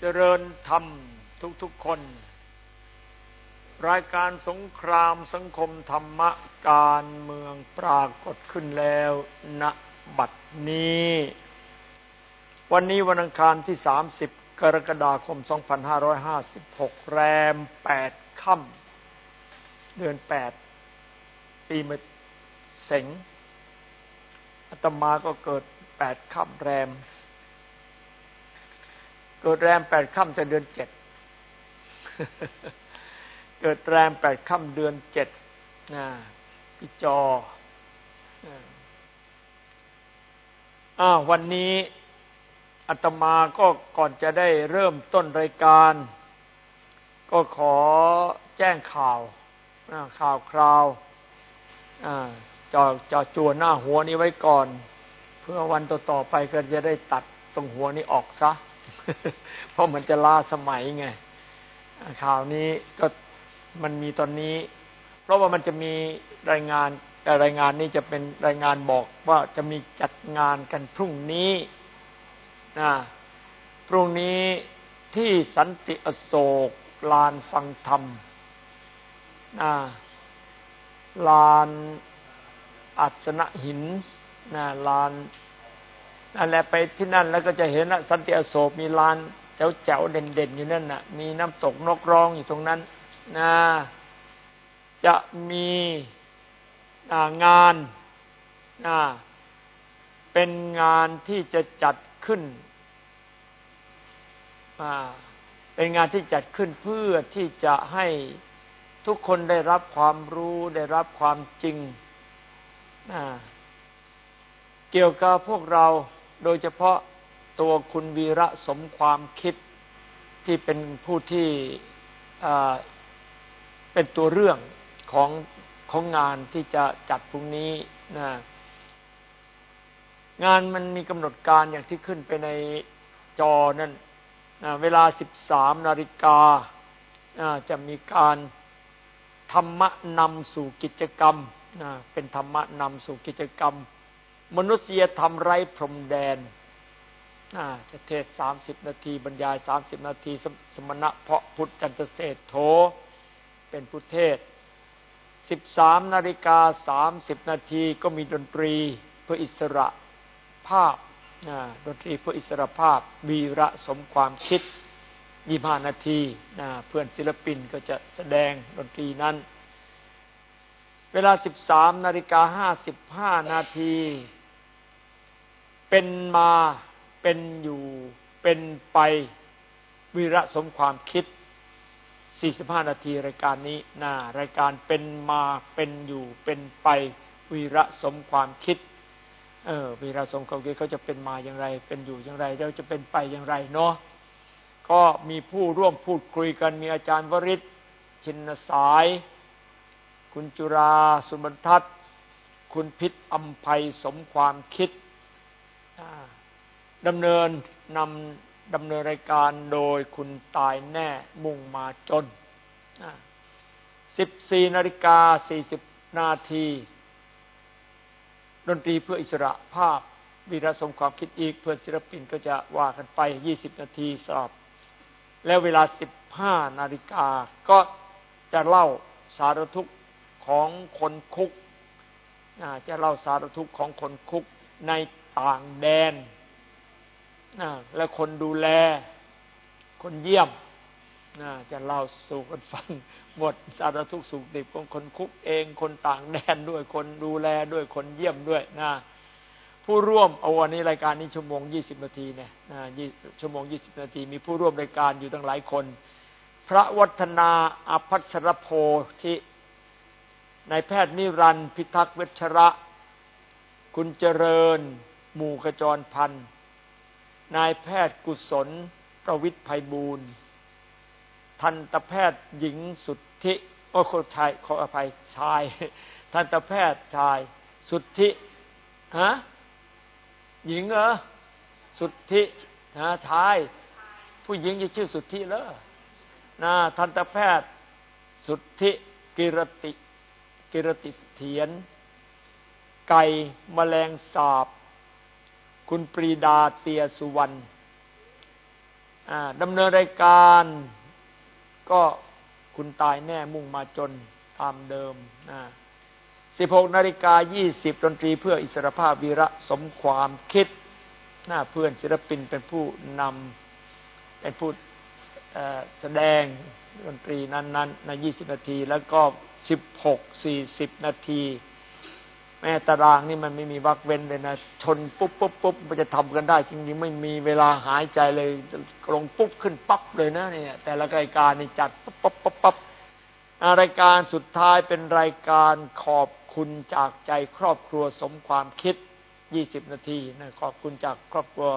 เจริญธรรมทุกๆคน รายการสงครามสังคมธรรมะการเมืองปรากฏขึ้นแล้วณบัดนี้ วันนี้วันอังคารที่ 30 กรกฎาคม 2556 แรม 8 ค่ำเดือน 8 ปีมะเสงอาตมาก็เกิด 8 ค่ำแรม เกิดแรมแปดค่ำแต่เดือนเจ็ดเกิดแรมแปดค่ำเดือนเจ็ดนะพี่จออ้าววันนี้อาตมาก็ก่อนจะได้เริ่มต้นรายการ ก็ขอแจ้งข่าวข่าวคราวจอจอจวนหน้าหัวนี้ไว้ก่อน เพื่อวันต่อๆไปก็จะได้ตัดตรงหัวนี้ออกซะ เพราะมันจะล้าสมัยไงข่าวนี้ก็มันมีตอนนี้ เพราะว่ามันจะมีรายงานแต่รายงานนี้จะเป็นรายงานบอกว่าจะมีจัดงานกันพรุ่งนี้นะพรุ่งนี้ที่สันติอโศกลานฟังธรรมนะลานอัศนหินนะลาน นั่นแหละไปที่นั่นแล้วก็จะเห็นสันติอโศกมีลานแจ๋วแจ๋วเด่นๆอยู่นั่นน่ะ มีน้ำตกนกร้องอยู่ตรงนั้นนะจะมีงานนะเป็นงานที่จะจัดขึ้นเป็นงานที่จัดขึ้นเพื่อที่จะให้ทุกคนได้รับความรู้ได้รับความจริง เกี่ยวกับพวกเรา โดยเฉพาะตัวคุณวีระสมความคิดที่เป็นผู้ที่เป็นตัวเรื่องของของงานที่จะจัดพรุ่งนี้นะงานมันมีกำหนดการอย่างที่ขึ้นไปในจอนั่นนะเวลา 13 นาฬิกาจะมีการธรรมะนำสู่กิจกรรมนะเป็นธรรมะนำสู่กิจกรรม มนุษยธรรมไร้พรมแดนจะเทศสามสิบนาที บรรยายสามสิบนาที สมณะเพาะพุทธจันทเศษโถเป็นพุทธเทศสิบสามนาฬิกาสามสิบนาทีก็มีดนตรีเพื่ออิสระภาพดนตรีเพื่ออิสระภาพวีระสมความคิดยี่ห้านาทีเพื่อนศิลปินก็จะแสดงดนตรีนั้น เวลาสิบสามนาฬิกาห้าสิบห้านาที เป็นมาเป็นอยู่เป็นไปวิระสมความคิด 45 นาทีรายการนี้นะรายการเป็นมาเป็นอยู่เป็นไปวีระสมความคิด เออวีระสมความคิดเขาจะเป็นมาอย่างไร เป็นอยู่อย่างไรแล้วจะเป็นไปอย่างไรเนาะก็มีผู้ร่วมพูดคุยกันมีอาจารย์วริศชินสาย คุณจุราสุบรรทัศน์ คุณพิษอัมภัยสมความคิด ดำเนินนำดำเนินรายการโดยคุณตายแน่มุ่งมาจน 14นาฬิกา 40 นาที ดนตรีเพื่ออิสระภาพวีรสมความคิดอีกเพื่อนศิลปินก็จะว่ากันไป 20 นาทีสอบ แล้วเวลา 15 นาฬิกาก็จะเล่าสารทุกข์ของคนคุกจะเล่าสารทุกข์ของคนคุกใน ต่างแดนและคนดูแล คนเยี่ยมจะเล่าสู่กันฟังหมดสารทุกสุขดิบของคนคุกเอง คนต่างแดนด้วยคนดูแลด้วยคนเยี่ยมด้วยนะผู้ร่วมเอาวันนี้รายการนี้ชั่วโมงยี่สิบนาทีเนี่ยนะชั่วโมงยี่สิบนาที มีผู้ร่วมรายการอยู่ตั้งหลายคน พระวัฒนาอภัสรโพธินายแพทย์นิรันดร์พิทักษ์เวชระ คุณเจริญ หมู่กระจรพันธ์นายแพทย์กุศล ประวิทย์ไพบูรณ์ทันตแพทย์หญิงสุทธิโอ้คนชายขออภัยชาย ทันตแพทย์ชาย สุทธิฮะหญิงเหรอสุทธิฮะชาย ผู้หญิงจะชื่อสุทธิเลยนะทันตแพทย์ สุทธิกิรติ กิรติเถียน ไก่แมลงสาบ คุณปรีดาเตียสุวรรณดำเนินรายการก็คุณตายแน่มุ่งมาจนตามเดิม16นาฬิกา20ดนตรีเพื่ออิสรภาพวีระสมความคิด หน้าเพื่อนศิลปินเป็นผู้นำเป็นผู้แสดงดนตรีนั้น ๆ ใน20นาที แล้วก็16 40นาที แม่ตารางนี่มันไม่มีวักเว้นเลยนะ ชนปุ๊บปุ๊บปุ๊บมันจะทำกันได้ จริงๆไม่มีเวลาหายใจเลยลงปุ๊บขึ้นปั๊บเลยนะเนี่ย แต่ละรายการนี่จัดปั๊บปั๊บปั๊บปั๊บรายการสุดท้ายเป็นรายการขอบคุณจากใจครอบครัวสมความคิด20นาทีนะขอบคุณจากครอบครัว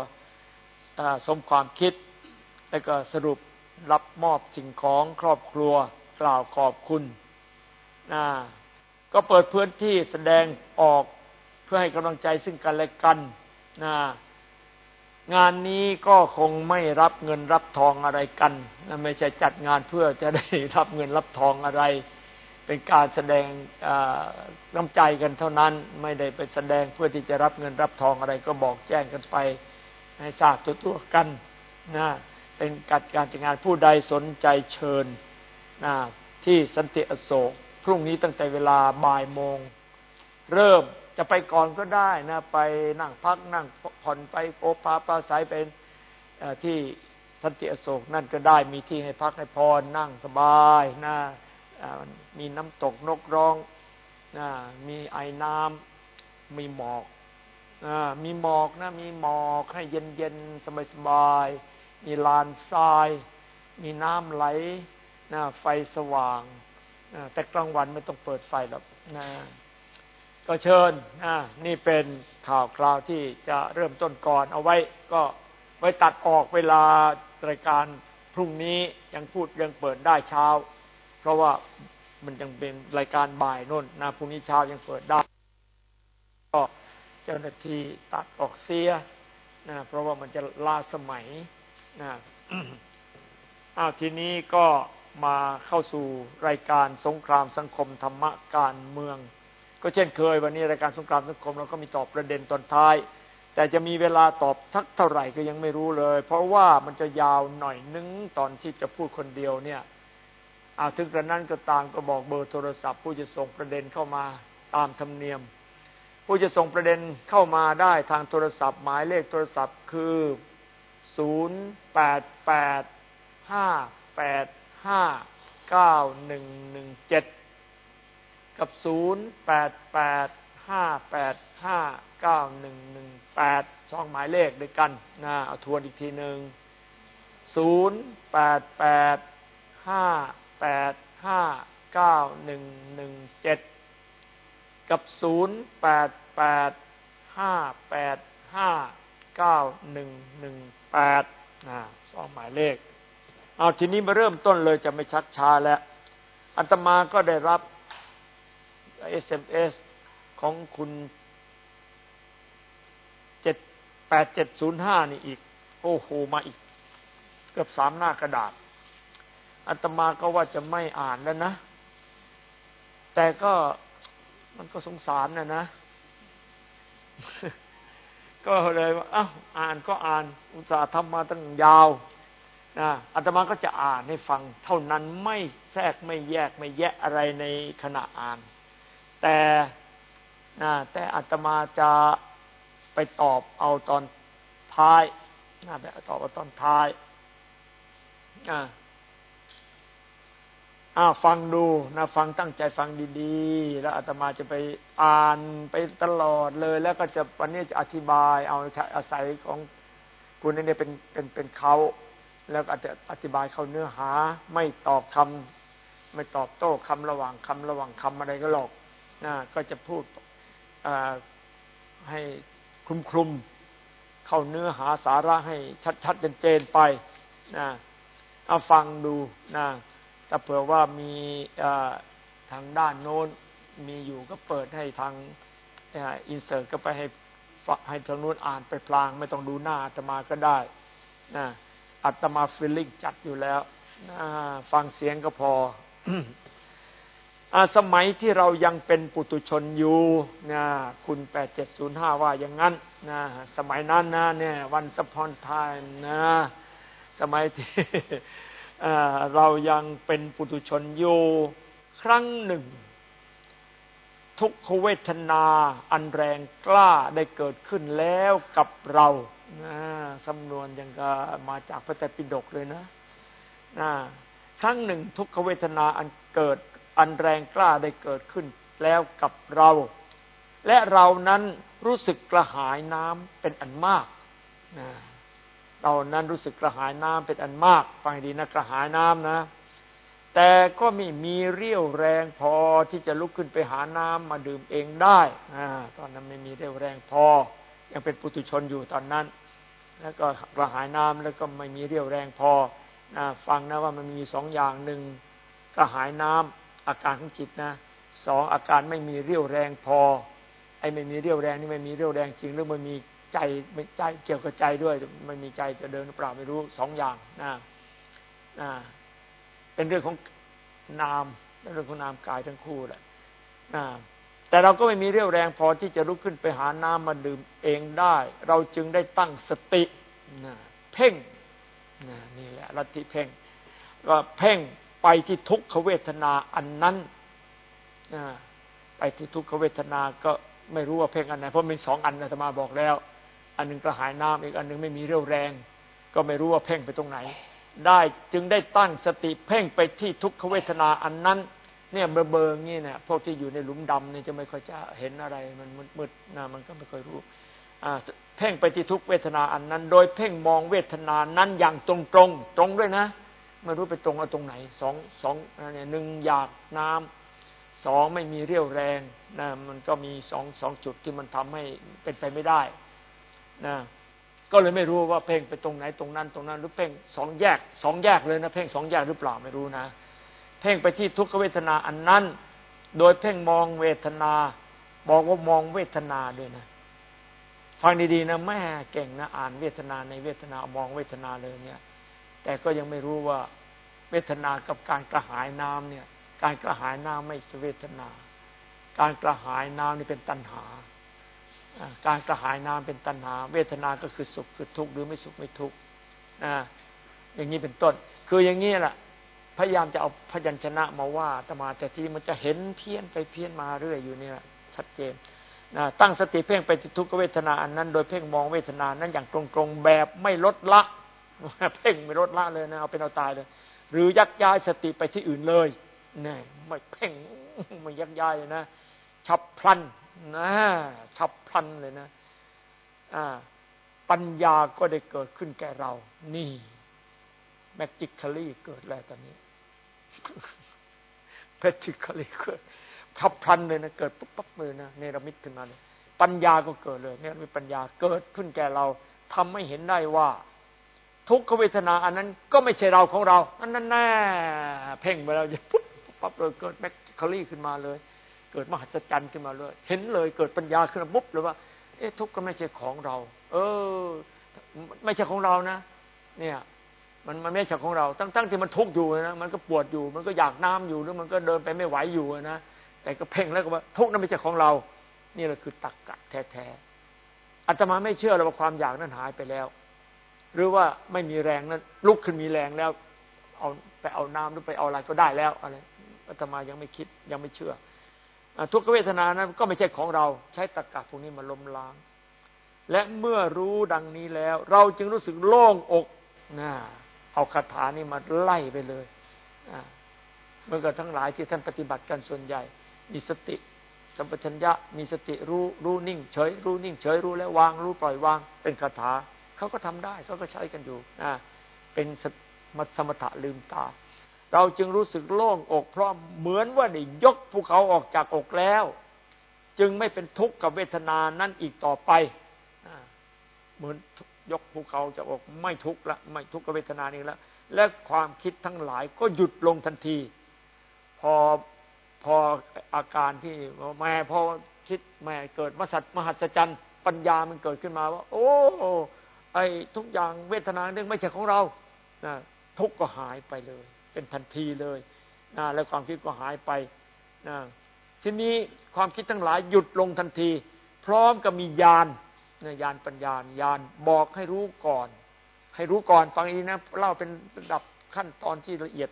สมความคิด แล้วก็สรุปรับมอบสิ่งของครอบครัวกล่าวขอบคุณนะ ก็เปิดพื้นที่แสดงออกเพื่อให้กำลังใจซึ่งกันและกันนะงานนี้ก็คงไม่รับเงินรับทองอะไรกันนะไม่ใช่จัดงานเพื่อจะได้รับเงินรับทองอะไร เป็นการแสดงน้ำใจกันเท่านั้น ไม่ได้ไปแสดงเพื่อที่จะรับเงินรับทองอะไร ก็บอกแจ้งกันไปให้ทราบตัวตัวกันนะเป็นการจัดงานผู้ใดสนใจเชิญนะที่สันติอโศก รุ่งนี้ตั้งแต่เวลาบ่ายโมง เริ่มจะไปก่อนก็ได้นะ ไปนั่งพักนั่งผ่อนไปโอภาปาสายเป็นที่สันติอโศกนั่นก็ได้มีที่ให้พักให้พรนั่งสบายนะมีน้ำตกนกร้องนะมีไอ้น้ำมีหมอกมีหมอกนะ มีหมอกให้เย็นเย็นสบายสบาย มีลานทราย มีน้ำไหลนะไฟสว่าง แต่กลางวันไม่ต้องเปิดไฟหรอกนะก็เชิญนะนี่เป็นข่าวคราวที่จะเริ่มต้นก่อน เอาไว้ก็ไว้ตัดออกเวลารายการพรุ่งนี้ยังพูดยังเปิดได้เช้า เพราะว่ามันยังเป็นรายการบ่ายน่นนะพรุ่งนี้เช้ายังเปิดได้ ก็เจ้าหน้าที่ตัดออกเสียนะเพราะว่ามันจะล่าสมัยนะอ้าวทีนี้ก็ มาเข้าสู่รายการสงครามสังคมธรรมะการเมือง ก็เช่นเคยวันนี้รายการสงครามสังคมเราก็มีตอบประเด็นตอนท้าย แต่จะมีเวลาตอบทักเท่าไหร่ก็ยังไม่รู้เลย เพราะว่ามันจะยาวหน่อยนึงตอนที่จะพูดคนเดียวเนี่ยเอาถึงกระนั้นก็ตามก็บอกเบอร์โทรศัพท์ ผู้จะส่งประเด็นเข้ามาตามธรรมเนียม ผู้จะส่งประเด็นเข้ามาได้ทางโทรศัพท์หมายเลขโทรศัพท์คือศูนย์แปดแปด ห้าเก้าหนึ่งหนึ่งเจ็ดกับศูนย์แปดแปดห้าแปดห้าเก้าหนึ่งหนึ่งแปดสองหมายเลขด้วยกันนะเอาทวนอีกทีหนึ่งศูนย์แปดแปดห้าแปดห้าเก้าหนึ่งหนึ่งเจ็ดกับศูนย์แปดแปดห้าแปดห้าเก้าหนึ่งหนึ่งแปดนะสองหมายเลข เอาทีนี้มาเริ่มต้นเลยจะไม่ชักช้าแล้วอัตมาก็ได้รับ SMS ของคุณเจ็ดแปดเจ็ดศูนย์ห้านี่อีก โอ้โหมาอีก เกือบสามหน้ากระดาษอัตมาก็ว่าจะไม่อ่านแล้วนะ แต่ก็มันก็สงสารนะนะ ก็เลยว่าอ้าวอ่านก็อ่าน อุตส่าห์ทำมาตั้งยาว อาตมาก็จะอ่านให้ฟังเท่านั้นไม่แทรกไม่แยกไม่แยะอะไรในขณะอ่าน แต่แต่อาตมาจะไปตอบเอาตอนท้ายนะไปตอบเอาตอนท้ายอ่าอ้าฟังดูนะฟังตั้งใจฟังดีๆ แล้วอาตมาจะไปอ่านไปตลอดเลย แล้วก็จะวันนี้จะอธิบายเอาอาศัยของคุณนี่เป็นเป็นเป็นเขา แล้วก็จจะอธิบายเข้าเนื้อหา ไม่ตอบคำไม่ตอบโต้คำระหว่างคำระหว่างคำอะไรก็หรอกนะก็จะพูดให้คลุมคลุมเข้าเนื้อหาสาระให้ชัดๆเจนๆไปนะเอาฟังดูนะถ้าเผื่อว่ามีทางด้านโน้นมีอยู่ก็เปิดให้ทางอินเสิร์ตก็ไปให้ให้ทางโน้นอ่านไปพลาง ไม่ต้องดูหน้าจะมาก็ได้นะ อัตมา feeling จัดอยู่แล้วฟังเสียงก็พอสมัยที่เรายังเป็นปุตุชนอยู่นะคุณแปดเจ็ดศูนย์ห้าว่าอย่างนั้นนะสมัยนั้นนะเนี่ย once upon a time นะสมัยที่เรายังเป็นปุถุชนอยู่ครั้งหนึ่ง ทุกขเวทนาอันแรงกล้าได้เกิดขึ้นแล้วกับเรา สำนวนยังก็มาจากพระไตรปิฎกเลยนะครั้งหนึ่งทุกขเวทนาอันเกิดอันแรงกล้าได้เกิดขึ้นแล้วกับเรา และเรานั้นรู้สึกกระหายน้ำเป็นอันมากเรานั้นรู้สึกกระหายน้ำเป็นอันมาก ฟังดีนะกระหายน้ำนะ แต่ก็ไม่มีเรี่ยวแรงพอที่จะลุกขึ้นไปหาน้ำมาดื่มเองได้ตอนนั้นไม่มีเรี่ยวแรงพอ ยังเป็นปุถุชนอยู่ตอนนั้น แล้วก็กระหายน้ำแล้วก็ไม่มีเรี่ยวแรงพอนะฟังนะว่ามันมีสองอย่างหนึ่งกระหายน้ำอาการของจิตนะสองอาการไม่มีเรี่ยวแรงพอ ไอ้ไม่มีเรี่ยวแรงนี่ไม่มีเรี่ยวแรงจริงหรือมันมีใจไม่ใจเกี่ยวกับใจด้วยไม่มีใจจะเดินหรือเปล่าไม่รู้สองอย่างนะนะเป็นเรื่องของนามเป็นเรื่องของนามกายทั้งคู่แหละนะ แต่เราก็ไม่มีเรี่ยวแรงพอที่จะลุกขึ้นไปหาน้ำมาดื่มเองได้ เราจึงได้ตั้งสตินะเพ่งนะนี่แหละลัทธิเพ่งก็เพ่งไปที่ทุกขเวทนาอันนั้นนะไปที่ทุกขเวทนาก็ไม่รู้ว่าเพ่งอันไหนเพราะมีสองอันนะธรรมาบอกแล้ว อันนึงกระหายน้ำอีกอันนึงไม่มีเรี่ยวแรง ก็ไม่รู้ว่าเพ่งไปตรงไหน ได้จึงได้ตั้งสติเพ่งไปที่ทุกขเวทนาอันนั้น เนี่ยเบอร์เบอร์งี้เนี่ยพวกที่อยู่ในหลุมดำเนี่ยจะไม่ค่อยจะเห็นอะไร มันมืดๆนะมันก็ไม่ค่อยรู้อ่าเพ่งไปที่ทุกเวทนาอันนั้น โดยเพ่งมองเวทนานั้นอย่างตรงตรงตรงด้วยนะไม่รู้ไปตรงเอาตรงไหนสองสองเนี่ยหนึ่งอยากน้ำสองไม่มีเรี่ยวแรงนะมันก็มีสองสองจุดที่มันทำให้เป็นไปไม่ได้นะก็เลยไม่รู้ว่าเพ่งไปตรงไหนตรงนั้นตรงนั้น หรือเพ่งสองแยกสองแยกเลยนะเพ่งสองแยกหรือเปล่าไม่รู้นะ เพ่งไปที่ทุกขเวทนาอันนั้น โดยเพ่งมองเวทนา บอกว่ามองเวทนาด้วยนะ ฟังดีๆนะแม่เก่งนะอ่านเวทนาในเวทนามองเวทนาเลยเนี่ย แต่ก็ยังไม่รู้ว่าเวทนากับการกระหายน้ำเนี่ย การกระหายน้ำไม่ใช่เวทนา การกระหายน้ำนี่เป็นตัณหา การกระหายน้ำเป็นตัณหา เวทนาก็คือสุขคือทุกข์หรือไม่สุขไม่ทุกข์นะอย่างนี้เป็นต้น คืออย่างนี้แหละ พยายามจะเอาพยัญชนะมาว่าแต่มาแต่ที่มันจะเห็นเพี้ยนไปเพี้ยนมาเรื่อยอยู่เนี่ยชัดเจนนะตั้งสติเพ่งไปที่ทุกเวทนาอันนั้น โดยเพ่งมองเวทนานั้นอย่างตรงๆแบบไม่ลดละเพ่งไม่ลดละเลยนะเอาเป็นเอาตายเลย หรือยักย้ายสติไปที่อื่นเลยเนี่ยไม่เพ่งไม่ยักย้ายเลยนะฉับพลันนะฉับพลันเลยนะอ่าปัญญาก็ได้เกิดขึ้นแก่เรา นี่ แมจิคาลีเกิดแล้วตอนนี้ แมจิคลีเกิดฉับพลันเลยนะเกิดปุ๊บปั๊บเลยนะเนรมิตขึ้นมาเลย ปัญญาก็เกิดเลยเนี่ยมีปัญญาเกิดขึ้นแก่เราทำให้เห็นได้ว่า ทุกขเวทนาอันนั้นก็ไม่ใช่เราของเราอันนั้นแน่เพ่งไปแล้วปุ๊บปั๊บเลยเกิดแมจิคลี่ขึ้นมาเลย เกิดมหัศจรรย์ขึ้นมาเลย เห็นเลยเกิดปัญญาขึ้นมาปุ๊บเลยว่า เอ๊ะทุกข์ก็ไม่ใช่ของเรา เออ ไม่ใช่ของเรานะ เนี่ย มันมันไม่ใช่ของเรา ตั้งตั้งที่มันทุกข์อยู่นะมันก็ปวดอยู่ มันก็อยากน้ำอยู่หรือมันก็เดินไปไม่ไหวอยู่นะแต่ก็เพ่งแล้วก็ว่าทุกข์นั้นไม่ใช่ของเรา นี่แหละคือตักกะแท้ๆอาตมาไม่เชื่อเลยว่าความอยากนั้นหายไปแล้ว หรือว่าไม่มีแรงนั้นลุกขึ้นมีแรงแล้ว เอาไปเอาน้ำหรือไปเอาอะไรก็ได้แล้วอะไรอาตมายังไม่คิดยังไม่เชื่อทุกขเวทนานั้นก็ไม่ใช่ของเรา ใช้ตะกะพวกนี้มาล้มล้าง และเมื่อรู้ดังนี้แล้ว เราจึงรู้สึกโล่งอกนะ เอาคาถานี้มาไล่ไปเลยเมื่อกับทั้งหลายที่ท่านปฏิบัติกันส่วนใหญ่ มีสติ สัมปชัญญะ มีสติรู้รู้นิ่ง เฉย รู้นิ่ง เฉยรู้แล้ววาง รู้ปล่อยวาง เป็นคาถาเขาก็ทำได้เขาก็ใช้กันอยู่นะเป็นสมถะลืมตา เราจึงรู้สึกโล่งอกเพราะเหมือนว่าได้ยกภูเขาออกจากอกแล้ว จึงไม่เป็นทุกข์กับเวทนานั้นอีกต่อไปเหมือน ยกภูเขาจากอกไม่ทุกข์ละไม่ทุกข์กับเวทนานี้แล้วและความคิดทั้งหลายก็หยุดลงทันที พอพออาการที่แม่พอคิดแม่เกิดมหัศมหัศจรรย์ปัญญามันเกิดขึ้นมาว่า โอ้ไอ้ทุกอย่างเวทนาเรื่องไม่ใช่ของเรานะทุกข์ก็หายไปเลย เป็นทันทีเลยนะแล้วความคิดก็หายไปนะทีนี้ความคิดทั้งหลายหยุดลงทันที พร้อมกับมีญาณ เนะญาณปัญญาญาณบอกให้รู้ก่อน ให้รู้ก่อนฟังอีกนะเล่าเป็นระดับขั้นตอนที่ละเอียด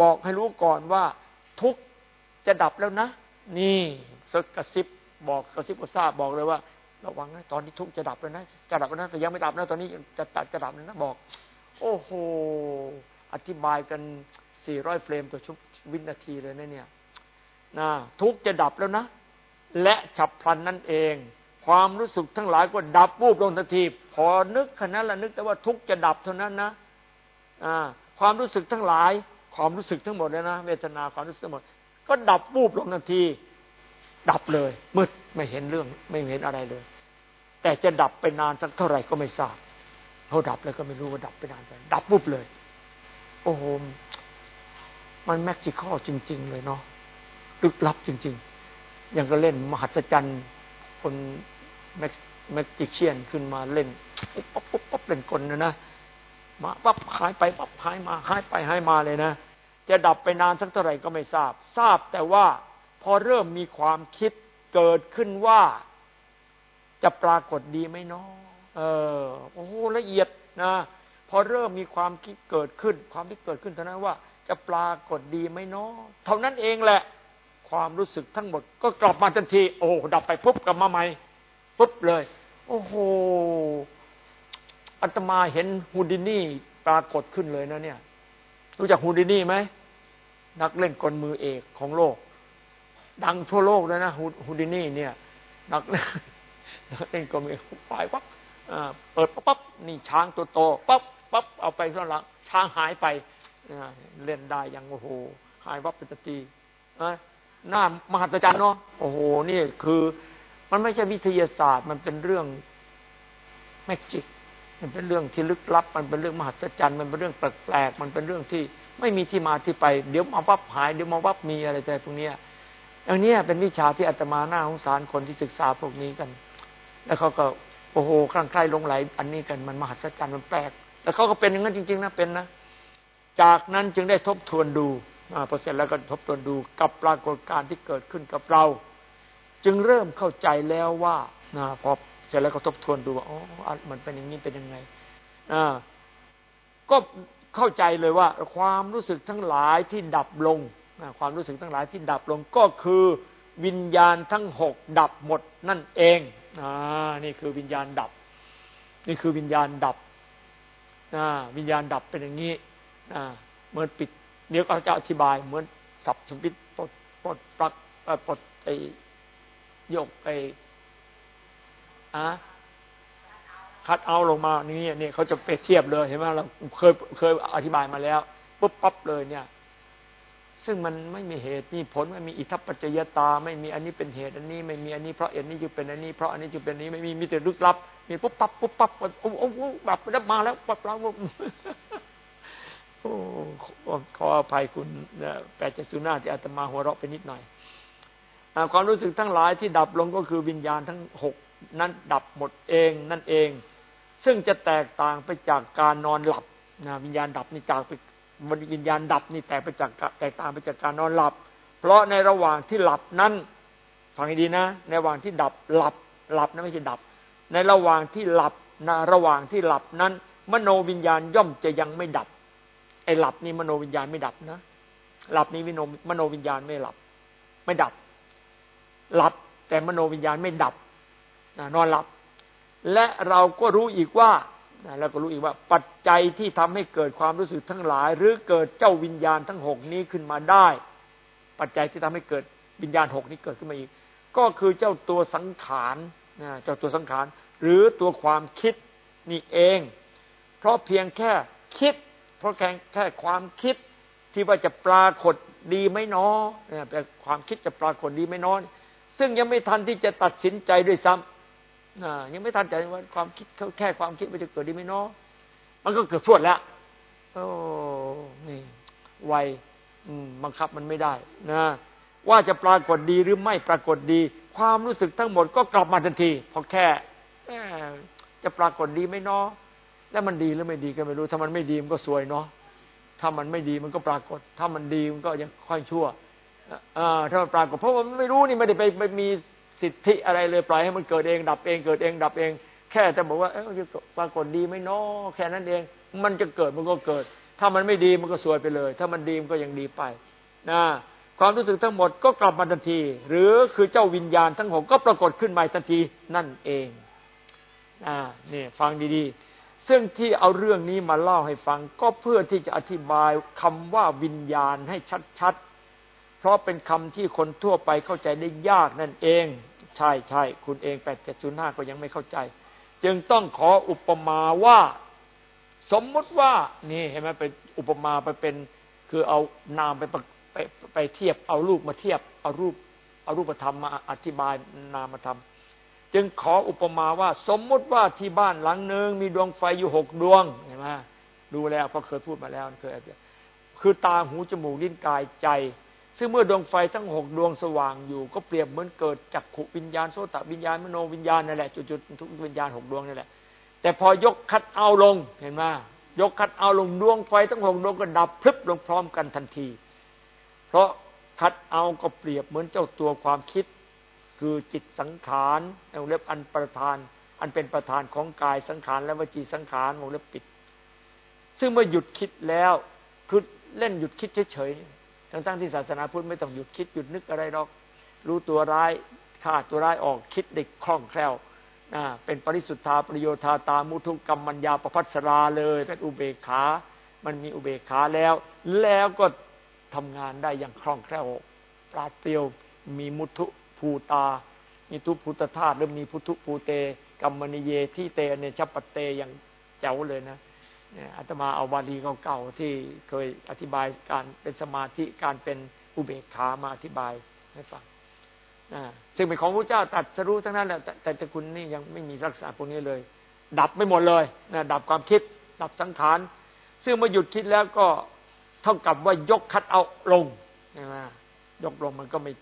บอกให้รู้ก่อนว่า ทุกจะดับแล้วนะ นี่สกระซิบบอกกระซิบกระซาบบอกเลยว่า ระวังนะตอนนี้ทุกจะดับแล้วนะจะดับแล้วนะแต่ยังไม่ดับนะตอนนี้จะตัดจะดับแล้วนะบอก โอ้โหอธิบายกันสี่ร้อยเฟรมต่อชุวินาทีเลยนะเนี่ยนะทุกจะดับแล้วนะ และฉับพลันนั่นเอง ความรู้สึกทั้งหลายก็ดับวูบลงทันที พอนึกขณะละนึกแต่ว่าทุกจะดับเท่านั้นนะความรู้สึกทั้งหลาย ความรู้สึกทั้งหมดเลยนะเวทนาความรู้สึกทั้งหมด ก็ดับวูบลงทันที ดับเลยมืดไม่เห็นเรื่องไม่เห็นอะไรเลย แต่จะดับไปนานสักเท่าไหร่ก็ไม่ทราบเขาดับแล้วก็ไม่รู้ว่าดับไปนานเท่าไหร่ดับปุ๊บเลย โอ้โหมันแมจิคอลจริง ๆ เลยเนาะลึกลับจริง ๆ อย่างก็เล่นมหัศจรรย์ คนแมจิเชียนขึ้นมาเล่นปุ๊บปั๊บปุ๊บปั๊บเล่นกลนะนะมาปั๊บหายไปปั๊บหายมาหายไปหายมาเลยนะ จะดับไปนานสักเท่าไหร่ก็ไม่ทราบ ทราบแต่ว่าพอเริ่มมีความคิดเกิดขึ้นว่า จะปรากฏดีไหมเนาะเออโอ้โหละเอียดนะพอเริ่มมีความคิดเกิดขึ้น ความคิดเกิดขึ้นเท่านั้นว่า จะปรากฏดีไหมเนาะเท่านั้นเองแหละ ความรู้สึกทั้งหมด ก็กลับมาทันที โอ้ดับไปปุ๊บกลับมาใหม่ปุ๊บเลย โอ้โหอาตมาเห็นฮูดินี่ปรากฏขึ้นเลยนะเนี่ย รู้จักฮูดินี่ไหมนักเล่นกลมือเอกของโลก ดังทั่วโลกเลยนะฮูดินี่เนี่ย นักเล่นกลมือไปปั๊บเปิดปั๊บนี่ช้างตัวโตปั๊บปั๊บเอาไปข้างหลังช้างหายไปเล่นได้อย่างโอ้โหหายวับเป็นตีห น้ามหัศจรรย์เนาะโอ้โหนี่คือ มันไม่ใช่วิทยาศาสตร์ มันเป็นเรื่องแมจิกมันเป็นเรื่องที่ลึกลับ มันเป็นเรื่องมหัศจรรย์ มันเป็นเรื่องแปลกๆมันเป็นเรื่องที่ไม่มีที่มาที่ไป เดี๋ยวมาวับหาย เดี๋ยวมาวับมีอะไรแต่ตรงเนี้ยอย่างนี้เป็นวิชาที่อาตมาหน้าสงสารคนที่ศึกษาพวกนี้กัน แล้วเขาก็โอ้โหคลั่งใคล้ลงไหล อันนี้กันมันมหัศจรรย์มันแปลก แล้วเขาก็เป็นอย่างนั้นจริง ๆนะเป็นนะ จากนั้นจึงได้ทบทวนดู พอเสร็จแล้วก็ทบทวนดูกับปรากฏการณ์ที่เกิดขึ้นกับเรา จึงเริ่มเข้าใจแล้วว่านะพอเสร็จแล้วก็ทบทวนดูว่าอ๋อมันเป็นอย่างนี้เป็นยังไงอ่าก็เข้าใจเลยว่า ความรู้สึกทั้งหลายที่ดับลงความรู้สึกทั้งหลายที่ดับลงก็คือวิญญาณทั้งหกดับหมดนั่นเองอนี่คือวิญญาณดับ นี่คือวิญญาณดับวิญญาณดับเป็นอย่างนี้เหมือนปิด เดี๋ยวก็จะอธิบายเหมือนสับสวิตปลดปลดปลักปลดไอ้ยกไอ้อะคัดเอาลงมานี่เนี่ยเขาจะเปรียบเทียบเลยเห็นไหมเราเคยเคยอธิบายมาแล้วปุ๊บปั๊บเลยเนี่ย ซึ่งมันไม่มีเหตุนี่ผลไม่มีอิทัปปัจจยตา ไม่มีอันนี้เป็นเหตุ อันนี้ไม่มีอันนี้เพราะอันนี้จึงเป็นอันนี้เพราะอันนี้จึงเป็นนี้ไม่มีมีแต่ลึกลับมีปุ๊บปั๊บปุ๊บปั๊บโอ้โหแบบมาแล้วปั๊บแล้ว โอ้ขออภัยคุณแปดเจสุนาที่อาตมาหัวเราะไปนิดหน่อยความรู้สึกทั้งหลายที่ดับลงก็คือวิญญาณทั้งหกนั้นดับหมดเองนั่นเอง ซึ่งจะแตกต่างไปจากการนอนหลับนะวิญญาณดับนี่จากไปวิญญาณดับนี่แตกไปจากแตกต่างไปจากการนอนหลับ เพราะในระหว่างที่หลับนั้นฟังให้ดีนะ ในระหว่างที่ดับหลับหลับนะไม่ใช่ดับ ในระหว่างที่หลับนะระหว่างที่หลับนั้น มโนวิญญาณย่อมจะยังไม่ดับ หลับนี่มโนวิญญาณไม่ดับนะ หลับนี่วิโนมโนวิญญาณไม่หลับ ไม่ดับ หลับแต่มโนวิญญาณไม่ดับนอนหลับ และเราก็รู้อีกว่าเราก็รู้อีกว่า ปัจจัยที่ทำให้เกิดความรู้สึกทั้งหลาย หรือเกิดเจ้าวิญญาณทั้งหกนี้ขึ้นมาได้ ปัจจัยที่ทำให้เกิดวิญญาณหกนี้เกิดขึ้นมาอีก ก็คือเจ้าตัวสังขารเจ้าตัวสังขาร หรือตัวความคิดนี่เอง เพราะเพียงแค่คิด เพราะแค่แค่ความคิดที่ว่าจะปรากฏดีไม่น้อเนี่ยแต่ความคิดจะปรากฏดีไม่น้อซึ่งยังไม่ทันที่จะตัดสินใจด้วยซ้ำยังไม่ทันใจว่าความคิดแค่ความคิดมันจะเกิดดีไม่น้อมันก็เกิดพรวดแล้วโอ้นี่ไวบังคับมันไม่ได้นะว่าจะปรากฏดีหรือไม่ปรากฏดี ความรู้สึกทั้งหมดก็กลับมาทันทีพอแค่จะปรากฏดีไม่น้อ แล้วมันดีหรือไม่ดีก็ไม่รู้ ถ้ามันไม่ดีมันก็สวยเนาะถ้ามันไม่ดีมันก็ปรากฏ ถ้ามันดีมันก็ยังค่อยชั่วอ่าถ้ามันปรากฏเพราะมันไม่รู้นี่ไม่ได้ไปไปมีสิทธิอะไรเลยปล่อยให้มันเกิดเอง ดับเองเกิดเองดับเอง แค่จะบอกว่าเออปรากฏดีไหมเนาะแค่นั้นเอง มันจะเกิดมันก็เกิด ถ้ามันไม่ดีมันก็สวยไปเลย ถ้ามันดีมันก็ยังดีไปนะความรู้สึกทั้งหมดก็กลับมาทันที หรือคือเจ้าวิญญาณทั้งหกก็ปรากฏขึ้นมาทันทีนั่นเองอ่านี่ฟังดีๆ ซึ่งที่เอาเรื่องนี้มาเล่าให้ฟัง ก็เพื่อที่จะอธิบายคำว่าวิญญาณให้ชัดๆ เพราะเป็นคำที่คนทั่วไปเข้าใจได้ยากนั่นเอง ใช่ใช่คุณเองแปดเจ็ดศูนย์ห้าก็ยังไม่เข้าใจ จึงต้องขออุปมาว่า สมมติว่า นี่เห็นไหมเป็นอุปมาไปเป็น คือเอานามไปไปไปเทียบ เอารูปมาเทียบ เอารูปเอารูปธรรมมาอธิบายนามธรรม จึงขออุปมาว่า สมมุติว่าที่บ้านหลังหนึ่งมีดวงไฟอยู่หกดวงเห็นไหมดูแล้วเพราะเคยพูดมาแล้วเคยคือตาหูจมูกลิ้นกายใจ ซึ่งเมื่อดวงไฟทั้งหกดวงสว่างอยู่ ก็เปรียบเหมือนเกิดจากขุวิญญาณโสตวิญญาณมโนวิญญาณนั่นแหละจุดๆทุกวิญญาณหกดวงนั่นแหละ แต่พอยกคัดเอาลงเห็นไหมยกคัดเอาลงดวงไฟทั้งหกดวงก็ดับพลึบลงพร้อมกันทันที เพราะคัดเอาก็เปรียบเหมือนเจ้าตัวความคิด คือจิตสังขารวงเล็บอันประธาน อันเป็นประธานของกายสังขารและวจีสังขารวงเล็บปิด ซึ่งเมื่อหยุดคิดแล้วคือเล่นหยุดคิดเฉยๆทั้งๆที่ศาสนาพุทธไม่ต้องหยุดคิดหยุดนึกอะไรหรอก รู้ตัวร้ายฆ่าตัวร้ายออกคิดได้คล่องแคล่วเป็นปริสุทธาประโยชน์ตามุทุกรรมมัญญาประพัสราเลย เป็นอุเบกขา มันมีอุเบกขาแล้ว แล้วก็ทำงานได้อย่างคล่องแคล่วปราดเปรียวมีมุทุ ภูตามีทุพุทธธาตุหรือมีพุทุภูเตกัมมณีเยที่เตเนชปเตอย่างเจ๋วเลยนะเนี่ยอาตมาเอาวาลีเก่าๆที่เคยอธิบายการเป็นสมาธิการเป็นอุเบกขามาอธิบายให้ฟังซึ่งเป็นของพระเจ้าตัดสรู้ทั้งนั้นแหละแต่แต่คุณนี่ยังไม่มีรักษาพวกนี้เลย ดับไม่หมดเลยนะดับความคิด ดับสังขาร ซึ่งเมื่อหยุดคิดแล้วก็เท่ากับว่ายกคัดเอาลงนะยกลงมันก็ไม่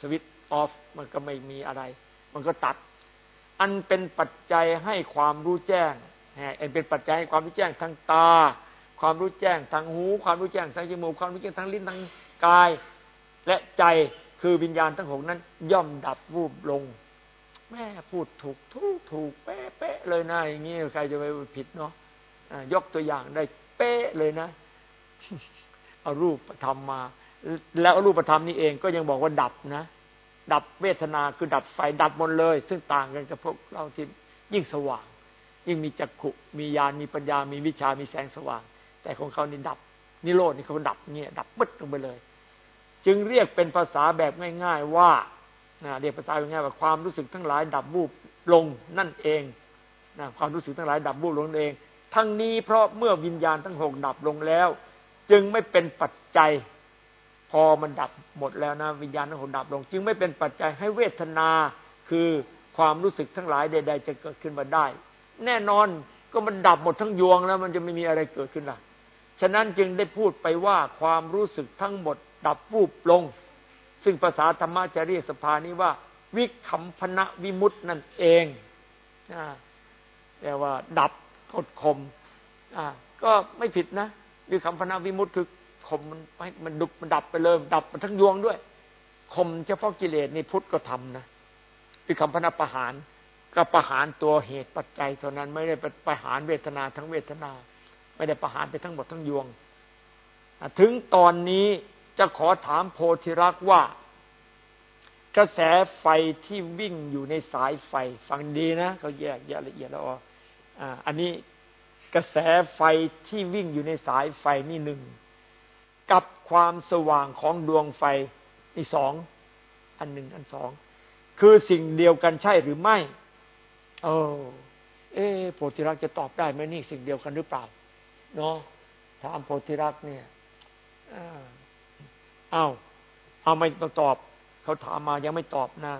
สวิต ออฟมันก็ไม่มีอะไร มันก็ตัด อันเป็นปัจจัยให้ความรู้แจ้งอันเป็นปัจจัยให้ความรู้แจ้งทางตา ความรู้แจ้งทางหู ความรู้แจ้งทางจมูกความรู้แจ้งทางลิ้นทางกาย และใจคือวิญญาณทั้งหกนั้น ย่อมดับวูบลง แม่พูดถูกถูกถูกเป๊ะเป๊ะเลยนะอย่างนี้ใครจะไปผิดเนาะยกตัวอย่างได้เป๊ะเลยนะเอารูปธรรมมา แล้วรูปธรรมนี้เองก็ยังบอกว่าดับนะ ดับเวทนาคือดับไฟดับหมดเลย ซึ่งต่างกันกับพวกเราที่ยิ่งสว่าง ยิ่งมีจักขุมีญาณมีปัญญา มีวิชามีแสงสว่าง แต่ของเขานี่ดับ นิโรดนี่เขาดับเงี้ยดับปึ๊ดลงไปเลย จึงเรียกเป็นภาษาแบบง่าย ๆว่าเรียกภาษาง่ายๆว่าความรู้สึกทั้งหลาย ดับวูบลงนั่นเองนะความรู้สึกทั้งหลายดับวูบลงเอง ทั้งนี้เพราะเมื่อวิญญาณทั้งหกดับลงแล้ว จึงไม่เป็นปัจจัย อมันดับหมดแล้วนะ วิญญาณทั้งหกดับลง จึงไม่เป็นปัจจัยให้เวทนาคือความรู้สึกทั้งหลายใด ๆ จะเกิดขึ้นมาได้ แน่นอนก็มันดับหมดทั้งยวงแล้ว มันจะไม่มีอะไรเกิดขึ้นล่ะฉะนั้นจึงได้พูดไปว่าความรู้สึกทั้งหมด ดับวูบลง ซึ่งภาษาธรรมะจะเรียกสภานี้ว่า วิคัมพนะวิมุตนั่นเองแต่ว่า ดับกดคมก็ไม่ผิดนะวิคัมพนาวิมุตคือ ข่มมันให้มันดุมันดับไปเลยดับมันทั้งยวงด้วยข่มเฉพาะกิเลสนี่พุทธก็ทำนะวิคัมพนาประหารก็ประหารตัวเหตุปัจจัยเท่านั้น ไม่ได้ประหารเวทนาทั้งเวทนา ไม่ได้ประหารไปทั้งหมดทั้งยวง ถึงตอนนี้จะขอถามโพธิรักว่า กระแสไฟที่วิ่งอยู่ในสายไฟ ฟังดีนะเขาแยกแยกละเอียดแล้วอ่าอันนี้กระแสไฟที่วิ่งอยู่ในสายไฟนี่หนึ่ง กับความสว่างของดวงไฟนี่สองอันหนึ่งอันสองคือสิ่งเดียวกันใช่หรือไม่ เออเออโพธิรักจะตอบได้ไหมนี่สิ่งเดียวกันหรือเปล่าเนาะถามโพธิรักเนี่ยอ้าวเอาไม่ตอบ เขาถามมายังไม่ตอบนะ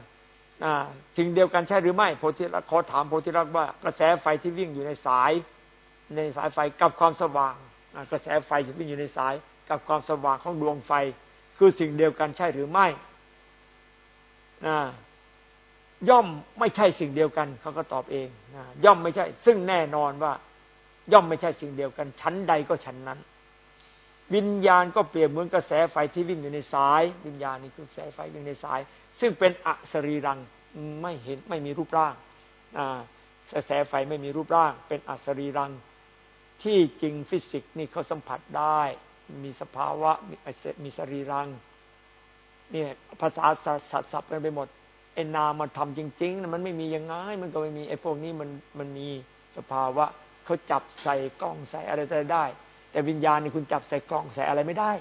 สิ่งเดียวกันใช่หรือไม่โพธิรักขอถามโพธิรักว่ากระแสไฟที่วิ่งอยู่ในสาย ในสายไฟกับความสว่างกระแสไฟที่วิ่งอยู่ในสาย กับความสว่างของดวงไฟ คือสิ่งเดียวกันใช่หรือไม่ย่อมไม่ใช่สิ่งเดียวกันเขาก็ตอบเองย่อมไม่ใช่ ซึ่งแน่นอนว่า ย่อมไม่ใช่สิ่งเดียวกันชั้นใดก็ชั้นนั้น วิญญาณก็เปรียบเหมือนกระแสไฟที่วิ่งอยู่ในสาย วิญญาณนี่คือกระแสไฟวิ่งในสาย ซึ่งเป็นอสรีรังไม่เห็นไม่มีรูปร่างกระแสไฟไม่มีรูปร่าง เป็นอัศรีรังที่จริงฟิสิกส์นี่เขาสัมผัสได้ มีสภาวะมีมีสรีรังเนี่ยภาษาสัตว์สับกันไปหมดไอ้นามาทำจริงๆมันไม่มียังไง มันก็ไม่มีไอ้พวกนี้มันมันมีสภาวะเขาจับใส่กล้องใส่อะไรได้ แต่วิญญาณนี่คุณจับใส่กล้องใส่อะไรไม่ได้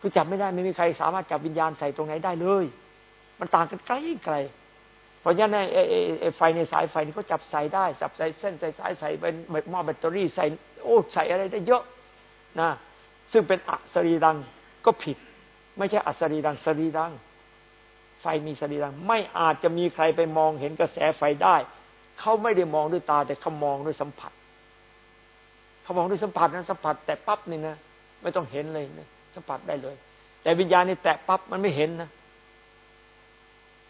คุณจับไม่ได้ไม่มีใคร สามารถจับวิญญาณใส่ตรงไหนได้เลย มันต่างกันไกลไกลเพราะฉะนั้นไอ้ไอ้ไฟในสายไฟนี่เขาจับใส่ได้จับใส่เส้นใส่สายใส่เป็นหม้อแบตเตอรี่ใส่โอ้ใส่อะไรได้เยอะนะ ซึ่งเป็นอัศรีรังก็ผิด ไม่ใช่อัศรีรังสรีรังไฟมีสรีรังไม่อาจจะมีใครไปมองเห็นกระแสไฟได้ เขาไม่ได้มองด้วยตา แต่เขามองด้วยสัมผัสเขามองด้วยสัมผัสนะสัมผัส แต่ปั๊บนี่นะไม่ต้องเห็นเลยนะสัมผัสได้เลย แต่วิญญาณนี่แตะปั๊บมันไม่เห็นนะ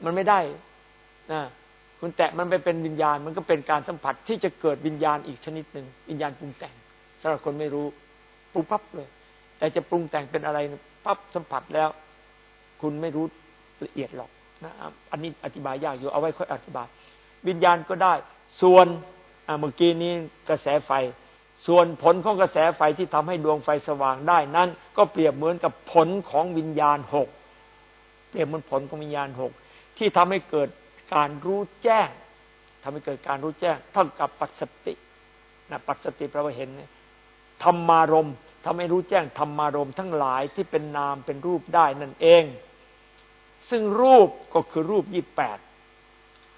มันไม่ได้นะคุณแตะมันไปเป็นวิญญาณ มันก็เป็นการสัมผัสที่จะเกิดวิญญาณอีกชนิดหนึ่งวิญญาณปรุงแต่งสำหรับคนไม่รู้ปรุงปั๊บเลย แต่จะปรุงแต่งเป็นอะไรปั๊บสัมผัสแล้ว คุณไม่รู้ละเอียดหรอกนะอันนี้อธิบายยากอยู่เอาไว้ค่อยอธิบาย วิญญาณก็ได้ ส่วนเมื่อกี้นี้กระแสไฟ ส่วนผลของกระแสไฟที่ทำให้ดวงไฟสว่างได้นั้น ก็เปรียบเหมือนกับผลของวิญญาณหกเปรียบเหมือนผลของวิญญาณหกที่ทำให้เกิดการรู้แจ้งทำให้เกิดการรู้แจ้งเท่ากับปัจสตินะปัจสติแปลว่าเห็นธรรมารม ทำให้รู้แจ้งธรรมารมทั้งหลายที่เป็นนามเป็นรูปได้นั่นเอง ซึ่งรูปก็คือรูปยี่แปด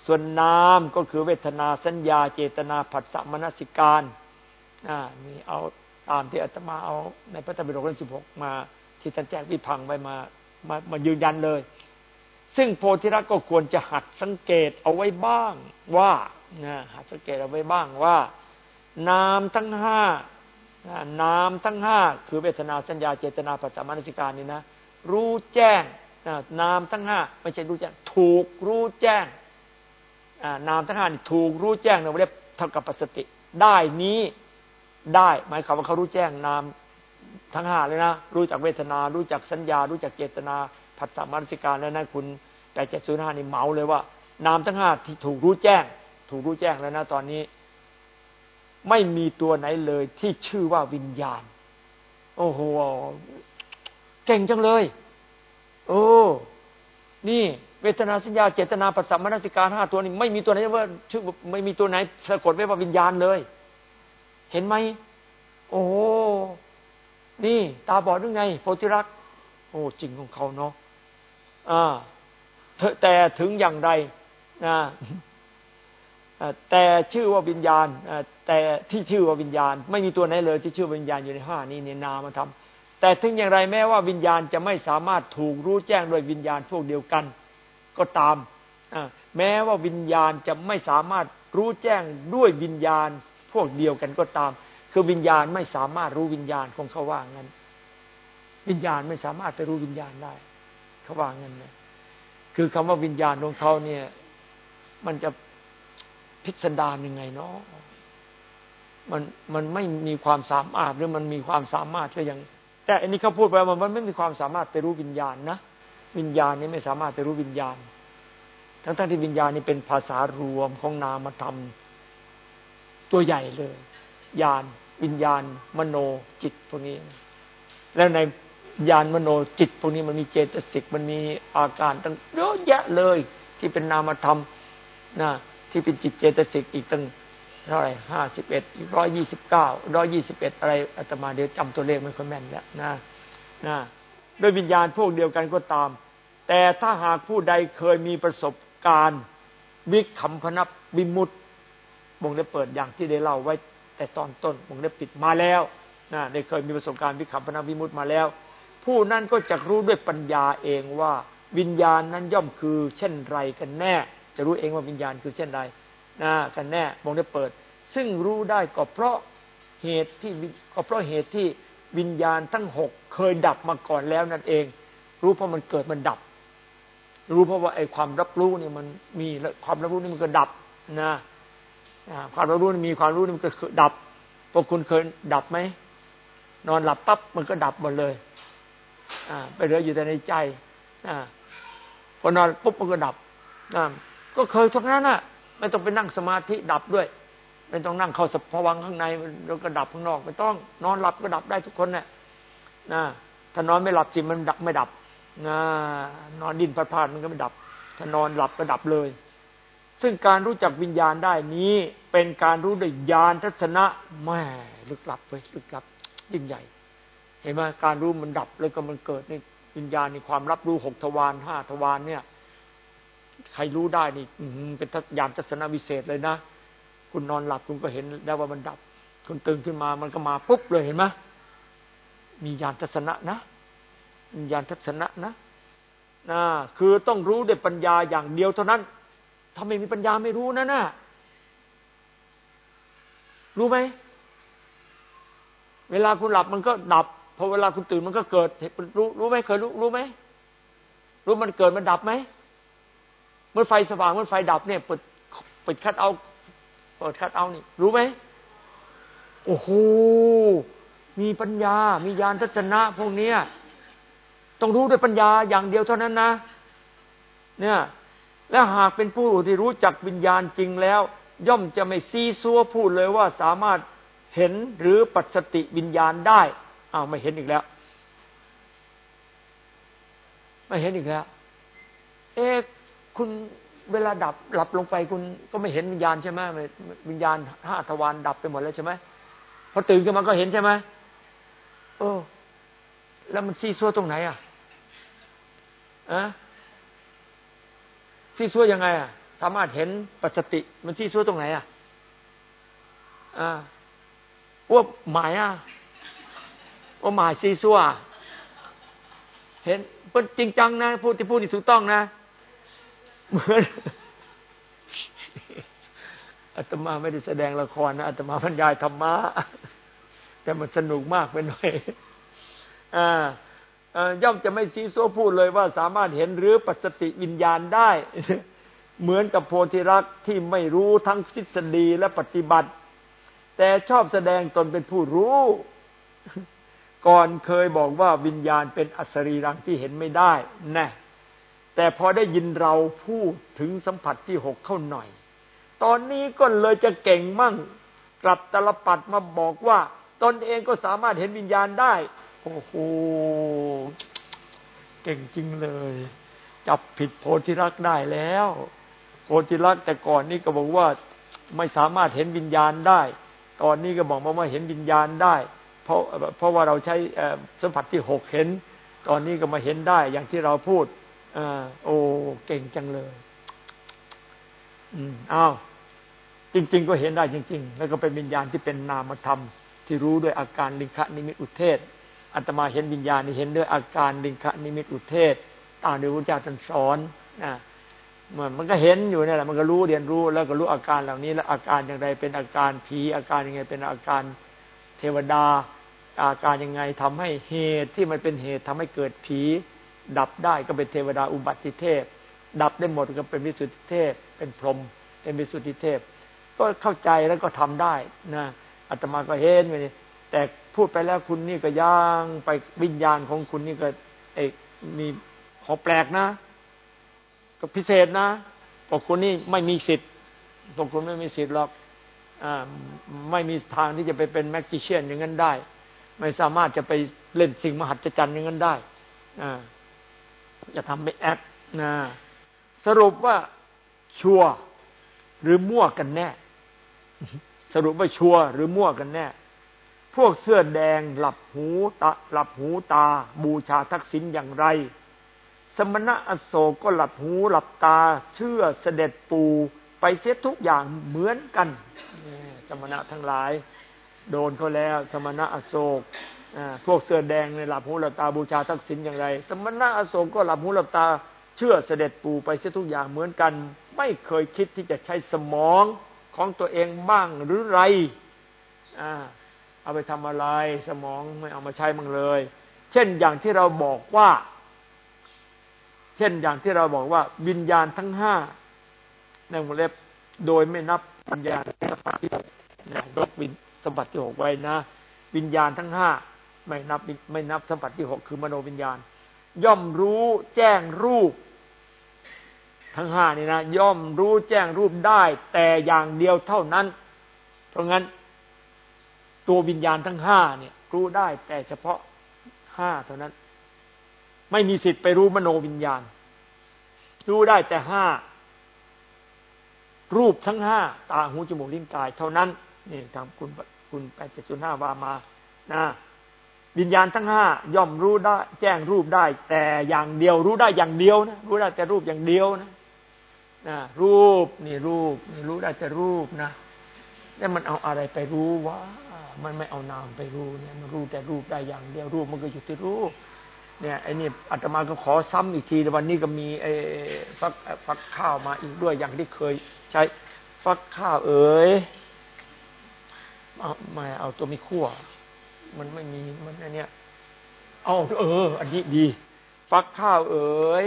ส่วนนามก็คือเวทนาสัญญาเจตนาผัสสะมนสิการอ่านี่เอาตามที่อาตมาเอาในพระธรรมปิฎกเล่มสิบหกมา ที่ท่านแจกวิพังไปมามามายืนยันเลย ซึ่งโพธิรักก็ควรจะหัดสังเกตเอาไว้บ้างว่านะหัดสังเกตเอาไว้บ้างว่า นามทั้งห้า นามทั้งห้าคือเวทนาสัญญาเจตนาปัสสมานสิการนี่นะรู้แจ้งนามทั้งห้าไม่ใช่รู้แจ้ง ถูกรู้แจ้งนามทั้งห้านี่ถูกรู้แจ้งเราเรียกเท่ากับปัสติ ได้นี้ได้หมายความว่าเขารู้แจ้งนามทั้งห้าเลยนะรู้จักเวทนา รู้จักสัญญา รู้จักเจตนาผัสสะมนสิการแล้วนะคุณแต่เจ็ดศูนย์ห้านี่เมาเลยว่า นามทั้งห้าที่ถูกรู้แจ้ง ถูกรู้แจ้งแล้วนะตอนนี้ ไม่มีตัวไหนเลยที่ชื่อว่าวิญญาณ โอ้โหเก่งจังเลย โอ้นี่ เวทนาสัญญาเจตนาปัสสัมมนสิการห้าตัวนี้ไม่มีตัวไหนว่าชื่อไม่มีตัวไหนสะกดไว้ว่าวิญญาณเลย เห็นไหมโอ้นี่ ตาบอดหรือไงโพธิรัก โอ้จริงของเขาเนาะอ่าแต่ถึงอย่างไรนะ แต่ชื่อว่าวิญญาณแต่ที่ชื่อว่าวิญญาณ ไม่มีตัวไหนเลยที่ชื่อวิญญาณอยู่ในห้านี้ในนามธรรมแต่ถึงอย่างไรแม้ว่าวิญญาณจะไม่สามารถถูกรู้แจ้งโดยวิญญาณพวกเดียวกัน ก็ตามแม้ว่าวิญญาณจะไม่สามารถรู้แจ้งด้วยวิญญาณพวกเดียวกันก็ตาม คือวิญญาณไม่สามารถรู้วิญญาณของเขาว่างั้น วิญญาณไม่สามารถไปรู้วิญญาณได้เขาว่างั้นนะคือคำว่าวิญญาณของเขาเนี่ย มันจะ พิสดารยังไงเนาะมันมันไม่มีความสามารถหรือมันมีความสามารถก็ยัง แต่อันนี้เขาพูดไปว่ามันไม่มีความสามารถไปรู้วิญญาณนะวิญญาณนี้ไม่สามารถไปรู้วิญญาณ ทั้งๆที่วิญญาณนี้เป็นภาษารวมของนามธรรม ตัวใหญ่เลย ญาณวิญญาณ มโนจิตพวกนี้ แล้วในญาณมโนจิตพวกนี้มันมีเจตสิกมันมีอาการตั้งเยอะแยะเลย ที่เป็นนามธรรมนะ ที่เป็นจิตเจตสิกอีกตั้งเท่าไหร่ห้าสิบเอ็ดร้อยยี่สิบเก้าร้อยยี่สิบเอ็ดอะไรอาตมาเดี๋ยวจำตัวเลขไม่ค่อยแม่นแล้วนะนะโดยวิญญาณพวกเดียวกันก็ตาม แต่ถ้าหากผู้ใดเคยมีประสบการณ์ วิคัมพนับวิมุตต์บงได้เปิดอย่างที่ได้เล่าไว้แต่ตอนต้นบงได้ปิดมาแล้วนะได้เคยมีประสบการณ์วิคัมพนับวิมุตมาแล้ว ผู้นั้นก็จะรู้ด้วยปัญญาเองว่าวิญญาณนั้นย่อมคือเช่นไรกันแน่ จะรู้เองว่าวิญญาณคือเช่นไรนะกันแน่มองได้เปิด ซึ่งรู้ได้ก็เพราะเหตุที่ก็เพราะเหตุที่วิญญาณทั้งหกเคยดับมาก่อนแล้วนั่นเอง รู้เพราะมันเกิดมันดับ รู้เพราะว่าไอ้ความรับรู้นี่มันมีแล้วความรับรู้นี่มันก็ดับนะความรับรู้มีความรู้นี่มันก็ดับพวกคุณเคยดับไหมนอนหลับปั๊บมันก็ดับหมดเลยอ่าไปเหลืออยู่แต่ในใจอ่าพอนอนปุ๊บมันก็ดับอ่า ก็เคยทุกนั้นน่ะ ไม่ต้องไปนั่งสมาธิดับด้วย ไม่ต้องนั่งเข้าสภวังข้างในแล้วก็ดับข้างนอก ไม่ต้องนอนหลับก็ดับได้ทุกคนเนี่ยนะถ้านอนไม่หลับจิตมันดับไม่ดับนะนอนดินพัดพาดมันก็ไม่ดับ ถ้านอนหลับก็ดับเลย ซึ่งการรู้จักวิญญาณได้นี้เป็นการรู้ด้วยญาณทัศนะแม่ลึกลับเลยลึกลับยิ่งใหญ่ เห็นไหมการรู้มันดับแล้วก็มันเกิดในวิญญาณในความรับรู้หกทวารห้าทวารเนี่ย ใครรู้ได้นี่เป็นญาณทัศนวิเศษเลยนะคุณนอนหลับคุณก็เห็นแล้วว่ามันดับ คุณตื่นขึ้นมามันก็มาปุ๊บเลยเห็นไหมมีญาณทัศนะนะมีญาณทัศนะนะนะคือต้องรู้ด้วยปัญญาอย่างเดียวเท่านั้น ถ้าไม่มีปัญญาไม่รู้นะน่ะรู้ไหม เวลาคุณหลับมันก็ดับ พอเวลาคุณตื่นมันก็เกิดรู้รู้ไหมเคยรู้รู้ไหมรู้มันเกิดมันดับไหม เมื่อไฟสว่างเมื่อไฟดับเนี่ยเปิดเปิดคัดเอาเปิดคัดเอานี่ รู้ไหมโอ้โหมีปัญญา มีญาณทัศนะพวกนี้ต้องรู้ด้วยปัญญาอย่างเดียวเท่านั้นนะ เนี่ย และหากเป็นผู้ที่รู้จักวิญญาณจริงแล้ว ย่อมจะไม่ซีซัวพูดเลยว่าสามารถเห็นหรือปัจสติวิญญาณได้อ้าวไม่เห็นอีกแล้ว ไม่เห็นอีกแล้ว เอ๊ะ คุณเวลาดับหลับลงไปคุณก็ไม่เห็นวิญญาณใช่ไหมวิญญาณห้าทวารดับไปหมดแล้วใช่ไหมพอตื่นขึ้นมาก็เห็นใช่ไหมโอ้แล้วมันซีซัวตรงไหนอะอะซีซัวยังไงอะ สามารถเห็นปัจจติ มันซีซัวตรงไหนอะอ่าว่าหมายอะว่าหมายซีซัวเห็นเป็นจริงจังนะพูดที่พูดที่ถูกต้องนะ เหมือนอาตมาไม่ได้แสดงละครนะอาตมาบรรยายธรรมะแต่มันสนุกมากไปหน่อยอ่าย่อมจะไม่ซีโซพูดเลยว่าสามารถเห็นหรือปัจติวิญญาณได้ เหมือนกับโพธิรักที่ไม่รู้ทั้งทฤษฎีและปฏิบัติ แต่ชอบแสดงตนเป็นผู้รู้ ก่อนเคยบอกว่าวิญญาณเป็นอสรีรังที่เห็นไม่ได้แน่ แต่พอได้ยินเราพูดถึงสัมผัสที่หกเข้าหน่อย ตอนนี้ก็เลยจะเก่งมั่ง กลับตลปัดมาบอกว่า ตนเองก็สามารถเห็นวิญญาณได้ โอ้โห เก่งจริงเลย จับผิดโพธิรักได้แล้ว โพธิรักแต่ก่อนนี้ก็บอกว่าไม่สามารถเห็นวิญญาณได้ ตอนนี้ก็บอกมาว่าเห็นวิญญาณได้ เพราะเพราะว่าเราใช้สัมผัสที่หกเห็น ตอนนี้ก็มาเห็นได้อย่างที่เราพูด อโอ้เก่งจังเลย อืมอ้าวจริง ๆ ก็เห็นได้จริง ๆ แล้วก็เป็นวิญญาณที่เป็นนามธรรม ที่รู้ด้วยอาการลิงคะนิมิตอุเทศอัตมาเห็นวิญญาณนี่เห็นด้วยอาการดิงคะนิมิตอุเทศตามที่พระเจ้าท่านสอนนะมันมันก็เห็นอยู่นี่แหละมันก็รู้เรียนรู้แล้วก็รู้อาการเหล่านี้ แล้วอาการอย่างไรเป็นอาการผีอาการยังไงเป็นอาการเทวดา อาการยังไงทำให้เหตุที่มันเป็นเหตุทำให้เกิดผี ดับได้ก็เป็นเทวดาอุบัติเทพ ดับได้หมดก็เป็นวิสุทธิเทพ เป็นพรหมเป็นวิสุทธิเทพ ก็เข้าใจแล้วก็ทำได้นะอาตมาก็เห็นอยู่นี่แต่พูดไปแล้วคุณนี่ก็ย่างไปวิญญาณของคุณนี่ก็เอกมีของแปลกนะ ก็พิเศษนะพวกคุณนี่ไม่มีสิทธิ์พวกคุณไม่มีสิทธิ์หรอกอ่าไม่มีทางที่จะไปเป็นแมกจิเชียนอย่างนั้นได้ ไม่สามารถจะไปเล่นสิ่งมหัศจรรย์อย่างนั้นได้อ่า จะทำไปแอคนะสรุปว่าชัวหรือมั่วกันแน่ สรุปว่าชัวหรือมั่วกันแน่ พวกเสื้อแดงหลับหูตาหลับหูตา บูชาทักษิณอย่างไร สมณะอโศกก็หลับหูหลับตา เชื่อเสด็จปูไปเสียทุกอย่างเหมือนกันสมณะทั้งหลาย โดนเขาแล้ว สมณะอโศก พวกเสื้อแดงในหลับหูหลับตาบูชาทักษิณอย่างไร สมณะอโศกก็หลับหูหลับตาเชื่อเสด็จปู่ไปเสียทุกอย่างเหมือนกัน ไม่เคยคิดที่จะใช้สมองของตัวเองบ้างหรือไรอ่าเอาไปทำอะไรสมองไม่เอามาใช้มั่งเลย เช่นอย่างที่เราบอกว่า เช่นอย่างที่เราบอกว่า วิญญาณทั้งห้าในวงเล็บโดยไม่นับวิญญาณสัมผัสที่หกนี่ยกวินสัมผัสที่หกไว้นะ วิญญาณทั้งห้า ไม่นับไม่นับสัมผัสที่หกคือมโนวิญญาณ ย่อมรู้แจ้งรูป ทั้งห้านี่นะย่อมรู้แจ้งรูปได้ แต่อย่างเดียวเท่านั้น เพราะงั้น ตัววิญญาณทั้งห้าเนี่ย รู้ได้แต่เฉพาะห้าเท่านั้น ไม่มีสิทธิ์ไปรู้มโนวิญญาณ รู้ได้แต่ห้ารูปทั้งห้าตาหูจมูกลิ้นกายเท่านั้นนี่ทางคุณคุณแปดเจ็ดศูนย์ห้าว่ามานะ วิญญาณทั้งห้าย่อมรู้ได้ แจ้งรูปได้ แต่อย่างเดียวรู้ได้อย่างเดียวนะรู้ได้แต่รูปอย่างเดียวนะนะรูปนี่รูปนี่รู้ได้แต่รูปนะแล้วมันเอาอะไรไปรู้วะมันไม่เอานามไปรู้เนี่ยมันรู้แต่รูปได้อย่างเดียวรูปมันก็อยู่ที่รูป เนี่ยไอ้นี่อาตมาก็ขอซ้ำอีกทีวันนี้ก็มีไอ้ฟักฟักข้าวมาอีกด้วยอย่างที่เคย ใช้ฟักข้าวเอ๋ยเอามาเอาตัวมีขั้ว มันไม่มีมันอันเนี้ยเอาเออ อันนี้ดีฟักข้าวเอ๋ย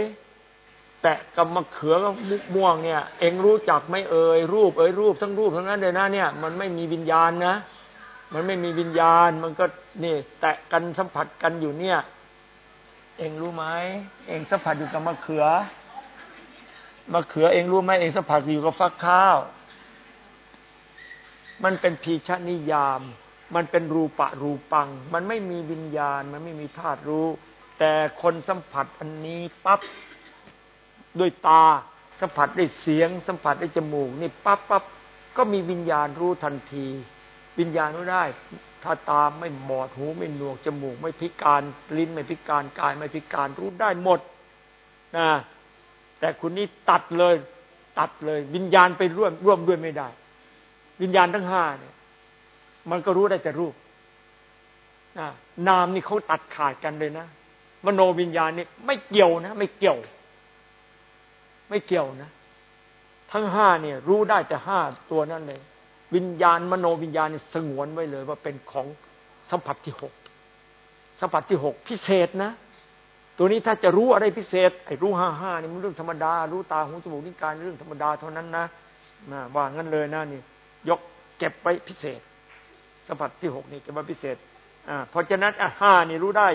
แตะกับมะเขือกับมุกม่วงเนี่ย เองรู้จักไม่เอ่ยรูปเอ่ยรูปทั้งรูปทั้งนั้นเลยนะเนี่ย มันไม่มีวิญญาณนะมันไม่มีวิญญาณ มันก็นี่ แตะกันสัมผัสกันอยู่เนี่ย เองรู้ไหมเองสัมผัสอยู่กับมะเขือมะเขือเองรู้ไหมเองสัมผัสอยู่กับฟักข้าว มันเป็นพีชนิยาม มันเป็นรูปะรูปัง มันไม่มีวิญญาณ มันไม่มีธาตุรู้ แต่คนสัมผัสอันนี้ปั๊บด้วยตาสัมผัสได้เสียง สัมผัสได้จมูก นี่ปั๊บปั๊บก็มีวิญญาณรู้ทันที วิญญาณรู้ได้ ถ้าตาไม่บอดหูไม่หนวกจมูก ไม่พิการลิ้นไม่พิการกายไม่พิการรู้ได้หมดนะแต่คุณนี่ตัดเลย ตัดเลย วิญญาณไปร่วมร่วมด้วยไม่ได้ วิญญาณทั้งห้าเนี่ย มันก็รู้ได้แต่รูปนามนี่เขาตัดขาดกันเลยนะมโนวิญญาณนี่ไม่เกี่ยวนะไม่เกี่ยว ไม่เกี่ยวนะ ทั้งห้าเนี่ย รู้ได้แต่ห้าตัวนั่นเลย วิญญาณมโนวิญญาณนี่สงวนไว้เลย ว่าเป็นของสัมผัสที่หกสัมผัสที่หกพิเศษนะตัวนี้ถ้าจะรู้อะไรพิเศษไอ้รู้ห้าห้านี่มันเรื่องธรรมดา รู้ตาหูจมูกนิ้วกายเรื่องธรรมดาเท่านั้นนะว่างั้นเลยนะนี่ ยกเก็บไว้พิเศษ สัมผัสที่หกนี่จะว่าพิเศษอ่าเพราะฉะนั้นอะห้านี่รู้ได้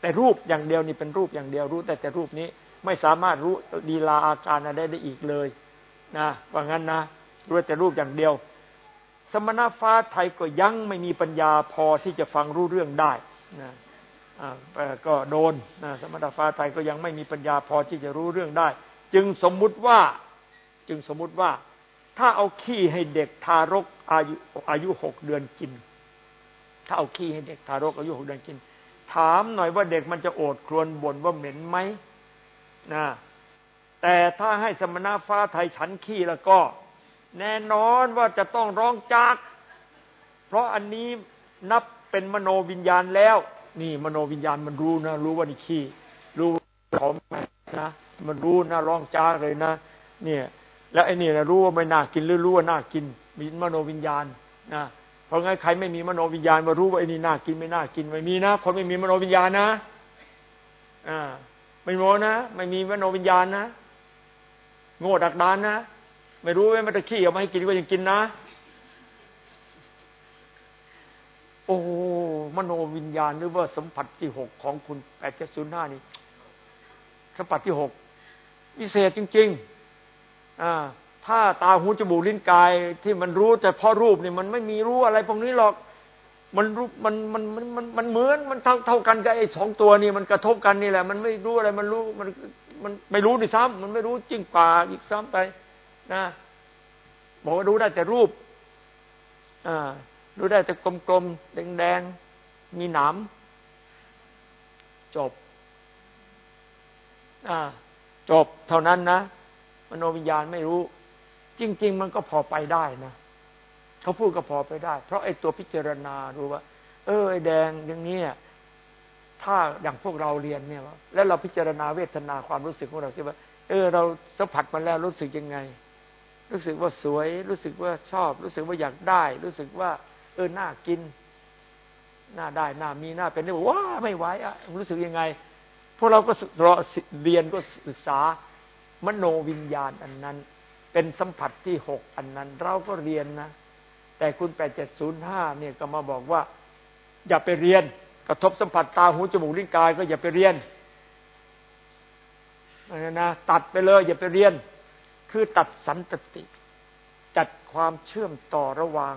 แต่รูปอย่างเดียวนี่เป็นรูปอย่างเดียวรู้แต่แต่รูปนี้ไม่สามารถรู้ดีลาอาการอะไรได้อีกเลยนะว่างั้นนะรู้แต่รูปอย่างเดียว สมณฟ้าไทยก็ยังไม่มีปัญญาพอที่จะฟังรู้เรื่องได้นะก็โดนนะสมณฟ้าไทยก็ยังไม่มีปัญญาพอที่จะรู้เรื่องได้ จึงสมมุติว่าจึงสมมุติว่า ถ้าเอาขี้ให้เด็กทารกอายุอายุหกเดือนกิน ถ้าเอาขี้ให้เด็กทารกอายุหกเดือนกิน ถามหน่อยว่าเด็กมันจะโอดครวญบ่นว่าเหม็นไหมนะแต่ถ้าให้สมณะฟ้าไทยฉันขี้แล้วก็ แน่นอนว่าจะต้องร้องจาก เพราะอันนี้นับเป็นมโนวิญญาณแล้ว นี่มโนวิญญาณมันรู้นะ รู้ว่านี่ขี้รู้ของนะมันรู้นะร้องจากเลยนะ เนี่ย แล้วไอ้นี่นะรู้ว่าไม่น่ากินหรือรู้ว่าน่ากิน มีมโนวิญญาณนะเพราะงั้นใครไม่มีมโนวิญญาณมารู้ว่าไอ้นี่น่ากินไม่น่ากินไม่มีนะคนไม่มีมโนวิญญาณนะอ่าไม่โมนะไม่มีมโนวิญญาณนะโง่ดักดานนะไม่รู้ว่ามันจะขี้ออกมาให้กินก็ยังกินนะโอ้มโนวิญญาณหรือว่าสัมผัสที่หกของคุณแปดเจ็ดศูนย์ห้านี่สัมผัสที่หกวิเศษจริง ๆ ถ้าตาหูจมูกลิ้นกายที่มันรู้แต่พอรูปเนี่ยมันไม่มีรู้อะไรพวกนี้หรอกมันรู้มันมันมันมันมันเหมือนมันเท่าเท่ากันกับไอ้สองตัวนี่มันกระทบกันนี่แหละ มันไม่รู้อะไรมันรู้มันมันไม่รู้ดิซ้ำมันไม่รู้จริงป่าอีกซ้ำไปนะบอกว่ารู้ได้แต่รูปอ่ารู้ได้แต่กลมๆแดงๆมีหนามจบอ่าจบเท่านั้นนะ มโนวิญญาณไม่รู้ จริง ๆ มันก็พอไปได้นะเขาพูดก็พอไปได้ เพราะไอ้ตัวพิจารณารู้ว่า เออไอ้แดงอย่างนี้ถ้าอย่างพวกเราเรียนเนี่ยแล้วเราพิจารณาเวทนาความรู้สึกของเราใช่ไหมเออ เราสัมผัสมาแล้วรู้สึกยังไง รู้สึกว่าสวย รู้สึกว่าชอบ รู้สึกว่าอยากได้ รู้สึกว่า เออน่ากินน่าได้น่ามีน่าเป็นได้บอกว้าไม่ไหวอะรู้สึกยังไงพวกเราก็รอเรียนก็ศึกษา มโนวิญญาณอันนั้น เป็นสัมผัสที่หกอันนั้น เราก็เรียนนะ แต่คุณแปดเจ็ดศูนย์ห้าเนี่ยก็มาบอกว่า อย่าไปเรียน กระทบสัมผัสตาหูจมูกลิ้นกายก็อย่าไปเรียนนะนะตัดไปเลย อย่าไปเรียน คือตัดสันตติ จัดความเชื่อมต่อระหว่าง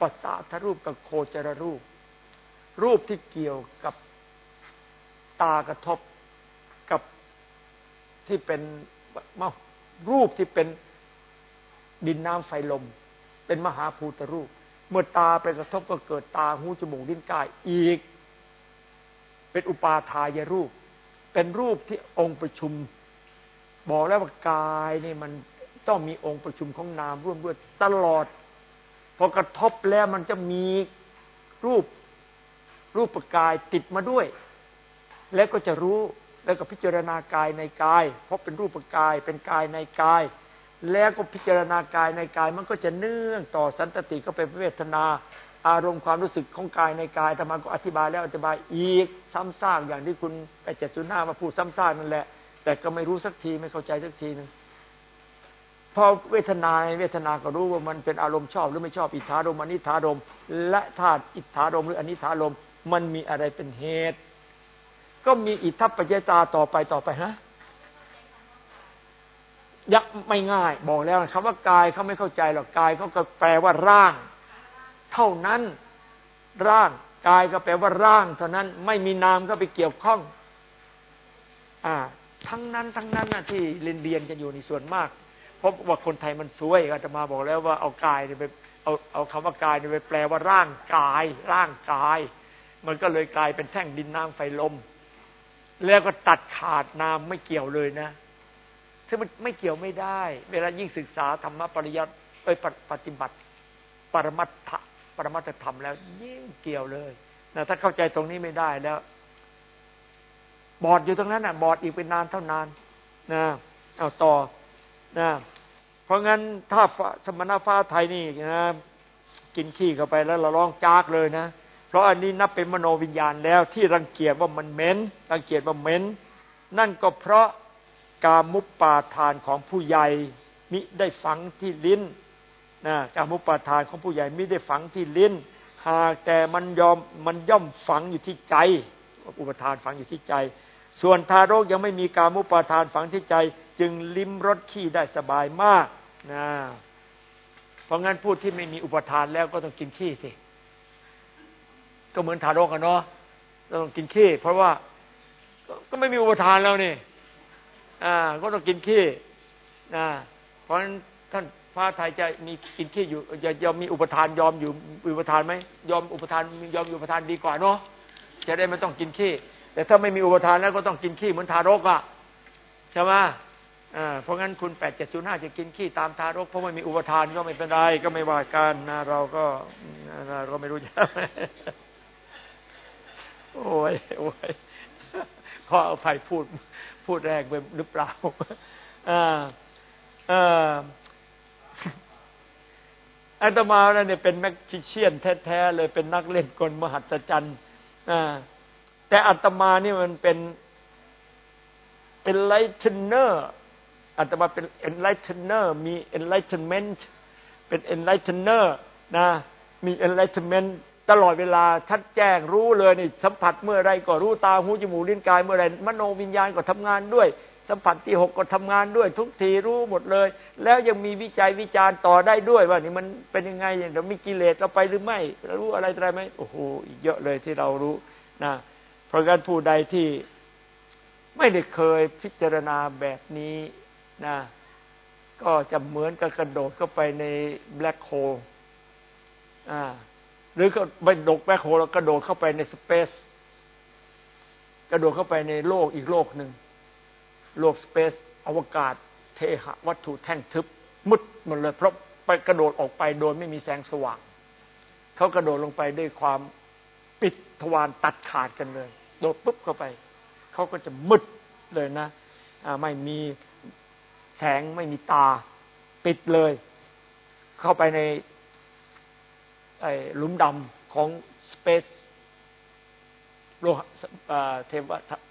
ปัสสาทรูปกับโคจรรูป รูปที่เกี่ยวกับตากระทบ ที่เป็นรูปที่เป็นดินน้ำไฟลม เป็นมหาภูตรูป เมื่อตาไปกระทบก็เกิดตาหูจมูกลิ้นกายอีก เป็นอุปาทายรูป เป็นรูปที่องค์ประชุม บอกแล้วว่ากายนี่มันต้องมีองค์ประชุมของนามร่วมด้วยตลอดพอกระทบแล้วมันจะมีรูปรูปประกายติดมาด้วย แล้วก็จะรู้ แล้วก็พิจารณากายในกาย เพราะเป็นรูปกายเป็นกายในกาย แล้วก็พิจารณากายในกายมันก็จะเนื่องต่อสันตติก็เป็นเวทนา อารมณ์ความรู้สึกของกายในกายธรรมาก็อธิบายแล้วอธิบายอีกซ้ำซากอย่างที่คุณไปเจ็ดศูนย์ห้ามาพูดซ้ำซากนั่นแหละ แต่ก็ไม่รู้สักทีไม่เข้าใจสักทีหนึ่งพอเวทนาเวทนาก็รู้ว่ามันเป็นอารมณ์ชอบหรือไม่ชอบอิทธารมอนิธารม และธาตุอิทธารมหรืออนิธารม มันมีอะไรเป็นเหตุ ก็มีอิทัปปัจจตาต่อไปต่อไปฮะยักไม่ง่าย บอกแล้วคำว่ากายเขาไม่เข้าใจหรอกกายเขาก็แปลว่าร่าง เท่านั้น ร่างกายก็แปลว่าร่าง เท่านั้น ไม่มีนามก็ไปเกี่ยวข้อง อ่า ทั้งนั้นทั้งนั้นนะที่เรียนเรียนกันอยู่ในส่วนมาก เพราะว่าคนไทยมันสวยอาตมาบอกแล้วว่าเอากายเนี่ยไปเอาเอาคำว่ากายเนี่ยไปแปลว่าร่างกาย ร่างกาย มันก็เลยกลายเป็นแท่งดินน้ำไฟลม แล้วก็ตัดขาดนามไม่เกี่ยวเลยนะซึ่งมันไม่เกี่ยวไม่ได้ เวลายิ่งศึกษาธรรมปริยัติไปปฏิบัติ ปรมัตถปรมัตถธรรมแล้ว ยิ่งเกี่ยวเลยนะถ้าเข้าใจตรงนี้ไม่ได้แล้ว บอดอยู่ตรงนั้นน่ะ บอดอีกเป็นนานเท่านานนะเอาต่อนะเพราะงั้นถ้าสมณฟ้าไทยนี่นะกินขี้เข้าไปแล้วเราร้องจากเลยนะ ราะอันนี้นับเป็นมโนวิญญาณแล้วที่รังเกียจว่ามันเหม็นรังเกียจว่าเหม็นนั่นก็เพราะกามุปปาทานของผู้ใหญ่มิได้ฝังที่ลิ้นนะกามุปปาทานของผู้ใหญ่มิได้ฝังที่ลิ้น หากแต่มันยอมมันย่อมฝังอยู่ที่ใจ อุปทานฝังอยู่ที่ใจ ส่วนทารกยังไม่มีกามุปปาทานฝังที่ใจ จึงลิ้มรสขี้ได้สบายมากนะเพราะงั้นพูดที่ไม่มีอุปทานแล้วก็ต้องกินขี้สิ ก็เหมือนทารกกันเนาะเราต้องกินขี้เพราะว่าก็ไม่มีอุปทานแล้วนี่ อ่า ก็ต้องกินขี้นะเพราะฉะนั้นท่านพระไทยจะมีกินขี้อยู่จะยอมมีอุปทานยอมอยู่อุปทานไหมยอมอุปทานยอมอยู่อุปทานดีกว่าเนาะจะได้ไม่ต้องกินขี้แต่ถ้าไม่มีอุปทานแล้วก็ต้องกินขี้เหมือนทารกอะใช่ไหมอ่าเพราะงั้นคุณแปดเจ็ดศูนย์ห้าจะกินขี้ตามทารกเพราะไม่มีอุปทานก็ไม่เป็นไรก็ไม่ว่ากันนะเราก็เราก็ไม่รู้จะ โอ้ยโอ้ยขอเอาไฟพูดพูดแรงไปหรือเปล่าอ่าอ่าอาตมาเนี่ยเป็น magician แท้ๆเลยเป็นนักเล่นกลมหัศจรรย์แต่อาตมานี่มันเป็นเป็น lightener อาตมาเป็น enlightener มี enlightenment เป็น enlightenerนะมีเอ็นไลท์เมนต์ ตลอดเวลาชัดแจ้งรู้เลยนี่สัมผัสเมื่อไรก็รู้ตาหูจมูกลิ้นกายเมื่อไรมโนวิญญาณก็ทำงานด้วย สัมผัสที่หกก็ทำงานด้วย ทุกทีรู้หมดเลย แล้วยังมีวิจัยวิจารณ์ต่อได้ด้วยว่านี่มันเป็นยังไงอย่างเรามีกิเลสเราไปหรือไม่รู้อะไรอะไรไหมโอ้โหเยอะเลยที่เรารู้นะเพราะงั้นผู้ใดที่ไม่ได้เคยพิจารณาแบบนี้นะก็จะเหมือนกับกระโดดเข้าไปในแบล็คโฮลอ่า หรือก็ไปดกแบคโฮแล้วกระโดดเข้าไปในสเปซกระโดดเข้าไปในโลกอีกโลกหนึ่ง โลกสเปซอวกาศ เทหะวัตถุแท่งทึบมุดหมดเลย เพราะไปกระโดดออกไปโดยไม่มีแสงสว่าง เขากระโดดลงไปด้วยความปิดทวารตัดขาดกันเลย โดดปุ๊บเข้าไป เขาก็จะมืดเลยนะไม่มีแสงไม่มีตาปิดเลย เข้าไปใน ไอ้หลุมดำของสเปซโลหะเทว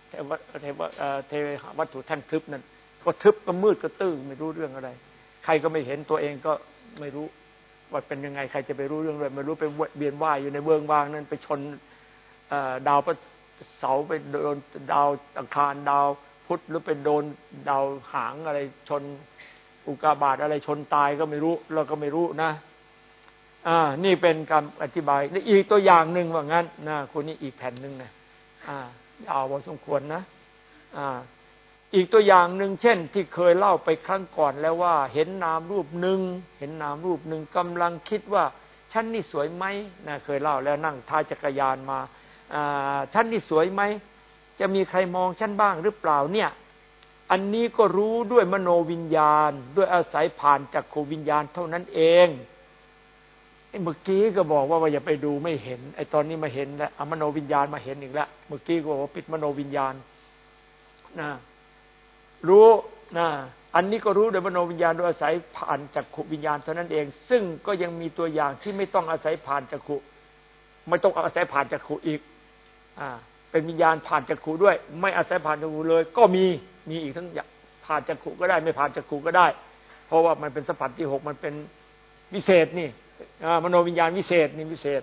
เทวเทวเทววัตถุแท่นทึบนั่นก็ทึบก็มืดก็ตื้อไม่รู้เรื่องอะไร ใครก็ไม่เห็นตัวเองก็ไม่รู้ว่าเป็นยังไงใครจะไปรู้เรื่องอะไรไม่รู้ไปเบียนว่ายอยู่ในเบื้องว่างนั้นไปชนดาวเสาไปโดนดาวอังคารดาวพุธหรือไปโดนดาวหางอะไรชนอุกาบาตอะไรชนตายก็ไม่รู้เราก็ไม่รู้นะ อ่า นี่เป็นการอธิบายและอีกตัวอย่างหนึ่งว่างั้นนะคนนี้อีกแผ่นหนึ่งนะอ่ายาวพอสมควรนะ อ่า อีกตัวอย่างหนึ่งเช่น ที่เคยเล่าไปครั้งก่อนแล้วว่า เห็นนามรูปหนึ่งเห็นนามรูปหนึ่งกำลังคิดว่าฉันนี่สวยไหมนะเคยเล่าแล้วนั่งท้ายจักรยานมาอ่าฉันนี่สวยไหมจะมีใครมองฉันบ้างหรือเปล่าเนี่ย อันนี้ก็รู้ด้วยมโนวิญญาณ ด้วยอาศัยผ่านจากโควิญญาณเท่านั้นเอง เมื่อกี้ก็บอกว่าอย่าไปดูไม่เห็น ไอ้ตอนนี้มาเห็นแล้วอมโนวิญญาณมาเห็นอีกแล้วเมื่อกี้ก็บอกว่าปิดมโนวิญญาณนะรู้นะอันนี้ก็รู้โดยมโนวิญญาณโดยอาศัยผ่านจากขุวิญญาณเท่านั้นเอง ซึ่งก็ยังมีตัวอย่างที่ไม่ต้องอาศัยผ่านจากขุไม่ต้องอาศัยผ่านจากขุอีก อ่า เป็นวิญญาณผ่านจากขุด้วย ไม่อาศัยผ่านจากขุเลย ก็มีมีอีกทั้งผ่านจากขุก็ได้ ไม่ผ่านจากขุก็ได้ เพราะว่ามันเป็นสัมผัสที่หกมันเป็นวิเศษนี่ มโนวิญญาณวิเศษนี่วิเศษ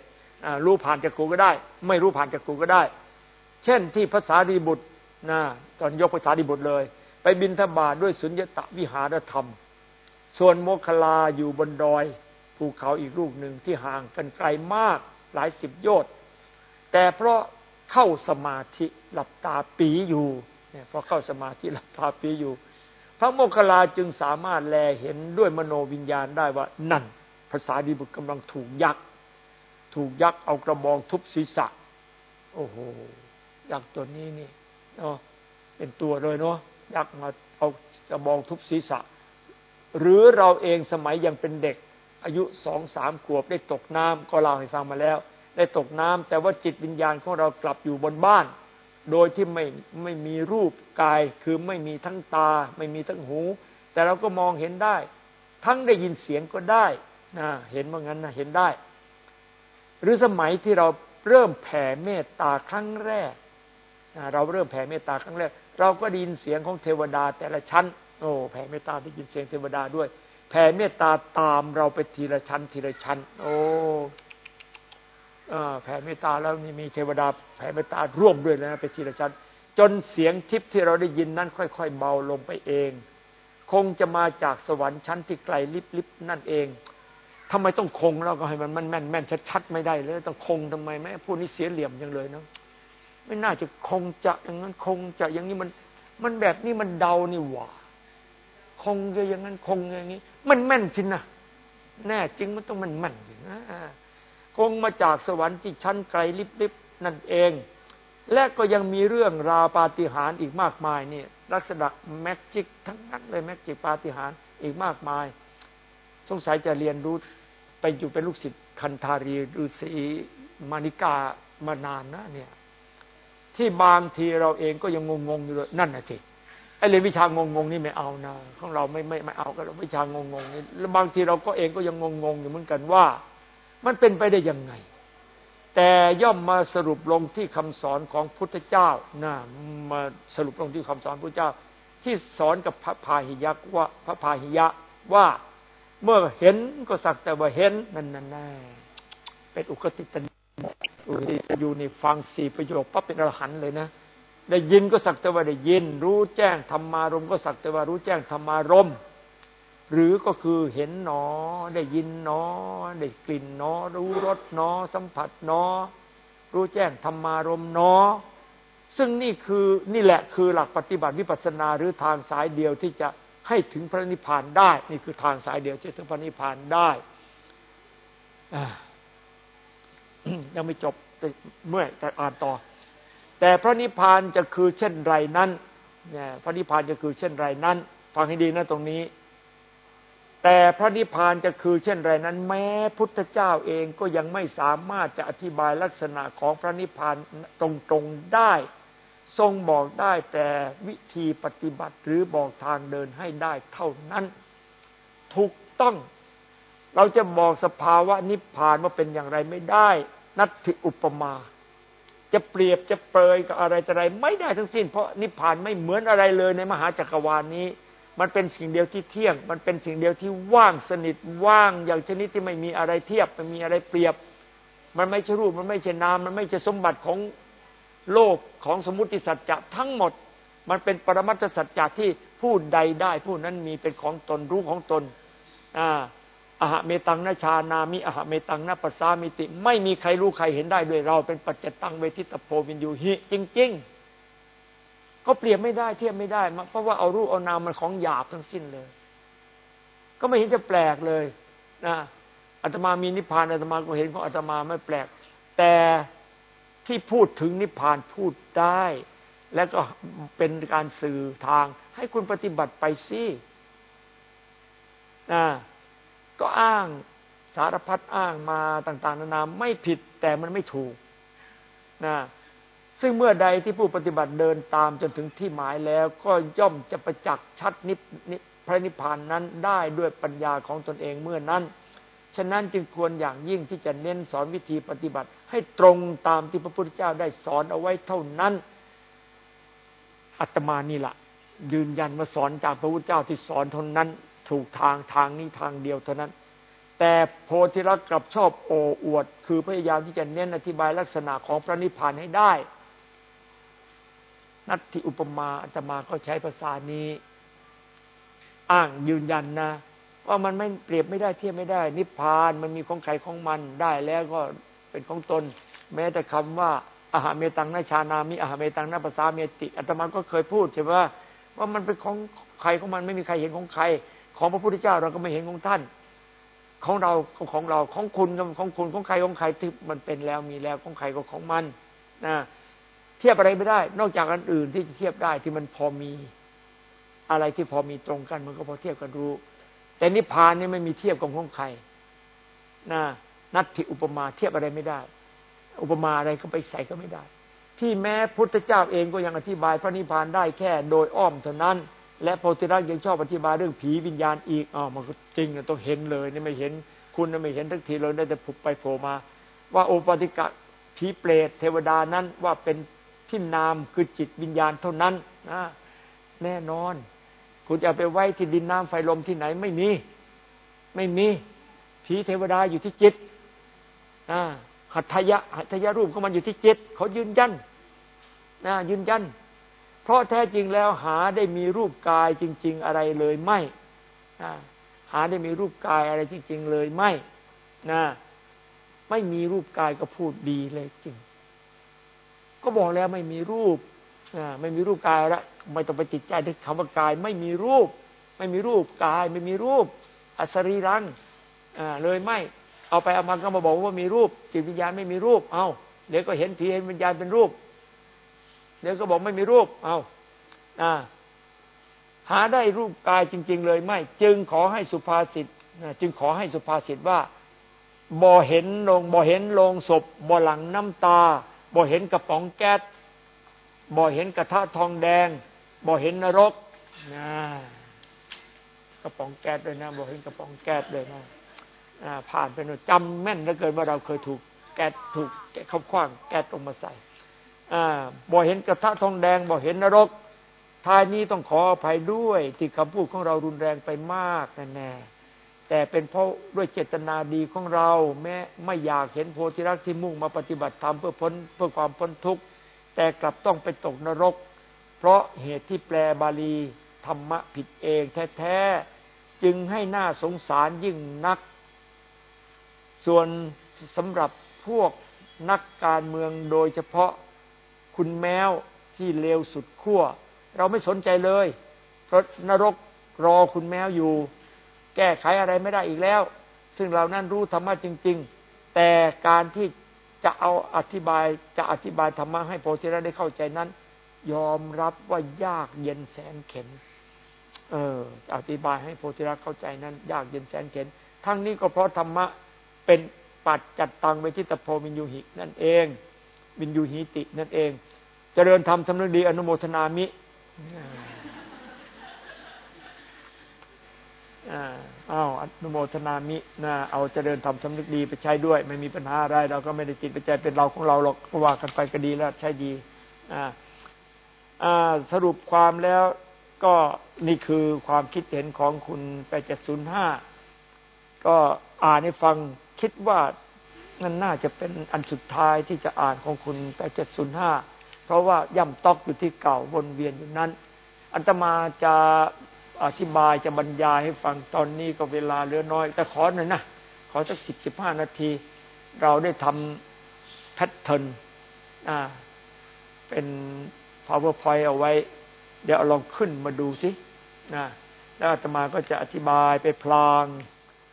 รู้ผ่านจากขุก็ได้ ไม่รู้ผ่านจากขุก็ได้ เช่นที่ภาษาดีบุตรนะตอนยกภาษาดีบุตรเลย ไปบินทบาทด้วยสุญญตวิหารธรรม ส่วนโมคลาอยู่บนดอยภูเขาอีกลูกหนึ่งที่ห่างกันไกลมากหลายสิบโยชน์แต่เพราะเข้าสมาธิหลับตาปีอยู่เนี่ยเพราะเข้าสมาธิหลับตาปีอยู่ พระโมคคลาจึงสามารถแลเห็นด้วยมโนวิญญาณได้ว่านั่น ภาษาดีบุตรกำลังถูกยักษ์ถูกยักษ์เอากระบองทุบศีรษะ โอ้โหยักษ์ตัวนี้นี่เนาะเป็นตัวเลยเนาะยักษ์มาเอากระบองทุบศีรษะ หรือเราเองสมัยยังเป็นเด็ก อายุสองสามขวบได้ตกน้ำก็เล่าให้ฟังมาแล้ว ได้ตกน้ำแต่ว่าจิตวิญญาณของเรากลับอยู่บนบ้าน โดยที่ไม่ไม่มีรูปกายคือไม่มีทั้งตา ไม่มีทั้งหู แต่เราก็มองเห็นได้ ทั้งได้ยินเสียงก็ได้ เห็นว่างั้นนะเห็นได้ หรือสมัยที่เราเริ่มแผ่เมตตาครั้งแรกเราเริ่มแผ่เมตตาครั้งแรก เราก็ได้ยินเสียงของเทวดาแต่ละชั้น โอ้แผ่เมตตาได้ยินเสียงเทวดาด้วย แผ่เมตตาตามเราไปทีละชั้น ทีละชั้น โอ้แผ่เมตตาแล้วนี่มีเทวดาแผ่เมตตาร่วมด้วยนะไปทีละชั้น จนเสียงทิพย์ที่เราได้ยินนั้น ค่อย ๆ เบาลงไปเอง คงจะมาจากสวรรค์ชั้นที่ไกลลิบๆนั่นเอง ทำไมต้องคงเราก็ให้มันแม่นแม่นชัดๆไม่ได้เลยต้องคงทำไมแม่พูดนี้เสียเหลี่ยมอยังเลยเนาะไม่น่าจะคงจะอย่างนั้นคงจะอย่างนี้มัน มันแบบนี้มันเดานี่หว่าคงจะอย่างนั้นคงอย่างนี้ มันแม่นจริงนะแน่จริงมันต้องมันแม่นจริงนะคงมาจากสวรรค์ที่ชั้นไกลลิบๆนั่นเอง และก็ยังมีเรื่องราวปาฏิหาริย์อีกมากมายนี่ลักษณะแมกจิกทั้งนั้นเลยแมกจิกปาฏิหาริย์อีกมากมาย สงสัยจะเรียนรู้ ไปอยู่เป็นลูกศิษย์คันธารีฤาษีมานิกามานานนะเนี่ย ที่บางทีเราเองก็ยังงงๆอยู่เลยนั่นน่ะสิไอเรียนวิชางงงๆนี่ไม่เอานะของเราไม่ไม่ไม่เอาก็เราวิชางงๆนี่แล้วบางทีเราก็เองก็ยังงงๆอยู่เหมือนกันว่า มันเป็นไปได้ยังไง แต่ย่อมมาสรุปลงที่คำสอนของพุทธเจ้านะมาสรุปลงที่คำสอนพระเจ้า ที่สอนกับพระพาหิยะว่าพระพาหิยะว่า เมื่อเห็นก็สักแต่ว่าเห็นนั่นแน่เป็นอุคติตันอยู่นี่ฟังสี่ประโยคปั๊บเป็นอรหันต์เลยนะได้ยินก็สักแต่ว่าได้ยิน รู้แจ้งธรรมารมก็สักแต่ว่ารู้แจ้งธรรมารมหรือก็คือเห็นหนอ ได้ยินหนอ ได้กลิ่นหนอ รู้รสหนอ สัมผัสหนอ รู้แจ้งธรรมารมหนอ ซึ่งนี่คือนี่แหละคือหลักปฏิบัติวิปัสสนาหรือทางสายเดียวที่จะ ให้ถึงพระนิพพานได้ นี่คือทางสายเดียวที่ถึงพระนิพพานได้ยังไม่จบเมื่อแต่อ่านต่อ แต่พระนิพพานจะคือเช่นไรนั้นเนี่ยพระนิพพานจะคือเช่นไรนั้น ฟังให้ดีนะตรงนี้ แต่พระนิพพานจะคือเช่นไรนั้น แม้พุทธเจ้าเองก็ยังไม่สามารถจะอธิบายลักษณะของพระนิพพานตรงๆได้ ทรงบอกได้แต่วิธีปฏิบัติหรือบอกทางเดินให้ได้เท่านั้น ถูกต้อง เราจะบอกสภาวะนิพพานว่าเป็นอย่างไรไม่ได้ นัตถิอุปมา จะเปรียบจะเปรยกับอะไรจะอะไรไม่ได้ทั้งสิ้น เพราะนิพพานไม่เหมือนอะไรเลยในมหาจักรวาลนี้ มันเป็นสิ่งเดียวที่เที่ยง มันเป็นสิ่งเดียวที่ว่างสนิทว่างอย่างชนิดที่ไม่มีอะไรเทียบไม่มีอะไรเปรียบ มันไม่ใช่รูปมันไม่ใช่นามมันไม่ใช่สมบัติของ โลกของสมมติสัจจะทั้งหมด มันเป็นปรมัตถสัจจะที่ผู้ใดได้ ผู้นั้นมีเป็นของตนรู้ของตนอ่าอหะเมตังนาชานามิอหะเมตังนาปัสสามิติ ไม่มีใครรู้ใครเห็นได้ด้วยเราเป็นปัจจตังเวทิตโพวินยูหิ จริง ๆ ก็เปรียบไม่ได้เทียบไม่ได้ เพราะว่าเอารูปเอานามมันของหยาบทั้งสิ้นเลย ก็ไม่เห็นจะแปลกเลยนะอาตมามีนิพพานอาตมาก็เห็นของอาตมาไม่แปลก แต่ ที่พูดถึงนิพพานพูดได้ และก็เป็นการสื่อทาง ให้คุณปฏิบัติไปสินะก็อ้างสารพัดอ้างมาต่าง ๆ นานาไม่ผิดแต่มันไม่ถูกนะซึ่งเมื่อใดที่ผู้ปฏิบัติเดินตามจนถึงที่หมายแล้ว ก็ย่อมจะประจักษ์ชัดนิพพระนิพพานนั้นได้ด้วยปัญญาของตนเองเมื่อนั้น ฉะนั้นจึงควรอย่างยิ่งที่จะเน้นสอนวิธีปฏิบัติ ให้ตรงตามที่พระพุทธเจ้าได้สอนเอาไว้เท่านั้นอัตมานี่แหละยืนยันมาสอนจากพระพุทธเจ้าที่สอนเท่านั้น ถูกทางทางนี้ทางเดียวเท่านั้น แต่โพธิรักกลับชอบโอ้อวด คือพยายามที่จะเน้นอธิบายลักษณะของพระนิพพานให้ได้ นัตถิอุปมาอาตมาก็ใช้ภาษานี้ อ้างยืนยันนะ ว่ามันไม่เปรียบไม่ได้เทียบไม่ได้ นิพพานมันมีของใครของมันได้แล้วก็เป็นของตน แม้แต่คำว่าอาหาเมตังนาชานามิอาหาเมตังนาภาษาเมติอาตมาก็เคยพูดใช่ไหมว่ามันเป็นของใครของมันไม่มีใครเห็นของใคร ของพระพุทธเจ้าเราก็ไม่เห็นของท่าน ของเราของเราของคุณของคุณของใครของใครที่มันเป็นแล้วมีแล้วของใครก็ของมันนะเทียบอะไรไม่ได้ นอกจากอันอื่นที่จะเทียบได้ที่มันพอมีอะไรที่พอมีตรงกัน มันก็พอเทียบกันรู้ แต่นิพพานนี่ไม่มีเทียบกับของใครนะนัตถิอุปมาเทียบอะไรไม่ได้ อุปมาอะไรก็ไปใส่ก็ไม่ได้ ที่แม้พุทธเจ้าเองก็ยังอธิบายพระนิพพานได้แค่โดยอ้อมเท่านั้น และโพธิรักยังชอบอธิบายเรื่องผีวิญญาณอีกอ๋อมันก็จริงต้องเห็นเลยนี่ไม่เห็นคุณไม่เห็นทักทีเลยได้แต่ผุบไปโผล่มา ว่าโอปติกะผีเปรตเทวดานั้นว่าเป็นที่นามคือจิตวิญญาณเท่านั้นนะแน่นอน คุณจะไปไว้ที่ดินน้ำไฟลมที่ไหนไม่มี ไม่มีผีเทวดาอยู่ที่จิตหัตถยะหัตถยะรูปของมันอยู่ที่จิตเขายืนยันนะยืนยัน เพราะแท้จริงแล้วหาได้มีรูปกายจริง ๆ อะไรเลยไม่หาได้มีรูปกายอะไรจริง ๆ เลยไม่นะไม่มีรูปกายก็พูดดีเลยจริง ก็บอกแล้วไม่มีรูป ไม่มีรูปกายแล้วไม่ต้องไปติดใจถึงคำว่ากาย ไม่มีรูป ไม่มีรูปกาย ไม่มีรูป อสรีรังเลยไม่ เอาไปเอามาก็มาบอกว่ามีรูป จิตวิญญาณไม่มีรูป เอาเดี๋ยวก็เห็นผีเห็นวิญญาณเป็นรูป เดี๋ยวก็บอกไม่มีรูป เอาอาหาได้รูปกายจริง ๆ เลยไม่ จึงขอให้สุภาษิตจึงขอให้สุภาษิตว่าบ่เห็นลงบ่เห็นลงศพบ่หลังน้ำตาบ่เห็นกระป๋องแก๊ส บ่เห็นกระทะทองแดง บ่เห็นนรกนะกระป๋องแก๊สเลยนะบ่เห็นกระป๋องแก๊สเลยนะผ่านไปหน่อยจำแม่นเหลือเกินว่าเราเคยถูกแก๊สถูกเขาคว้างแก๊สลงมาใส่บ่เห็นกระทะทองแดงบ่เห็นนรกท้ายนี้ต้องขออภัยด้วย ที่คำพูดของเรารุนแรงไปมากแน่แต่เป็นเพราะด้วยเจตนาดีของเรา แม้ไม่อยากเห็นโพธิรักที่มุ่งมาปฏิบัติธรรมเพื่อพ้นเพื่อความพ้นทุกข์ แต่กลับต้องไปตกนรก เพราะเหตุที่แปลบาลีธรรมะผิดเองแท้ๆ จึงให้หน้าสงสารยิ่งนัก ส่วนสำหรับพวกนักการเมืองโดยเฉพาะคุณแมวที่เลวสุดขั้วเราไม่สนใจเลย เพราะนรกรอคุณแมวอยู่ แก้ไขอะไรไม่ได้อีกแล้ว ซึ่งเรานั้นรู้ธรรมะจริง ๆ แต่การที่ จะเอาอธิบายจะอธิบายธรรมะให้โพธิระได้เข้าใจนั้น ยอมรับว่ายากเย็นแสนเข็นเอออธิบายให้โพธิระเข้าใจนั้น ยากเย็นแสนเข็นทั้งนี้ก็เพราะธรรมะเป็นปัจจัดตังเวทิตโพมินยูหินั่นเอง วินยูหิตินั่นเอง เจริญธรรมสำนึกดีอนุโมทนามิ อ้าวอนุโมทนามินะเอาเจริญธรรมสำนึกดีไปใช้ด้วย ไม่มีปัญหาอะไรเราก็ไม่ได้ติดไปใจเป็นเราของเราหรอกว่ากันไปก็ดีแล้วใช้ดีสรุปความแล้วก็นี่คือความคิดเห็นของคุณไปเจ็ดศูนย์ห้าก็อ่านให้ฟังคิดว่านั่นน่าจะเป็นอันสุดท้ายที่จะอ่านของคุณแปดเจ็ดศูนย์ห้าเพราะว่าย่ำตอกอยู่ที่เก่าวนเวียนอยู่นั้น อันตมาจะ อธิบายจะบรรยายให้ฟังตอนนี้ก็เวลาเหลือน้อย แต่ขอหน่อยนะขอสักสิบสิบห้านาที เราได้ทำแพทเทิร์นเป็น powerpoint เอาไว้ เดี๋ยวลองขึ้นมาดูสินะแล้วอาตมาก็จะอธิบายไปพลาง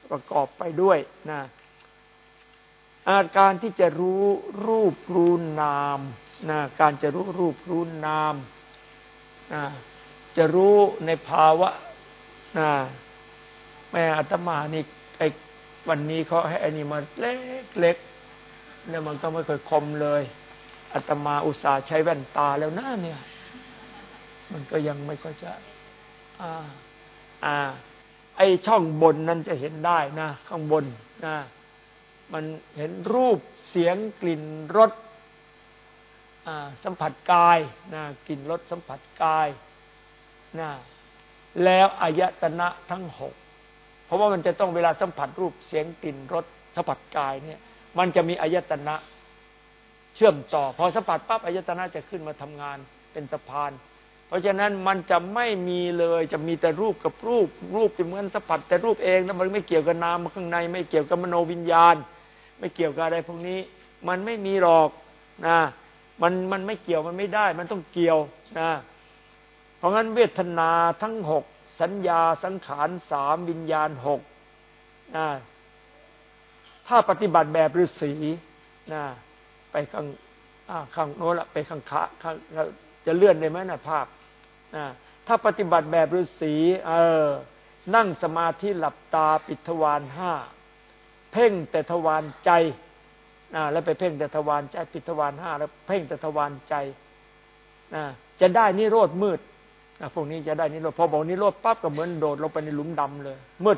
ประกอบไปด้วยนะอาการที่จะรู้รูปรู้นามนะการจะรู้รูปรู้นามนะ จะรู้ในภาวะนะแม่อาตมานี่ไอ้วันนี้เขาให้อันนี้มาเล็กๆเนี่ยมันก็ไม่เคยคมเลยอาตมาอุตส่าห์ใช้แว่นตาแล้วนะเนี่ย มันก็ยังไม่ค่อยจะ อ่า อ่า ไอช่องบนนั้นจะเห็นได้นะ ข้างบนนะมันเห็นรูปเสียงกลิ่นรสสัมผัสกายนะกลิ่นรสสัมผัสกาย นะแล้วอายตนะทั้งหกเพราะว่ามันจะต้องเวลาสัมผัสรูปเสียงกลิ่นรสสัมผัสกายเนี่ย มันจะมีอายตนะเชื่อมต่อ พอสัมผัสปั๊บอายตนะจะขึ้นมาทำงานเป็นสะพาน เพราะฉะนั้นมันจะไม่มีเลยจะมีแต่รูปกับรูป รูปจะเหมือนสัมผัสแต่รูปเองแล้วมันไม่เกี่ยวกับนามข้างใน ไม่เกี่ยวกับมโนวิญญาณ ไม่เกี่ยวกับอะไรพวกนี้ มันไม่มีหรอกนะมันมันไม่เกี่ยวมันไม่ได้ มันต้องเกี่ยวนะ เพราะงั้นเวทนาทั้งหกสัญญาสังขารสามวิญญาณหกนะถ้าปฏิบัติแบบฤาษีนะไปข้างข้างโน้นละไปข้างขาข้างจะเลื่อนได้ไหมนะภาพนะถ้าปฏิบัติแบบฤาษีเออ นั่งสมาธิหลับตาปิดทวารห้าเพ่งแต่ทวารใจนะแล้วไปเพ่งแต่ทวารใจปิดทวารห้าแล้วเพ่งแต่ทวารใจนะจะได้นิโรธมืด พวกนี้จะได้นิโรธพอบอกนิโรธปั๊บก็เหมือนโดดลงไปในหลุมดำเลย มืด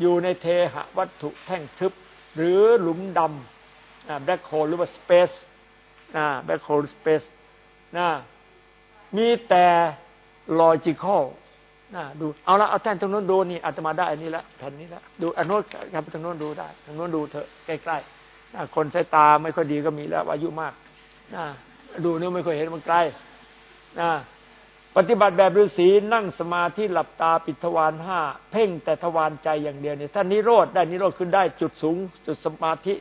อยู่ในเทหะวัตถุแท่งทึบ หรือหลุมดำแบล็คโฮลหรือว่าสเปซแบล็คโฮลสเปซมีแต่ลอจิคอลดูเอาละเอาแท่นตรงนู้นดูนี่อาตมาได้อันนี้ละแผ่นนี้ละดูอันโน้นครับตรงโน้นดูได้ตรงโน้นดูเถอะใกล้ๆคนสายตาไม่ค่อยดีก็มีแล้วอายุมากนดูนี่ไม่ค่อยเห็นมันไกล ปฏิบัติแบบฤาษีนั่งสมาธิหลับตาปิดทวารห้าเพ่งแต่ทวารใจอย่างเดียวเนี่ยถ้านิโรธได้นิโรธขึ้นได้จุดสูง จุดสมาธิ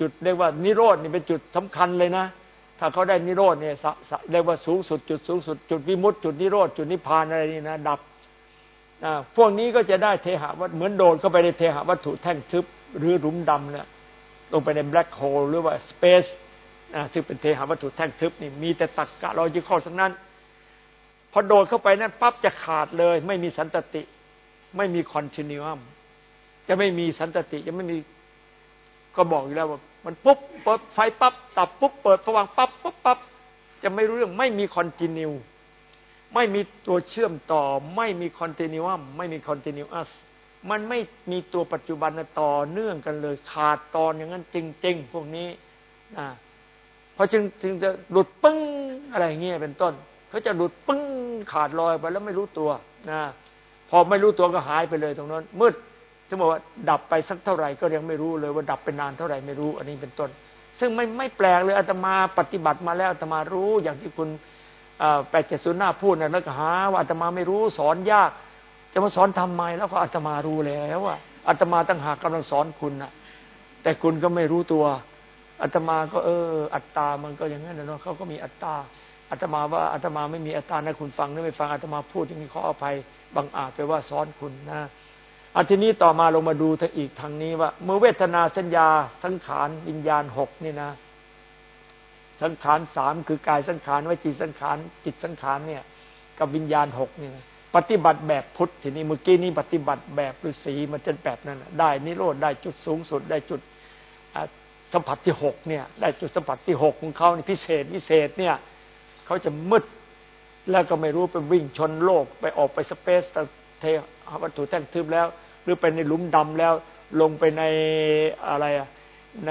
จุดเรียกว่านิโรธนี่เป็นจุดสำคัญเลยนะ ถ้าเขาได้นิโรธเนี่ยเรียกว่าสูงสุด จุดสูงสุด จุดวิมุตติจุดนิโรธจุดนิพพานอะไรนี่นะดับพวกนี้ก็จะได้เทหะวัตเหมือนโดนเข้าไปในเทหะวัตถุแท่งทึบหรือหลุมดำเนี่ยลงไปใน black hole หรือว่า space ซึ่งเป็นเทหวัตถุแท่งทึบนี่มีแต่ตักกะ logical ทั้งนั้น โดดเข้าไปนั้นปั๊บจะขาดเลย ไม่มีสันตติ ไม่มี continuum จะไม่มีสันตติจะไม่มีก็บอกอยู่แล้วว่า มันปุ๊บเปิดไฟปั๊บดับปุ๊บเปิดสว่างปั๊บปุ๊บปั๊บจะไม่รู้เรื่องไม่มี continuum ไม่มีตัวเชื่อมต่อ ไม่มี continuum ไม่มี continuousมันไม่มีตัวปัจจุบันต่อเนื่องกันเลย ขาดตอนอย่างนั้นจริง ๆ พวกนี้นะเพอจึงจึงจะหลุดปึ้งอะไรเงี้ยเป็นต้น เขาจะหลุดปึ้งขาดลอยไปแล้วไม่รู้ตัวนะพอไม่รู้ตัวก็หายไปเลยตรงนั้น มืดจะบอกว่าดับไปสักเท่าไหร่ก็ยังไม่รู้เลยว่าดับไปนานเท่าไหร่ไม่รู้ อันนี้เป็นต้น ซึ่งไม่ไม่แปลกเลยอาตมาปฏิบัติมาแล้วอาตมารู้อย่างที่คุณแปดเจ็ดศูนย์หน้าพูดนะแล้วก็หาว่าอาตมาไม่รู้สอนยากจะมาสอนทำไมแล้วก็อาตมารู้แล้วว่าอาตมาตั้งหากกำลังสอนคุณนะแต่คุณก็ไม่รู้ตัวอาตมาก็เออ อัตตามันก็อย่างนั้นนะเนาะเขาก็มีอัตตา อาตมาว่าอาตมาไม่มีอัตตานะคุณฟังหรือไม่ฟังอาตมาพูดอย่างนี้ขออภัยบางอาจไปว่าสอนคุณนะอันทีนี้ต่อมาลงมาดูทางอีกทางนี้ว่า เมื่อเวทนาสัญญาสังขารวิญญาณหกนี่นะ สังขารสามคือกายสังขารวิจิตสังขารจิตสังขารเนี่ย กับวิญญาณหกนี่นะปฏิบัติแบบพุทธทีนี้เมื่อกี้นี้ปฏิบัติแบบฤาษีมันจะแบบนั้นได้นิโรธได้จุดสูงสุดได้จุดสัมผัสที่หกเนี่ย ได้จุดสัมผัสที่หกของเขานี่พิเศษพิเศษเนี่ย เขาจะมืดแล้วก็ไม่รู้ไปวิ่งชนโลก ไปออกไปสเปซเทวัตถุแท่งทึบแล้ว หรือไปในหลุมดำแล้ว ลงไปในอะไรอะใน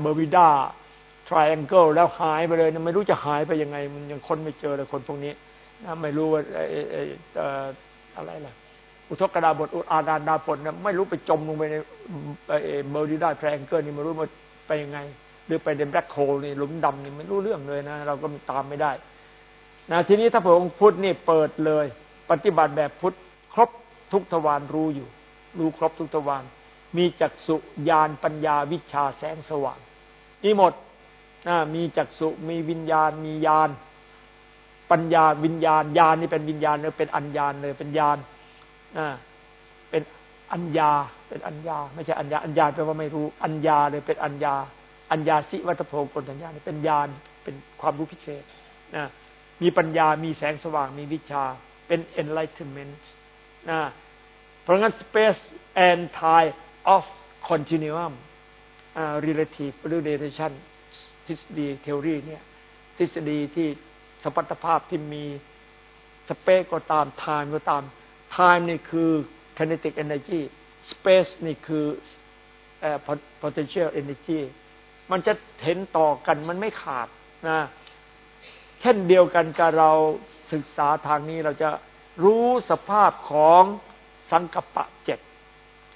Bermuda Triangle แล้วหายไปเลยไม่รู้จะหายไปยังไง มันยังคนไม่เจอเลยคนพวกนี้นะไม่รู้ว่าอะไรล่ะ อุทกดาบสอุอาฬารดาบสนะไม่รู้ไปจมลงไปใน Bermuda Triangle นี่ไม่รู้ว่าไปยังไง หรือไปใน black hole นี่หลุมดำนี่ไม่รู้เรื่องเลยนะ เราก็ตามไม่ได้นะทีนี้ถ้าพระองค์พุทธนี่เปิดเลย ปฏิบัติแบบพุทธครบทุกทวารรู้อยู่ รู้ครบทุกทวารมีจักสุญาณปัญญาวิชาแสงสว่างนี่หมดมีจักสุมีวิญญาณมีญาณปัญญาวิญญาณญาณนี่เป็นวิญญาณเลยเป็นอัญญาณเลยเป็นญาณเป็นอัญญาเป็นอัญญา ไม่ใช่อัญญาอัญญาแปลว่าไม่รู้ อัญญาเลยเป็นอัญญา อัญญาสิวัตโพกลสัญญาเป็นญาณเป็นความรู้พิเศษนะมีปัญญามีแสงสว่างมีวิชาเป็น enlightenment นะเพราะงั้น space and time of continuum relative relation ทฤษฎี theory เนี่ยทฤษฎีที่สปัตภาพที่มีสเปซก็ตาม time ก็ตาม time นี่คือ kinetic energy space นี่คือ potential energy มันจะเห็นต่อกันมันไม่ขาดนะเช่นเดียวกันกับเราศึกษาทางนี้เราจะรู้สภาพของสังกปะเจ็ด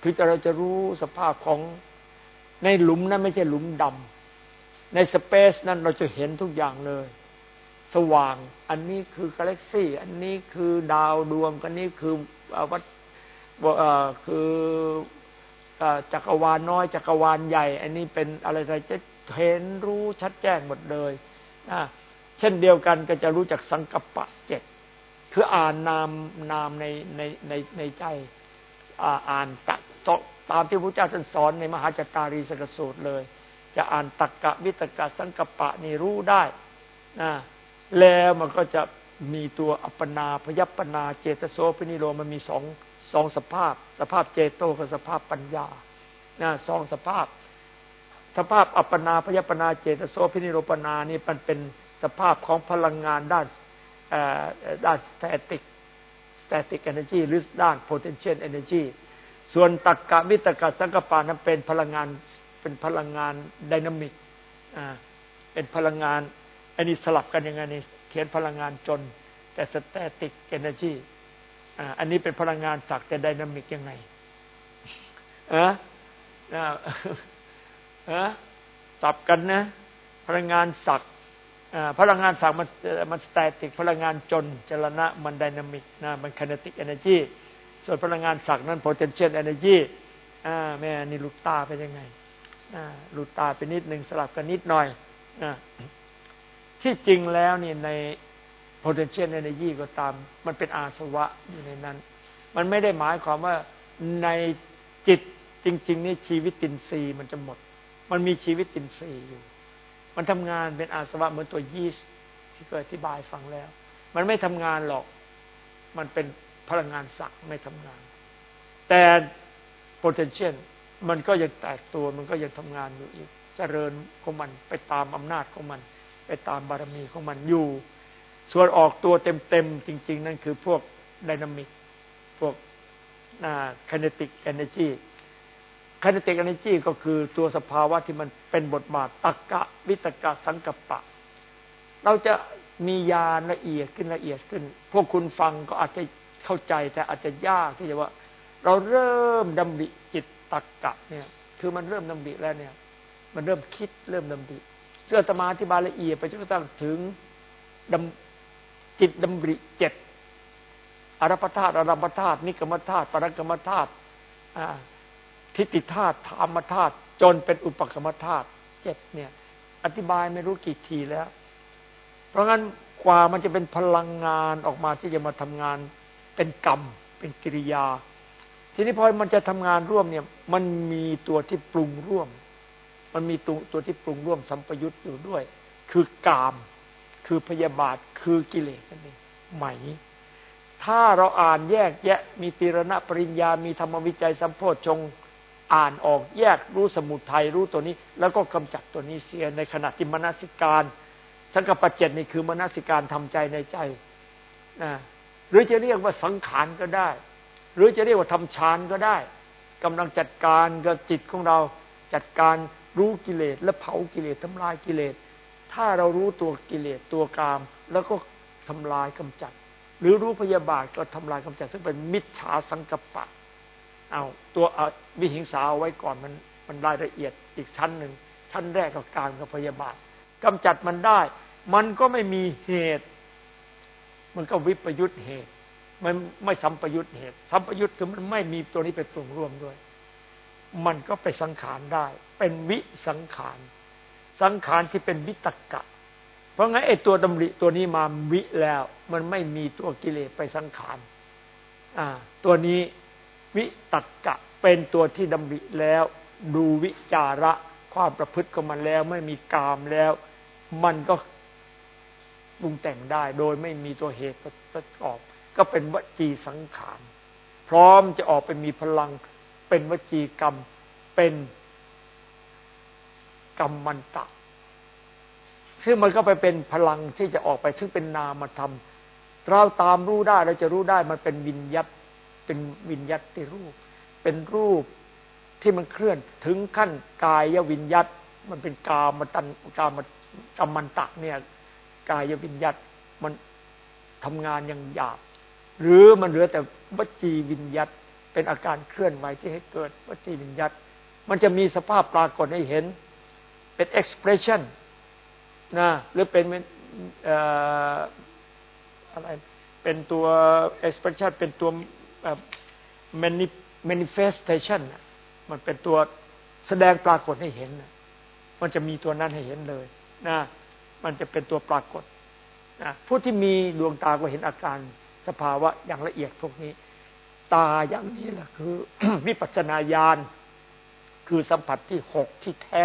คือเราจะรู้สภาพของในหลุมนั้นไม่ใช่หลุมดำในสเปซนั้นเราจะเห็นทุกอย่างเลย สว่าง อันนี้คือกาแล็กซี่ อันนี้คือดาวดวงอันนี้คือวัดคือ จักรวาลน้อยจักรวาลใหญ่ อันนี้เป็นอะไรอะไรจะเห็นรู้ชัดแจ้งหมดเลยนะเช่นเดียวกันก็จะรู้จักสังกัปปะเจ็ดคืออ่านนามนามในในในในใจอ่านตักตามที่พระเจ้าท่านสอนในมหาจัตตารีสกสูตรเลย จะอ่านตักกะวิตกะสังกัปปะนี่รู้ได้นะแล้วมันก็จะมีตัวอัปปนาพยัปปนาเจตโสพินิโรมันมีสอง สองสภาพ สภาพเจโตกับสภาพปัญญานะสองสภาพ สภาพอัปปนาพยัปปนาเจตโส อภินิโรปนานี่มันเป็นสภาพของพลังงานด้านด้าน static static energy หรือด้าน potential energy ส่วนตักกะวิตกะสังกัปปะนั้นเป็นพลังงานเป็นพลังงาน dynamic เป็นพลังงานอันนี้สลับกันยังไงนี่เขียนพลังงานจน แต่ static energy อันนี้เป็นพลังงานสักแต่ดินามิกยังไงอะอะสับกันนะ พลังงานสักพลังงานสักมันมันสแตติกพลังงานจนจรณะมันไดนามิกนะมันค i นติกเอเนจีส่วนพลังงานสักนั้น potential energy แม่นี่ลูกตาเป็นยังไงลูกตาเป็นนิดหนึ่งสลับกันนิดหน่อยที่จริงแล้วนี่ใน potential energy ก็ตาม มันเป็นอาสวะอยู่ในนั้น มันไม่ได้หมายความว่าในจิตจริง ๆ นี่ชีวิตตินซีมันจะหมด มันมีชีวิตตินซีอยู่ มันทำงานเป็นอาสวะเหมือนตัวยีสต์ที่เคยอธิบายฟังแล้ว มันไม่ทำงานหรอก มันเป็นพลังงานสักไม่ทำงาน แต่ potential มันก็ยังแตกตัวมันก็ยังทำงานอยู่อีกเจริญของมันไปตามอำนาจของมัน ไปตามบารมีของมันอยู่ ส่วนออกตัวเต็มๆ จริง ๆ นั่นคือพวกดินามิก พวกค i นติกเอเนจีค i นติกเอเนจีก็คือตัวสภาวะที่มันเป็นบทบาทตักกะ วิตกะสังกปะ เราจะมียาละเอียดขึ้นละเอียดขึ้น พวกคุณฟังก็อาจจะเข้าใจแต่อาจจะยากที่จะว่า เราเริ่มดำริจิตตักกะเนี่ย คือมันเริ่มดำริแล้วเนี่ย มันเริ่มคิดเริ่มดำริเสื้อตมาอธิบายละเอียดไปจนกระทั่งถึงดำ จิตดำริเจ็ดอารพธาตุอารมธาตุนิกรรมธาตุปรกรรมธาตุทิฏฐิธาตุธรรมธาตุจนเป็นอุปกรรมธาตุเจ็ดเนี่ย อธิบายไม่รู้กี่ทีแล้ว เพราะงั้นกว่ามันจะเป็นพลังงานออกมาที่จะมาทำงาน เป็นกรรม เป็นกิริยา ทีนี้พอมันจะทำงานร่วมเนี่ย มันมีตัวที่ปรุงร่วม มันมีตัวตัวที่ปรุงร่วมสัมปยุตอยู่ด้วย คือกาม คือพยาบาทคือกิเลสนั่นเองไหม ถ้าเราอ่านแยกแยะมีตีรณะปริญญา มีธรรมวิจัยสัมโพชฌงอ่านออกแยกรู้สมุทัยรู้ตัวนี้ แล้วก็กำจัดตัวนี้เสียในขณะที่มนสิการสังกปะเจตนี่คือมนสิการทำใจในใจนะหรือจะเรียกว่าสังขารก็ได้ หรือจะเรียกว่าทำฌานก็ได้กำลังจัดการกับจิตของเราจัดการรู้กิเลสและเผากิเลสทำลายกิเลส ถ้าเรารู้ตัวกิเลสตัวกาม แล้วก็ทำลายกำจัด หรือรู้พยาบาทก็ทำลายกำจัด ซึ่งเป็นมิจฉาสังกปะ เอาตัววิหิงสาเอาไว้ก่อนมันมันรายละเอียดอีกชั้นหนึ่ง ชั้นแรกกับกามกับพยาบาทกำจัดมันได้ มันก็ไม่มีเหตุ มันก็วิปยุทธเหตุ มันไม่สัมปยุทธเหตุ สัมปยุทธคือมันไม่มีตัวนี้ไปปรุงร่วมด้วย มันก็ไปสังขารได้ เป็นวิสังขาร สังขารที่เป็นวิตกะ เพราะงั้นไอ้ตัวดำริตัวนี้มาวิแล้ว มันไม่มีตัวกิเลสไปสังขารอ่า ตัวนี้วิตกะเป็นตัวที่ดำริแล้ว ดูวิจาระความประพฤติของมันแล้ว ไม่มีกามแล้ว มันก็ปรุงแต่งได้โดยไม่มีตัวเหตุประกอบ ก็เป็นวจีสังขาร พร้อมจะออกไปมีพลังเป็นวจีกรรมเป็น กรรมมันตะ ซึ่งมันก็ไปเป็นพลังที่จะออกไป ซึ่งเป็นนามธรรม เราตามรู้ได้เราจะรู้ได้มันเป็นวิญญัตเป็นวิญญัติรูป เป็นรูปที่มันเคลื่อนถึงขั้นกายวิญญัตมันเป็นกามตันกามกรรมันตะเนี่ย กายวิญญัตมันทำงานอย่างหยาบ หรือมันเหลือแต่วจีวิญญัตเป็นอาการเคลื่อนไหวที่ให้เกิดวจีวิญญัตมันจะมีสภาพปรากฏให้เห็น เป็น expression นะหรือเป็นอะไรเป็นตัว expression เป็นตัว manifestation มันเป็นตัวแสดงปรากฏให้เห็น มันจะมีตัวนั้นให้เห็นเลยนะมันจะเป็นตัวปรากฏนะผู้ที่มีดวงตาก็เห็นอาการสภาวะอย่างละเอียดพวกนี้ ตาอย่างนี้แหละคือวิปัสนาญาณคือสัมผัสที่หกที่แท้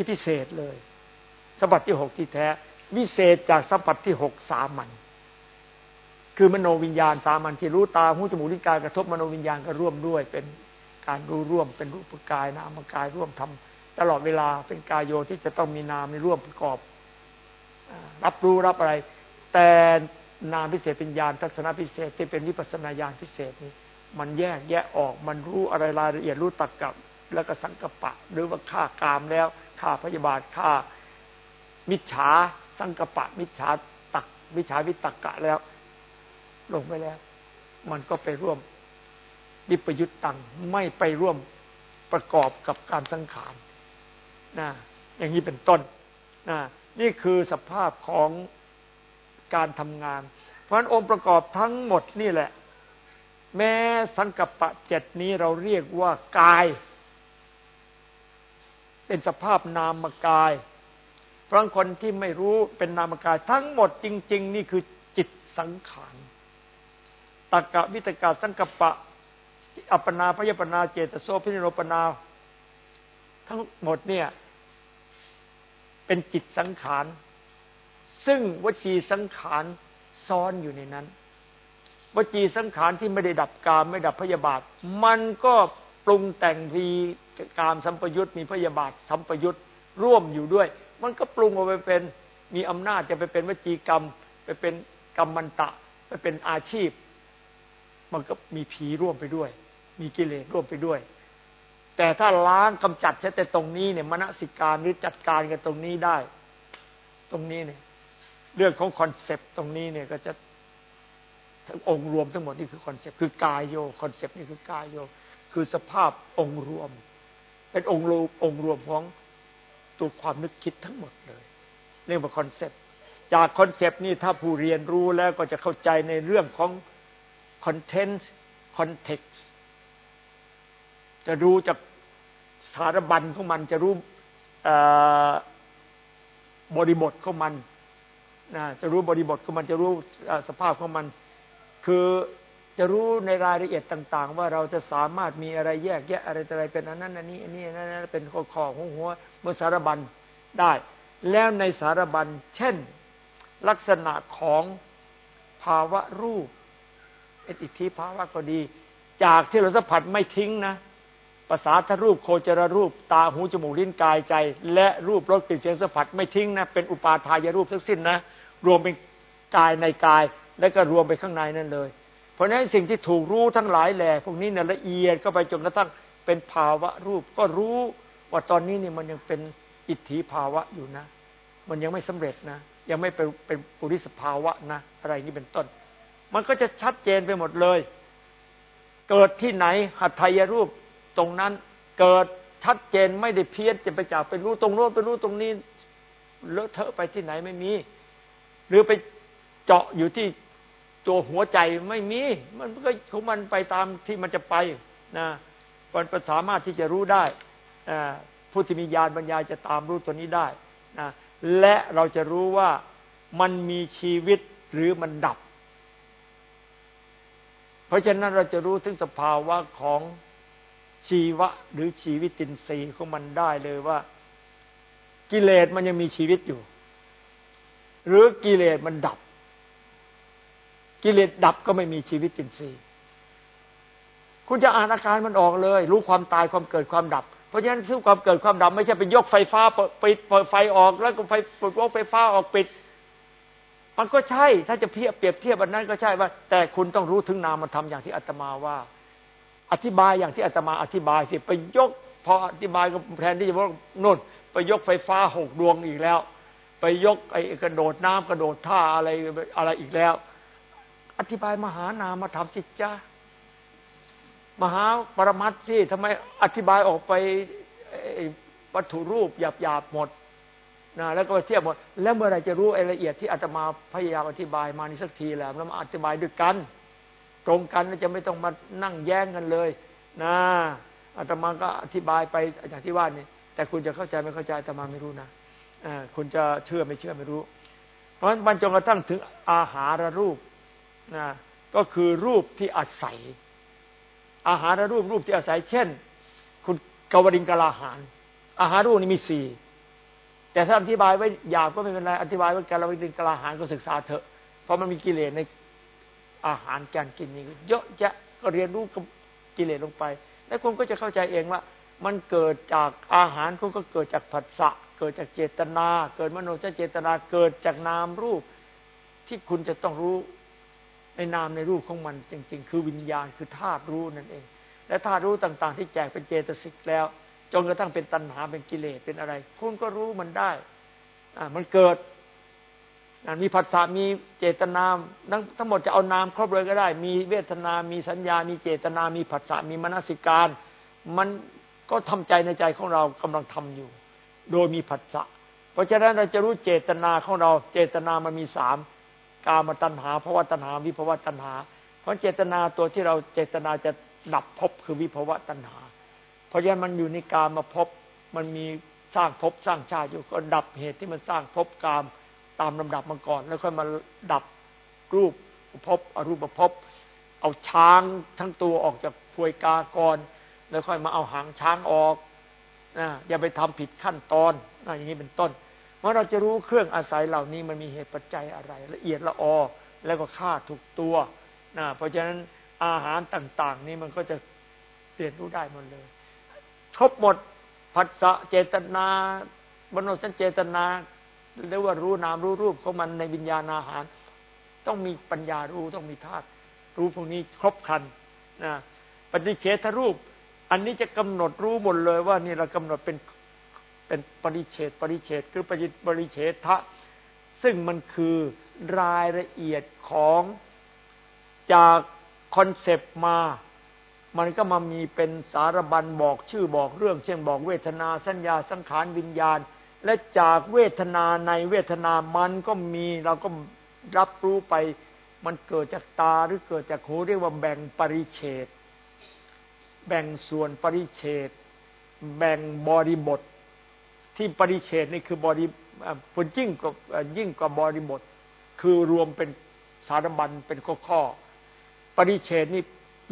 ที่พิเศษเลยสัมผัสที่หกที่แท้ วิเศษจากสัมผัสที่หกสามัญคือมโนวิญญาณสามัญที่รู้ตาหูจมูกลิ้นกายกระทบมโนวิญญาณก็ร่วมด้วย เป็นการรู้ร่วม เป็นรูปกายนามกายร่วมทำตลอดเวลาเป็นกายโยที่จะต้องมีนามในร่วมประกอบ รับรู้รับอะไร แต่นามพิเศษเป็นญาณทัศนพิเศษที่เป็นวิปัสนาญาณพิเศษนี้มันแยกแยะออกมันรู้อะไรรายละเอียดรู้ตักกับ แล้วก็สังกปะ หรือว่าฆ่ากามแล้ว ฆ่าพยาบาทฆ่ามิจฉาสังกปะ มิจฉาตักมิจฉาวิตักกะแล้ว ลงไปแล้ว มันก็ไปร่วมวิปยุตตังไม่ไปร่วมประกอบกับการสังขารนะอย่างนี้เป็นต้นนะนี่คือสภาพของการทำงาน เพราะฉะนั้นองค์ประกอบทั้งหมดนี่แหละ แม้สังกัปปะเจ็ดนี้เราเรียกว่ากาย เป็นสภาพนามกาย เพราะคนที่ไม่รู้เป็นนามกาย ทั้งหมดจริง ๆ นี่คือจิตสังขารตะกะวิตกะสังกปะ อัปปนาพยปนาเจตโสพิโรปนา ทั้งหมดเนี่ย เป็นจิตสังขาร ซึ่งวจีสังขารซ้อนอยู่ในนั้นวจีสังขารที่ไม่ได้ดับกามไม่ดับพยาบาท มันก็ ปรุงแต่งมีกามสัมปยุตมีพยาบาทสัมปยุตร่วมอยู่ด้วย มันก็ปรุงออกไปเป็นมีอำนาจจะไปเป็นวจีกรรม ไปเป็นกรรมมันตะ ไปเป็นอาชีพ มันก็มีผีร่วมไปด้วย มีกิเลสร่วมไปด้วย แต่ถ้าล้างกำจัดใช้แต่ตรงนี้เนี่ยมนสิการหรือจัดการกันตรงนี้ได้ ตรงนี้เนี่ย เรื่องของ concept ตรงนี้เนี่ยก็จะองค์รวมทั้งหมดนี่คือ concept คือกายโย concept นี่คือกายโย คือสภาพองค์รวม เป็นองค์รวมองค์รวมของตัวความนึกคิดทั้งหมดเลยเรียกว่า concept จาก concept นี่ถ้าผู้เรียนรู้แล้วก็จะเข้าใจในเรื่องของคอนเทนต์คอนเท็กซ์จะรู้จากสารบัญของมันจะรู้บริบทของมันนะจะรู้บริบทของมันจะรู้สภาพของมัน คือ จะรู้ในรายละเอียดต่าง ๆ ว่าเราจะสามารถมีอะไรแยกแยะอะไรอะไรเป็นอันนั้นอันนี้อันนี้อันนั้นเป็นข้อข้อหัวหัวเมื่อสารบัญได้ แล้วในสารบัญเช่น ลักษณะของภาวะรูปอิทธิภาวะก็ดี จากที่เราสัมผัสไม่ทิ้งนะภาษาทรูปโคจรรูป ตาหูจมูกลิ้นกายใจ และรูปรสกลิ่นเสียงสัมผัสไม่ทิ้งนะเป็นอุปาทายรูปทั้งสิ้นนะรวมเป็นกายในกาย และก็รวมไปข้างในนั่นเลย ราะฉะนั้นสิ่งที่ถูกรู้ทั้งหลายแหล่พวกนี้เนี่ยละเอียดก็ไปจนกระทั่งเป็นภาวะรูป ก็รู้ว่าตอนนี้นี่มันยังเป็นอิทธิภาวะอยู่นะ มันยังไม่สำเร็จนะ ยังไม่เป็นเป็นปุริสภาวะนะ อะไรนี้เป็นต้น มันก็จะชัดเจนไปหมดเลย เกิดที่ไหนหัตถยรูปตรงนั้นเกิดชัดเจนไม่ได้เพี้ยนจะไปจากไปรู้ตรงโน้นไปรู้ตรงนี้เลอะเทอะไปที่ไหนไม่มี หรือไปเจาะอยู่ที่ ตัวหัวใจไม่มี มันก็ของมันไปตามที่มันจะไปนะมันสามารถที่จะรู้ได้ผู้ที่มีญาณปัญญาจะตามรู้ตัวนี้ได้นะและเราจะรู้ว่ามันมีชีวิตหรือมันดับ เพราะฉะนั้นเราจะรู้ถึงสภาวะของชีวะหรือชีวิตินทรีย์ของมันได้เลยว่า กิเลสมันยังมีชีวิตอยู่ หรือกิเลสมันดับ กิเลสดับก็ไม่มีชีวิตอินทรีย์คุณจะอ่านอาการมันออกเลย รู้ความตายความเกิดความดับ เพราะฉะนั้นซึ่งความเกิดความดับ ไม่ใช่ไปยกไฟฟ้าปิดเปิดไฟออกแล้วก็ไฟปิดวกไฟฟ้าออกปิด มันก็ใช่ ถ้าจะเพียบเปรียบเทียบอันนั้นก็ใช่ว่า แต่คุณต้องรู้ถึงนามธรรมอย่างที่อาตมาว่า อธิบายอย่างที่อาตมาอธิบายสิไปยก พออธิบายก็แทนที่จะบอกโน่นไปยกไฟฟ้าหกดวงอีกแล้ว ไปยกไอ้กระโดดน้ำกระโดดท่าอะไรอะไรอีกแล้ว อธิบายมหานามมาทำสิจ้ามหาปรมัตสิทำไมอธิบายออกไปวัตถุรูปหยาบๆหมดนะแล้วก็เทียบหมด แล้วเมื่อไรจะรู้รายละเอียดที่อาตมาพยายามอธิบายมานี่สักทีแล้วแล้วมาอธิบายด้วยกัน ตรงกันจะไม่ต้องมานั่งแย้งกันเลยนะอาตมาก็อธิบายไปอย่างที่ว่านี่แต่คุณจะเข้าใจไม่เข้าใจอาตมาไม่รู้นะคุณจะเชื่อไม่เชื่อไม่รู้ เพราะฉะนั้นบรรจงกระทั่งถึงอาหารรูป นะก็คือรูปที่อาศัย อาหารรูปรูปที่อาศัย เช่น คุณกวริงกลาหาร อาหารรูปนี่มีสี่แต่ถ้าอธิบายไว้ยาบก็ไม่เป็นไรอธิบายว่ากวริงกลาหารก็ศึกษาเถอะเพราะมันมีกิเลสในอาหารการกินนี่เยอะแยะก็เรียนรู้กับกิเลสลงไป แล้วคุณก็จะเข้าใจเองว่า มันเกิดจากอาหารคุณก็เกิดจากผัสสะเกิดจากเจตนา เกิดมโนเจตนาเกิดจากนามรูปที่คุณจะต้องรู้ ในนามในรูปของมันจริง ๆ คือวิญญาณคือธาตุรู้นั่นเอง และธาตุรู้ต่างๆ ที่แจกเป็นเจตสิกแล้ว จนกระทั่งเป็นตัณหาเป็นกิเลสเป็นอะไร คุณก็รู้มันได้อ่ามันเกิดมีผัสสะมีเจตนาทั้งหมดจะเอานามครอบเลยก็ได้ มีเวทนา มีสัญญา มีเจตนา มีผัสสะมีมนสิการ มันก็ทำใจในใจของเรากำลังทำอยู่ โดยมีผัสสะเพราะฉะนั้นเราจะรู้เจตนาของเรา เจตนามันมีสาม กามตัณหาภาวะตัณหาวิภวะตัณหา เพราะเจตนาตัวที่เราเจตนาจะดับภพคือวิภวะตัณหา เพราะฉะนั้นมันอยู่ในกามมาภพมันมีสร้างภพสร้างชาติอยู่ก็ดับเหตุที่มันสร้างภพกามตามลำดับมาก่อน แล้วค่อยมาดับรูปภพอรูปภพเอาช้างทั้งตัวออกจากพวยกาก่อนแล้วค่อยมาเอาหางช้างออกนะอย่าไปทำผิดขั้นตอนนะอย่างนี้เป็นต้น เมื่อเราจะรู้เครื่องอาศัยเหล่านี้มันมีเหตุปัจจัยอะไร ละเอียดละออแล้วก็ค่าถูกตัวนะเพราะฉะนั้นอาหารต่าง ๆ นี้มันก็จะเรียนรู้ได้หมดเลย ครบหมดผัสสะเจตนาบรรสันเจตนาเรียกว่ารู้นามรู้รูปของมันในวิญญาณอาหาร ต้องมีปัญญารู้ต้องมีธาตุรู้พวกนี้ครบคันนะปฏิเฉทรูป อันนี้จะกำหนดรู้หมดเลยว่านี่เรากำหนดเป็น เป็นปริเฉดปริเฉดคือปริปริเฉทะ ซึ่งมันคือรายละเอียดของจากคอนเซปต์มา มันก็มามีเป็นสารบัญบอกชื่อบอกเรื่อง เช่นบอกเวทนาสัญญาสังขารวิญญาณ และจากเวทนาในเวทนามันก็มีเราก็รับรู้ไป มันเกิดจากตาหรือเกิดจากหูเรียกว่าแบ่งปริเฉดแบ่งส่วนปริเฉดแบ่งบริบท ที่ปริเฉดนี่คือบริผลยิ่งกว่ายิ่งกว่าบริบท คือรวมเป็นสารบัญเป็นข้อข้อปริเฉดนี่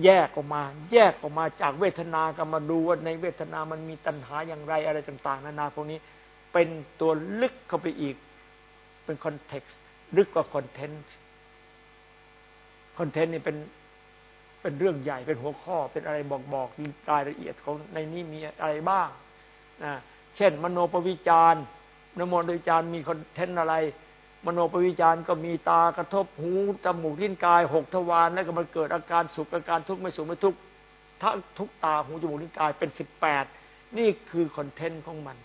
แยกออกมา แยกออกมาจากเวทนาก็มาดูว่าในเวทนามันมีตัณหาอย่างไรอะไรต่างๆ นานาพวกนี้เป็นตัวลึกเข้าไปอีก เป็น context ลึกกว่า content content นี่เป็นเป็นเรื่องใหญ่เป็นหัวข้อ เป็นอะไรบอกบอกรายละเอียดของในนี้มีอะไรบ้างนะ เช่น มโนปวิจารมโนปวิจารมี content อะไร มโนปวิจารก็มีตากระทบหูจมูกลิ้นกายหกทวารแล้วก็มันเกิดอาการสุขอาการทุกข์ไม่สุขไม่ทุกข์ทั้งทุกตาหูจมูกลิ้นกายเป็นสิบแปดนี่คือ content ของมัน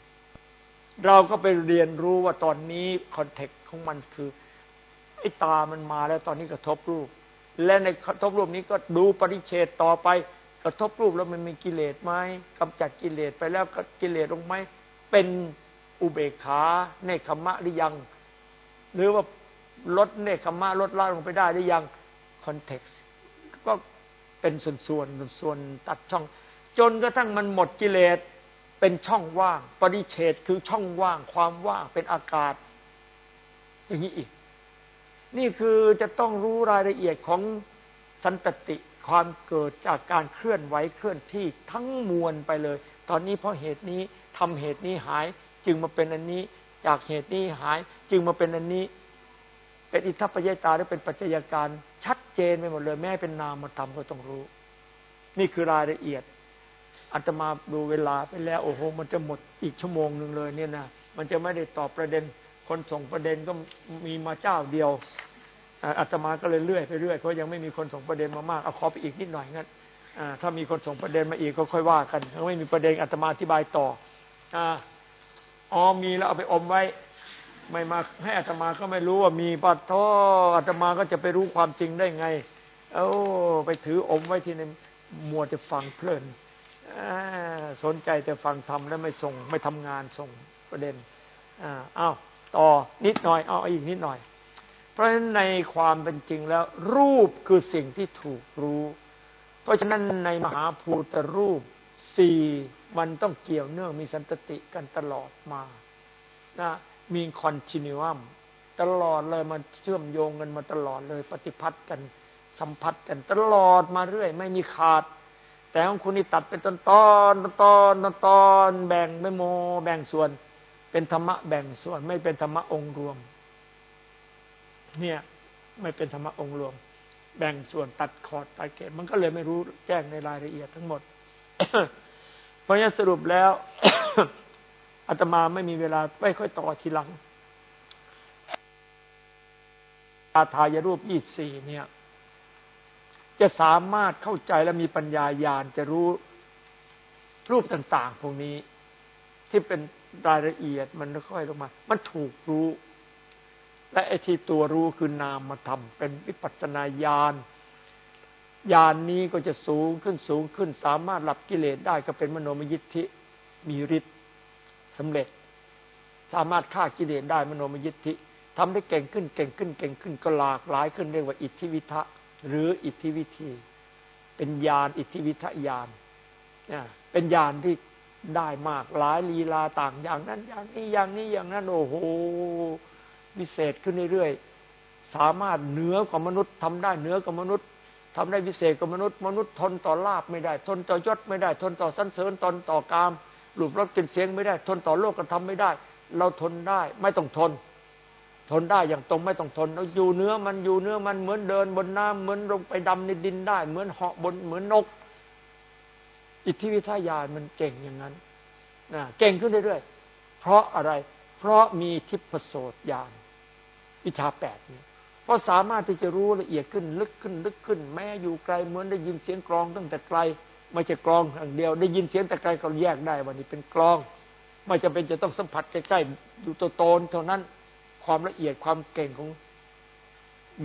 เราก็ไปเรียนรู้ว่าตอนนี้ context ของมันคือไอ้ตามันมาแล้วตอนนี้กระทบรูป และในกระทบรูปนี้ก็ดูปริเฉดต่อไปกระทบรูปแล้วมันมีกิเลสไหมกำจัดกิเลสไปแล้วกิเลสลงไหม เป็นอุเบกขาเนคขมะหรือยัง หรือว่าลดเนคขมะลดละลงไปได้หรือยังคอนเท็กซ์ก็เป็นส่วนส่วนส่วนตัดช่อง จนกระทั่งมันหมดกิเลสเป็นช่องว่างปริเฉดคือช่องว่าง ความว่างเป็นอากาศ อย่างนี้อีก นี่คือจะต้องรู้รายละเอียดของสันตติความเกิดจากการเคลื่อนไหวเคลื่อนที่ทั้งมวลไปเลย ตอนนี้เพราะเหตุนี้ทำเหตุนี้หายจึงมาเป็นอันนี้ จากเหตุนี้หาย จึงมาเป็นอันนี้ เป็นอิทธิปยตาหรือเป็นปัจจัยการ ชัดเจนไปหมดเลย แม้เป็นนามธรรมก็ต้องรู้ นี่คือรายละเอียดอาตมาดูเวลาไปแล้ว โอ้โห มันจะหมดอีกชั่วโมงหนึ่งเลยเนี่ยนะมันจะไม่ได้ตอบประเด็น คนส่งประเด็นก็มีมาเจ้าเดียวอาตมาก็เลยเลื่อยไปเรื่อยเพราะยังไม่มีคนส่งประเด็นมามากเอาขอไปอีกนิดหน่อยงั้น ถ้ามีคนส่งประเด็นมาอีกก็ค่อยว่ากันถ้าไม่มีประเด็นอาตมาอธิบายต่ออ๋อมีแล้วเอาไปอมไว้ ไม่มาให้อาตมาก็ไม่รู้ว่ามีปัดท่ออาตมาก็จะไปรู้ความจริงได้ไง เอ้าไปถืออมไว้ที่ในมัวจะฟังเพลินสนใจแต่ฟังทำแล้วไม่ส่ง ไม่ทำงานส่งประเด็นอ้าวต่อนิดหน่อยเอาอีกนิดหน่อย เพราะฉะนั้นในความเป็นจริงแล้ว รูปคือสิ่งที่ถูกรู้ เพราะฉะนั้นในมหาภูตรูปสี่มันต้องเกี่ยวเนื่องมีสันตติกันตลอดมานะมีคอนติเนียมตลอดเลยมันเชื่อมโยงกันมาตลอดเลย ปฏิพัทธ์กันสัมพัทธ์กันตลอดมาเรื่อย ไม่มีขาด แต่ของคุณนี่ตัดเป็นตอนตอนตอนตอนแบ่งไม่โม แบ่งส่วน เป็นธรรมะแบ่งส่วน ไม่เป็นธรรมะองค์รวม เนี่ย ไม่เป็นธรรมะองค์รวม แบ่งส่วนตัดขอดตัดเกตมันก็เลยไม่รู้แจ้งในรายละเอียดทั้งหมด เพราะฉะนั้นสรุปแล้วอาตมาไม่มีเวลาไม่ค่อยต่อทีหลังอาทายรูปยี่สี่เนี่ย จะสามารถเข้าใจและมีปัญญาญาณจะรู้รูปต่าง ๆ พวกนี้ ที่เป็นรายละเอียดมันค่อยลงมา มันถูกรู้ และไอ้ที่ตัวรู้คือนามธรรมเป็นวิปัสสนาญาณญาณนนี้ก็จะสูงขึ้นสูงขึ้น สามารถหลับกิเลสได้ก็เป็นมโนมยิทธิมีฤทธิ์สำเร็จ สามารถฆ่ากิเลสได้มโนมยิทธิทำได้เก่งขึ้นเก่งขึ้นเก่งขึ้นก็หลากหลายขึ้นเรียกว่าอิทธิวิทะหรืออิทธิวิธี เป็นญาณอิทธิวิทยานเป็นญาณที่ได้มากหลายลีลาต่างอย่างนั้นอย่างนี้อย่างนี้อย่างนั้นโอ้โห วิเศษขึ้นเรื่อยๆ สามารถเหนือกว่ามนุษย์ทำได้เหนือกว่ามนุษย์ทำได้วิเศษกว่ามนุษย์ มนุษย์ทนต่อลาบไม่ได้ ทนต่อยศไม่ได้ ทนต่อสันเสริญทนต่อกามหลุดรสกินเสียงไม่ได้ ทนต่อโลกกระทำไม่ได้ เราทนได้ ไม่ต้องทน ทนได้อย่างตรงไม่ต้องทนเราอยู่เนื้อมันอยู่เนื้อมันเหมือนเดินบนน้ำเหมือนลงไปดำในดินได้ เหมือนเหาะบนเหมือนนก อิทธิวิทยามันเก่งอย่างนั้นนะเก่งขึ้นเรื่อยๆเพราะอะไร เพราะมีทิพโสตญาณ วิชาแปดนี้เพราะสามารถที่จะรู้ละเอียดขึ้นลึกขึ้นลึกขึ้น แม้อยู่ไกลเหมือนได้ยินเสียงกรองตั้งแต่ไกลไม่ใช่กรองอย่างเดียว ได้ยินเสียงแต่ไกลก็แยกได้ว่านี่เป็นกรอง ไม่จำเป็นจะต้องสัมผัสใกล้ๆอยู่ตัวตนเท่านั้นความละเอียดความเก่งของ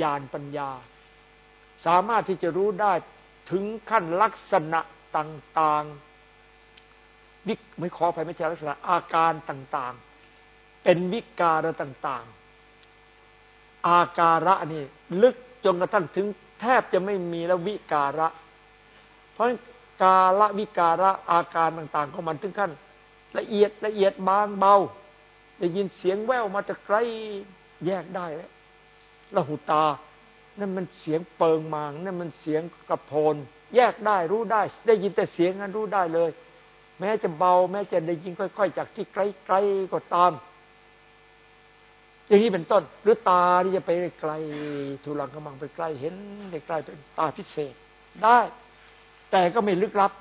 ญาณปัญญา สามารถที่จะรู้ได้ถึงขั้นลักษณะต่างๆวิไม่ขอไปไม่ใช่ลักษณะอาการต่างๆ เป็นวิการต่าง อาการะนี่ ลึกจนกระทั่งถึงแทบจะไม่มีแล้ววิการะ เพราะกาละวิการะอาการต่าง ๆ ของมันถึงขั้นละเอียดละเอียดบางเบาได้ยินเสียงแววมาจากไกลแยกได้แล้วละหูตา นั่นมันเสียงเปิงมาง นั่นมันเสียงกระโพนแยกได้รู้ได้ ได้ยินแต่เสียงนั้นรู้ได้เลย แม้จะเบา แม้จะได้ยินค่อย ๆ จากที่ไกลๆก็ตาม อย่างนี้เป็นต้น หรือตาที่จะไปไกลทุลังกำลังไปใกล้เห็นได้ใกล้เป็นตาพิเศษได้ แต่ก็ไม่ลึกลับ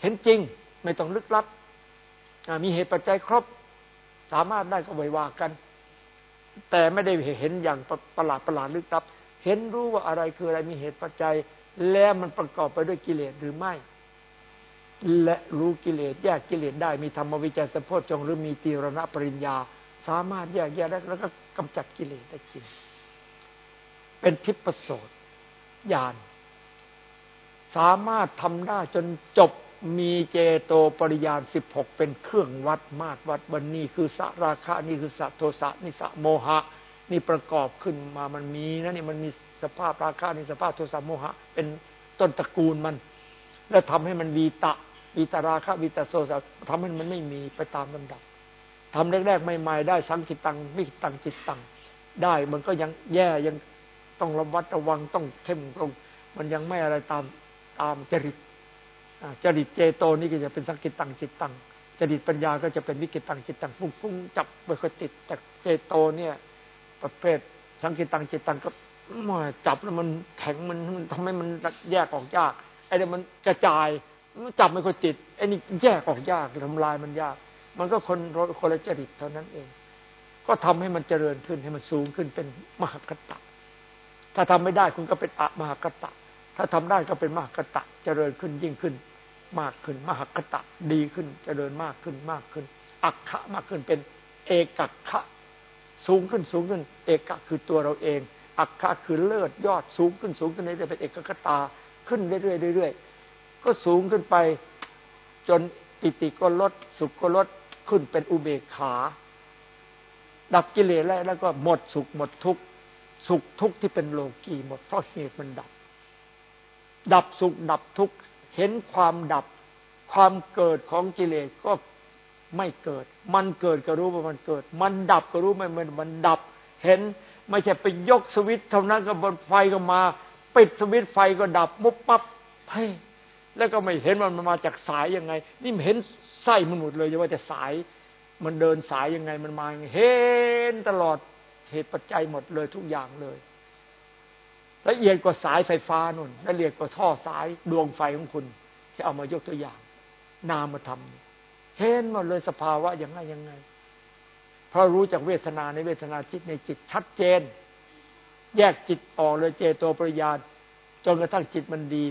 เห็นจริง ไม่ต้องลึกลับมีเหตุปัจจัยครบ สามารถได้ก็ไว้ว่ากัน แต่ไม่ได้เห็นอย่างประหลาดประหลาดลึกลับ เห็นรู้ว่าอะไรคืออะไรมีเหตุปัจจัย แล้วมันประกอบไปด้วยกิเลสหรือไม่ และรู้กิเลสแยกกิเลสได้มีธรรมวิจัยสัพพจงหรือมีตีรณปริญญา สามารถแยกแยะแล้วก็กำจัดกิเลสได้จริง เป็นทิพปโสดญาณสามารถทำได้จนจบมีเจโตปริยานสิบหกเป็นเครื่องวัดมาตรวัดวันนี้คือสราคะนี่คือสัโทสะนี่สะโมหะ นี่ประกอบขึ้นมามันมีนะนี่มันมีสภาพราคะนี่สภาพโทสะโมหะ เป็นต้นตระกูลมัน แล้วทำให้มันวีตะวีตราคะวีตโสสะทำให้มันไม่มีไปตามลำดับ ทำแรกๆใหม่ๆได้สังกิตังวิตังจิตตังได้มันก็ยังแย่ยังต้องระวัดระวังต้องเข้มตรงมันยังไม่อะไรตามตามจริตจริตเจโตนี่ก็จะเป็นสังกิตังจิตตังจริตปัญญาก็จะเป็นวิกิตังจิตตังฟุ้งฟุ้งจับไม่ค่อยติดแต่เจโตเนี่ย ประเภทสังกิตังจิตตังก็มาจับแล้วมันแข็งมันทำให้มันแยกออกยากไอ้เนี่ยมันกระจายจับไม่ค่อยติดไอ้นี่แยกออกยากทำลายมันยาก มันก็คนคนละจริตเท่านั้นเอง ก็ทำให้มันเจริญขึ้นให้มันสูงขึ้นเป็นมหากตะ ถ้าทำไม่ได้คุณก็เป็นอะมหากตะ ถ้าทำได้ก็เป็นมหากตะ เจริญขึ้นยิ่งขึ้น มากขึ้น มหากตะดีขึ้น เจริญมากขึ้นมากขึ้น อักขะมากขึ้นเป็นเอกขะสูงขึ้นสูงขึ้น เอกะคือตัวเราเอง อักขะคือเลิศยอดสูงขึ้นสูงขึ้นเรื่อยๆเป็นเอกคตาขึ้นเรื่อยๆเรื่อยๆก็สูงขึ้นไป จนปิติก็ลดสุขก็ลด ขึ้นเป็นอุเบกขา ดับกิเลสแล้วแล้วก็หมดสุขหมดทุกข์สุขทุกข์ที่เป็นโลกีหมดเพราะเหตุมันดับ ดับสุขดับทุกข์เห็นความดับความเกิดของกิเลสก็ไม่เกิด มันเกิดก็รู้ว่ามันเกิด มันดับก็รู้มันมันมันดับ เห็นไม่ใช่ไปยกสวิตเท่านั้นก็บนไฟก็มา ปิดสวิตไฟก็ดับมุบปับเฮ้ แล้วก็ไม่เห็นมันมาจากสายยังไง นี่เห็นไส้มันหมดเลยว่าจะสาย มันเดินสายยังไงมันมาเห็นตลอดเหตุปัจจัยหมดเลยทุกอย่างเลยละเอียดกว่าสายไฟฟ้านุ่นละเอียดกว่าท่อสายดวงไฟของคุณ ที่เอามายกตัวอย่าง นามมาทำเห็นหมดเลยสภาวะอย่างไงยังไง เพราะรู้จากเวทนาในเวทนาจิตในจิตชัดเจน แยกจิตออกเลยเจโตปริยานจนกระทั่งจิตมันดี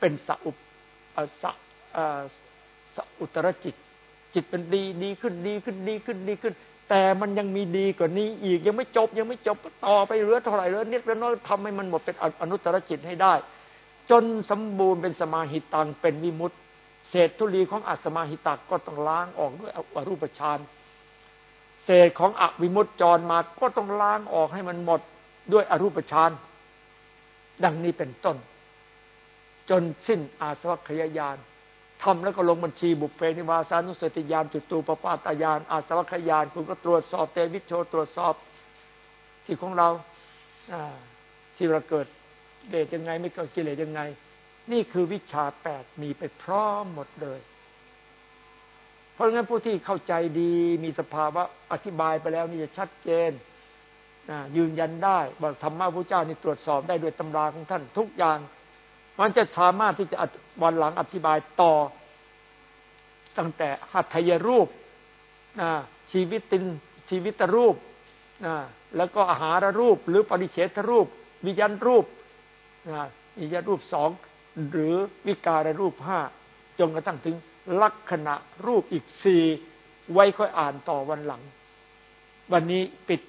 เป็นสัพ อุตรจิต จิตเป็นดีดีขึ้นดีขึ้นดีขึ้นดีขึ้น แต่มันยังมีดีกว่านี้อีกยังไม่จบยังไม่จบต่อไปเรือเท่าไหร่เรือนิดเรือน้อยทำให้มันหมดเป็นอนุตรจิตให้ได้ จนสมบูรณ์เป็นสมาหิตังเป็นวิมุตเศษทุลีของอัสมาหิตักก็ต้องล้างออกด้วยอรูปฌานเศษของอวิมุตจรมาก็ต้องล้างออกให้มันหมดด้วยอรูปฌานดังนี้เป็นต้น จนสิ้นอาสวัคยายานทำแล้วก็ลงบัญชีบุพเพนิวาสานุสติยานจุตูปปาตายาน อาสวัคยาน คุณก็ตรวจสอบเตวิชโชตรวจสอบที่ของเราที่เราเกิดเดชยังไง ไม่เกิดกิเลสยังไง นี่คือวิชาแปดมีไปพร้อมหมดเลย เพราะงั้นผู้ที่เข้าใจดีมีสภาวะอธิบายไปแล้วนี่จะชัดเจนยืนยันได้ว่าธรรมะพระเจ้านี่ตรวจสอบได้ด้วยตำราของท่านทุกอย่าง มันจะสามารถที่จะวันหลังอธิบายต่อ ตั้งแต่หัตถยรูปชีวิตตินชีวิตรูปแล้วก็อาหารรูป หรือปริเฉทรูป วิญญาณรูปวิญญาณรูปสองหรือวิการรูปห้าจนกระทั่งถึงลักษณะรูปอีกสี่ไว้ค่อยอ่านต่อวันหลัง วันนี้ปิด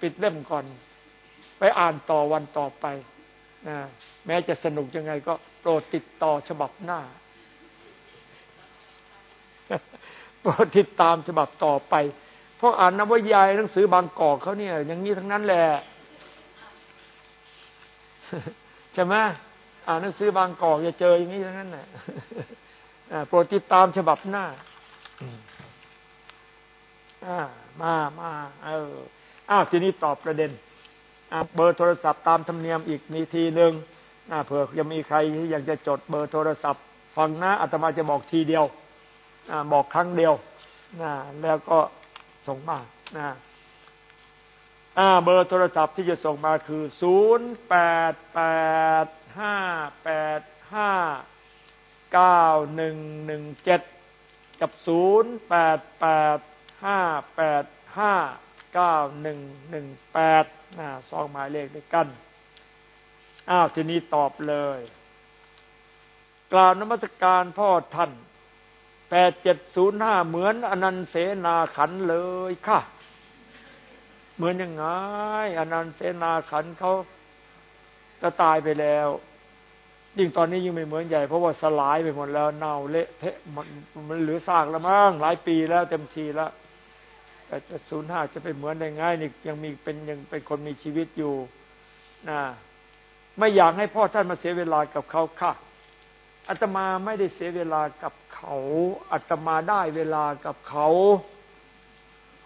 ปิดเล่มก่อน ไปอ่านต่อวันต่อไป แม้จะสนุกยังไงก็โปรดติดต่อฉบับหน้า โปรดติดตามฉบับต่อไป เพราะอ่านนวายายหนังสือบางกอกเขาเนี่ย อย่างนี้ทั้งนั้นแหละใช่ไหมอ่านหนังสือบางกอกจะเจออย่างนี้ทั้งนั้นแหละโปรดติดตามฉบับหน้ามามาเอออ้าวทีนี้ตอบประเด็น เบอร์โทรศัพท์ตามธรรมเนียมอีกมีทีหนึ่งเผื่อยังมีใครที่อยากจะจดเบอร์โทรศัพท์ฟังนะอาตมาจะบอกทีเดียวบอกครั้งเดียวแล้วก็ส่งมาเบอร์โทรศัพท์ที่จะส่งมาคือศูนย์แปดแปดห้าแปดห้าเก้าหนึ่งหนึ่งเจ็ดกับศูนย์แปดแปดห้าแปดห้า เก้าหนึ่งหนึ่งแปดนะสองหมายเลขด้วยกัน อ้าวทีนี้ตอบเลย กล่าวนมัสการพ่อท่านแปดเจ็ดศูนย์ห้าเหมือนอนันเสนาขันเลยค่ะ เหมือนยังไงอนันเสนาขันเขาจะตายไปแล้วยิ่งตอนนี้ยิ่งไม่เหมือนใหญ่เพราะว่าสลายไปหมดแล้วเน่าเละเทะมันมันเหลือซากแล้วมั้งหลายปีแล้วเต็มทีแล้ว แต่จะศูนย์ห้าจะไปเหมือนได้ง่ายนี่ยังมีเป็นยังเป็นคนมีชีวิตอยู่นะไม่อยากให้พ่อท่านมาเสียเวลากับเขาค่ะอาตมาไม่ได้เสียเวลากับเขาอาตมาได้เวลากับเขา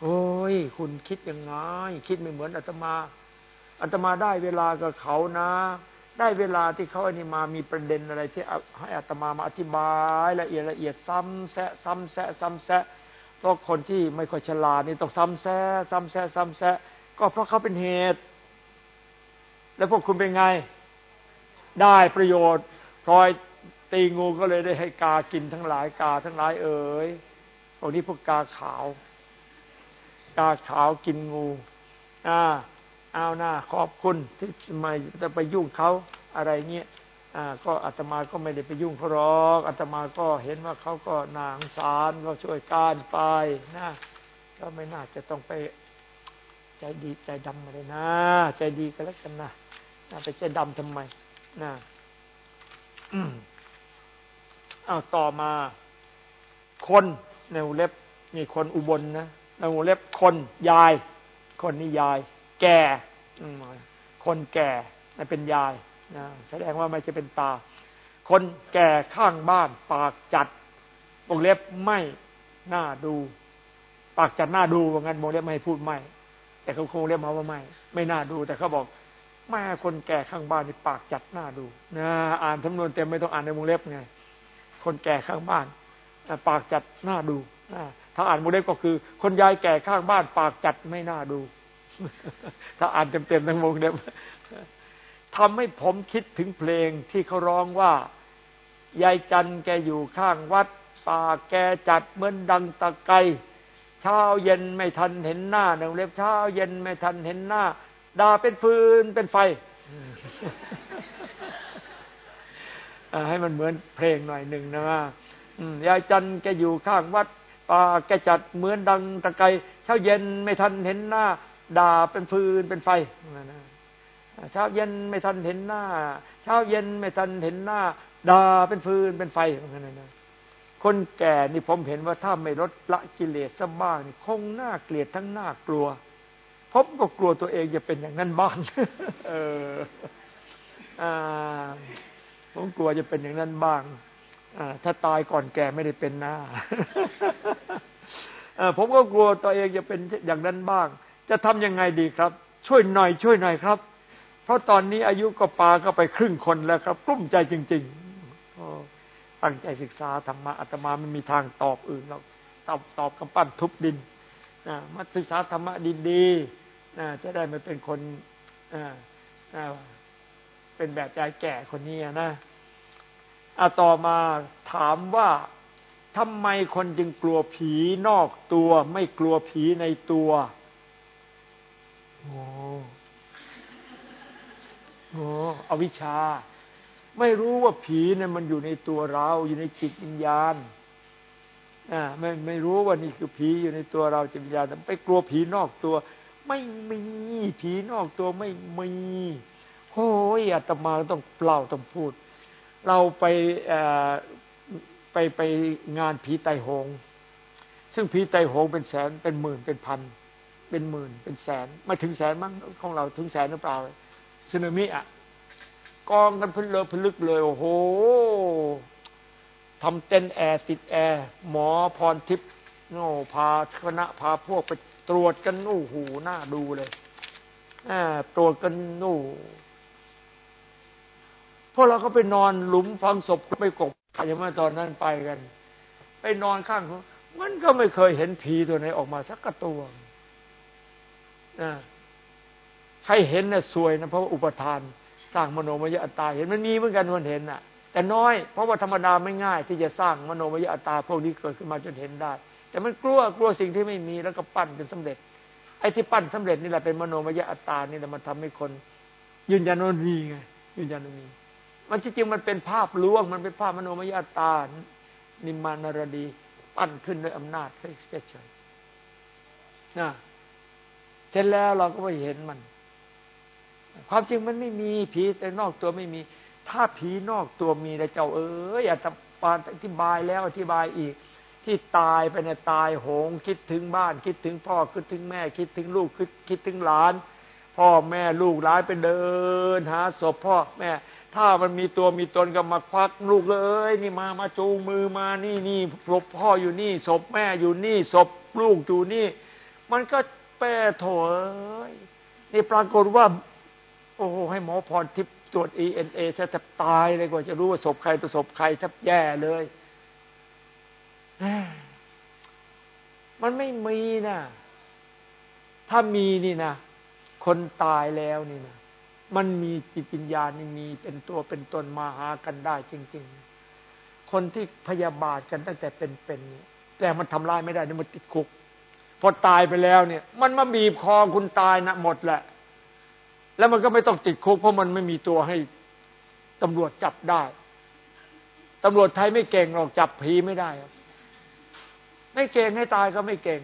โอ้ยคุณคิดยังไงคิดไม่เหมือนอาตมาอาตมาได้เวลากับเขานะ ได้เวลาที่เขาอันนี้มามีประเด็นอะไรที่ให้อาตมามาอธิบายละเอียดละเอียดซ้ำแซะซ้ำแซะซ้ำแซะ เพราะคนที่ไม่ค่อยฉลาดนี่ต้องซ้ำแซะซ้ำแซะซ้ำแซะก็เพราะเขาเป็นเหตุ แล้วพวกคุณเป็นไง ได้ประโยชน์พลอยตีงูก็เลยได้ให้กากินทั้งหลายกาทั้งหลายเอ๋ยพวกนี้พวกกาขาว กาขาวกินงูอ่าเอาหน้าขอบคุณที่ไม่จะไปยุ่งเขาอะไรเงี้ย ก็อาตมาก็ไม่ได้ไปยุ่งเขาหรอกอาตมาก็เห็นว่าเขาก็นางสารก็ช่วยการไปนะก็ไม่น่าจะต้องไปใจดีใจดำอะไรนะ ใจดีก็แล้วกันนะนไปใจดำทำไมนะอ้าวต่อมา คนในวเล็บนี่คนอุบลนะในวเล็บคนยาย คนนี่ยาย แก่คนแก่เป็นยาย แสดงว่าไม่จะเป็นตา คนแก่ข้างบ้านปากจัดวงเล็บไม่น่าดู ปากจัดน่าดูว่างั้นวงเล็บไม่พูดไม่ แต่เขาคงเรียกมาว่าไม่ ไม่น่าดู แต่เขาบอกแม่คนแก่ข้างบ้านนี่ปากจัดน่าดูนะอ่านสำนวนเต็มไม่ต้องอ่านในวงเล็บไงคนแก่ข้างบ้านปากจัดน่าดูถ้าอ่านโมเดลก็คือ คนยายแก่ข้างบ้าน ปากจัดไม่น่าดู ถ้าอ่านเต็มๆทั้งวงเล็บ ทำให้ผมคิดถึงเพลงที่เขาร้องว่ายายจันแกอยู่ข้างวัด ป่าแกจัดเหมือนดังตะไกเช้าเย็นไม่ทันเห็นหน้าหนึ่งเล็บเช้าเย็นไม่ทันเห็นหน้าด่าเป็นฟืนเป็นไฟให้มันเหมือนเพลงหน่อยหนึ่งนะว่ายายจันแกอยู่ข้างวัดป่าแกจัดเหมือนดังตะไกเช้าเย็นไม่ทันเห็นหน้าด่าเป็นฟืนเป็นไฟ เช้าเย็นไม่ทันเห็นหน้า เช้าเย็นไม่ทันเห็นหน้าด่าเป็นฟืนเป็นไฟนะคนแก่นี่ผมเห็นว่าถ้าไม่ลดละกิเลสสักบ้างคงน่าเกลียดทั้งน่ากลัวผมก็กลัวตัวเองจะเป็นอย่างนั้นบ้างเอออ่าผมกลัวจะเป็นอย่างนั้นบ้างอถ้าตายก่อนแก่ไม่ได้เป็นหน้าผมก็กลัวตัวเองจะเป็นอย่างนั้นบ้าง จะทำยังไงดีครับ ช่วยหน่อย ช่วยหน่อยครับ เพราะตอนนี้อายุก็ปาก็ไปครึ่งคนแล้วครับ กลุ้มใจจริงๆตั้งใจศึกษาธรรมะอาตมาไม่มีทางตอบอื่นหรอกตอบตอบกำปั้นทุบดินมาศึกษาธรรมะดีๆจะได้ไมาเป็นคนเป็นแบบยายแก่คนนี้นะอาต่อมาถามว่าทำไมคนจึงกลัวผีนอกตัว ไม่กลัวผีในตัวโอ้ โหอวิชชา ไม่รู้ว่าผีเนี่ยมันอยู่ในตัวเรา อยู่ในจิตวิญญาณอ่าไม่ไม่รู้ว่านี่คือผีอยู่ในตัวเราจิตวิญญาณไปกลัวผีนอกตัว ไม่มีผีนอกตัวไม่มีโอ้ยอาตมาต้องเปล่าต้องพูด เราไปไปไปงานผีไตหง ซึ่งผีไตหงเป็นแสนเป็นหมื่นเป็นพัน เป็นหมื่นเป็นแสนม่ถึงแสนมั้งของเราถึงแสนหรือเปล่า สึนามิอะกองกันพื้นเลพื้นลึกเลย โอ้โหทำเต้นแอร์ติดแอร์หมอพรทิพย์โน่พาคณะพาพวกไปตรวจกันโอ้โหหน้าดูเลยอตรวจกันโอ้พวกเราก็ไปนอนหลุมฟังศพไปกบอย่างเมื่อตอนนั้นไปกัน ไปนอนข้างมันก็ไม่เคยเห็นผีตัวไหนออกมาสักกระตัวนะ ใครเห็นน่ะสวยนะเพราะว่าอุปทาน สร้างมโนมยอัตตาเห็นมันมีเหมือนกันมันเห็นน่ะ แต่น้อยเพราะว่าธรรมดาไม่ง่าย ที่จะสร้างมโนมยอัตตาพวกนี้เกิดขึ้นมาจนเห็นได้ แต่มันกลัวกลัวสิ่งที่ไม่มีแล้วก็ปั้นจนสำเร็จ ไอ้ที่ปั้นสำเร็จนี่แหละเป็นมโนมยอัตตานี่แหละมันทำให้คน ยืนยันว่ามีไงยืนยันว่ามีมันจริงๆมันเป็นภาพลวง มันเป็นภาพมโนมยตานิมานารดีปั้นขึ้นด้วยอำนาจเฉยๆนะเสร็จแล้วเราก็ไปเห็นมัน ความจริงมันไม่มีผีแต่นอกตัวไม่มี ถ้าผีนอกตัวมีนะเจ้าเอ้ยอาตปานอธิบายแล้วอธิบายอีก ที่ตายไปเนี่ยตายโหง คิดถึงบ้าน คิดถึงพ่อคิดถึงแม่ คิดถึงลูกคิดคิดถึงหลาน พ่อแม่ลูกหลานไปเดิน หาศพพ่อแม่ ถ้ามันมีตัวมีตนก็มาควักลูกเลย นี่มามาจูงมือมานี่นี่ศพพ่ออยู่นี่ศพแม่อยู่นี่ศพลูกอยู่นี่ มันก็แปรโถยนี่ปรากฏว่า โอ้โหให้หมอพรทิพย์ตรวจ ENA แทบตายเลยกว่าจะรู้ว่าศพใครประสบใครแทบแย่เลยมันไม่มีนะถ้ามีนี่นะคนตายแล้วนี่นะมันมีจิตวิญญาณนี่มีเป็นตัวเป็นตนมาหากันได้จริง ๆ คนที่พยาบาทกันตั้งแต่เป็นๆนี่แต่มันทำลายไม่ได้นี่มันติดคุก พอตายไปแล้วเนี่ย มันมาบีบคอคุณตายนะหมดแหละ แล้วมันก็ไม่ต้องติดคุกเพราะมันไม่มีตัวให้ตำรวจจับได้ตำรวจไทยไม่เก่งหรอกจับผีไม่ได้ไม่เก่งให้ตายก็ไม่เก่ง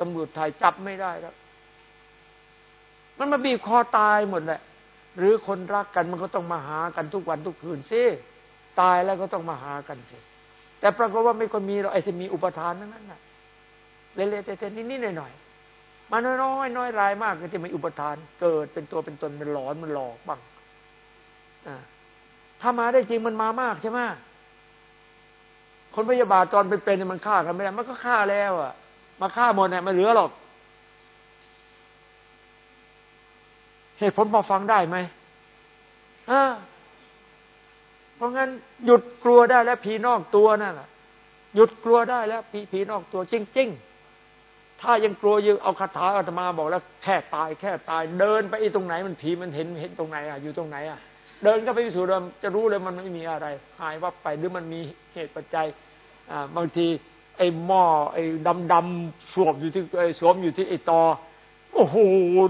ตำรวจไทยจับไม่ได้แล้วมันมาบีบคอตายหมดแหละหรือคนรักกันมันก็ต้องมาหากันทุกวันทุกคืนสิตายแล้วก็ต้องมาหากันสิแต่ปรากฏว่าไม่คนมีเราไอ้ที่มีอุปทานนั้นน่ะเละๆเทๆนิดๆหน่อยๆ มันน้อยน้อยรายมาก ก็จะมีอุปทาน เกิดเป็นตัวเป็นตนเป็นหลอนมันหลอกบ้างถ้ามาได้จริงมันมามากใช่ไหมคนพยาบาทตอนเป็นๆมันฆ่ากันไม่ได้ มันก็ฆ่าแล้วอะ มาฆ่าหมดเนี่ยไม่เหลือหรอก เหตุผลพอฟังได้ไหมอ่าเพราะงั้นหยุดกลัวได้แล้วผีนอกตัวนั่นแหละหยุดกลัวได้แล้วผีผีนอกตัวจริง ๆ ถ้ายังกลัวอยู่เอาคาถาอาตมาบอกแล้วแค่ตายแค่ตาย เดินไปอีตรงไหนมันผีมันเห็นเห็นตรงไหนอะอยู่ตรงไหนอะเดินก็ไปพิสูจน์จะรู้เลยมันไม่มีอะไร หายวับไปหรือมันมีเหตุปัจจัยอ่าบางทีไอ้หม้อไอ้ดำดำสวมอยู่ที่ไอ้สวมอยู่ที่ไอ้ตอโอ้โห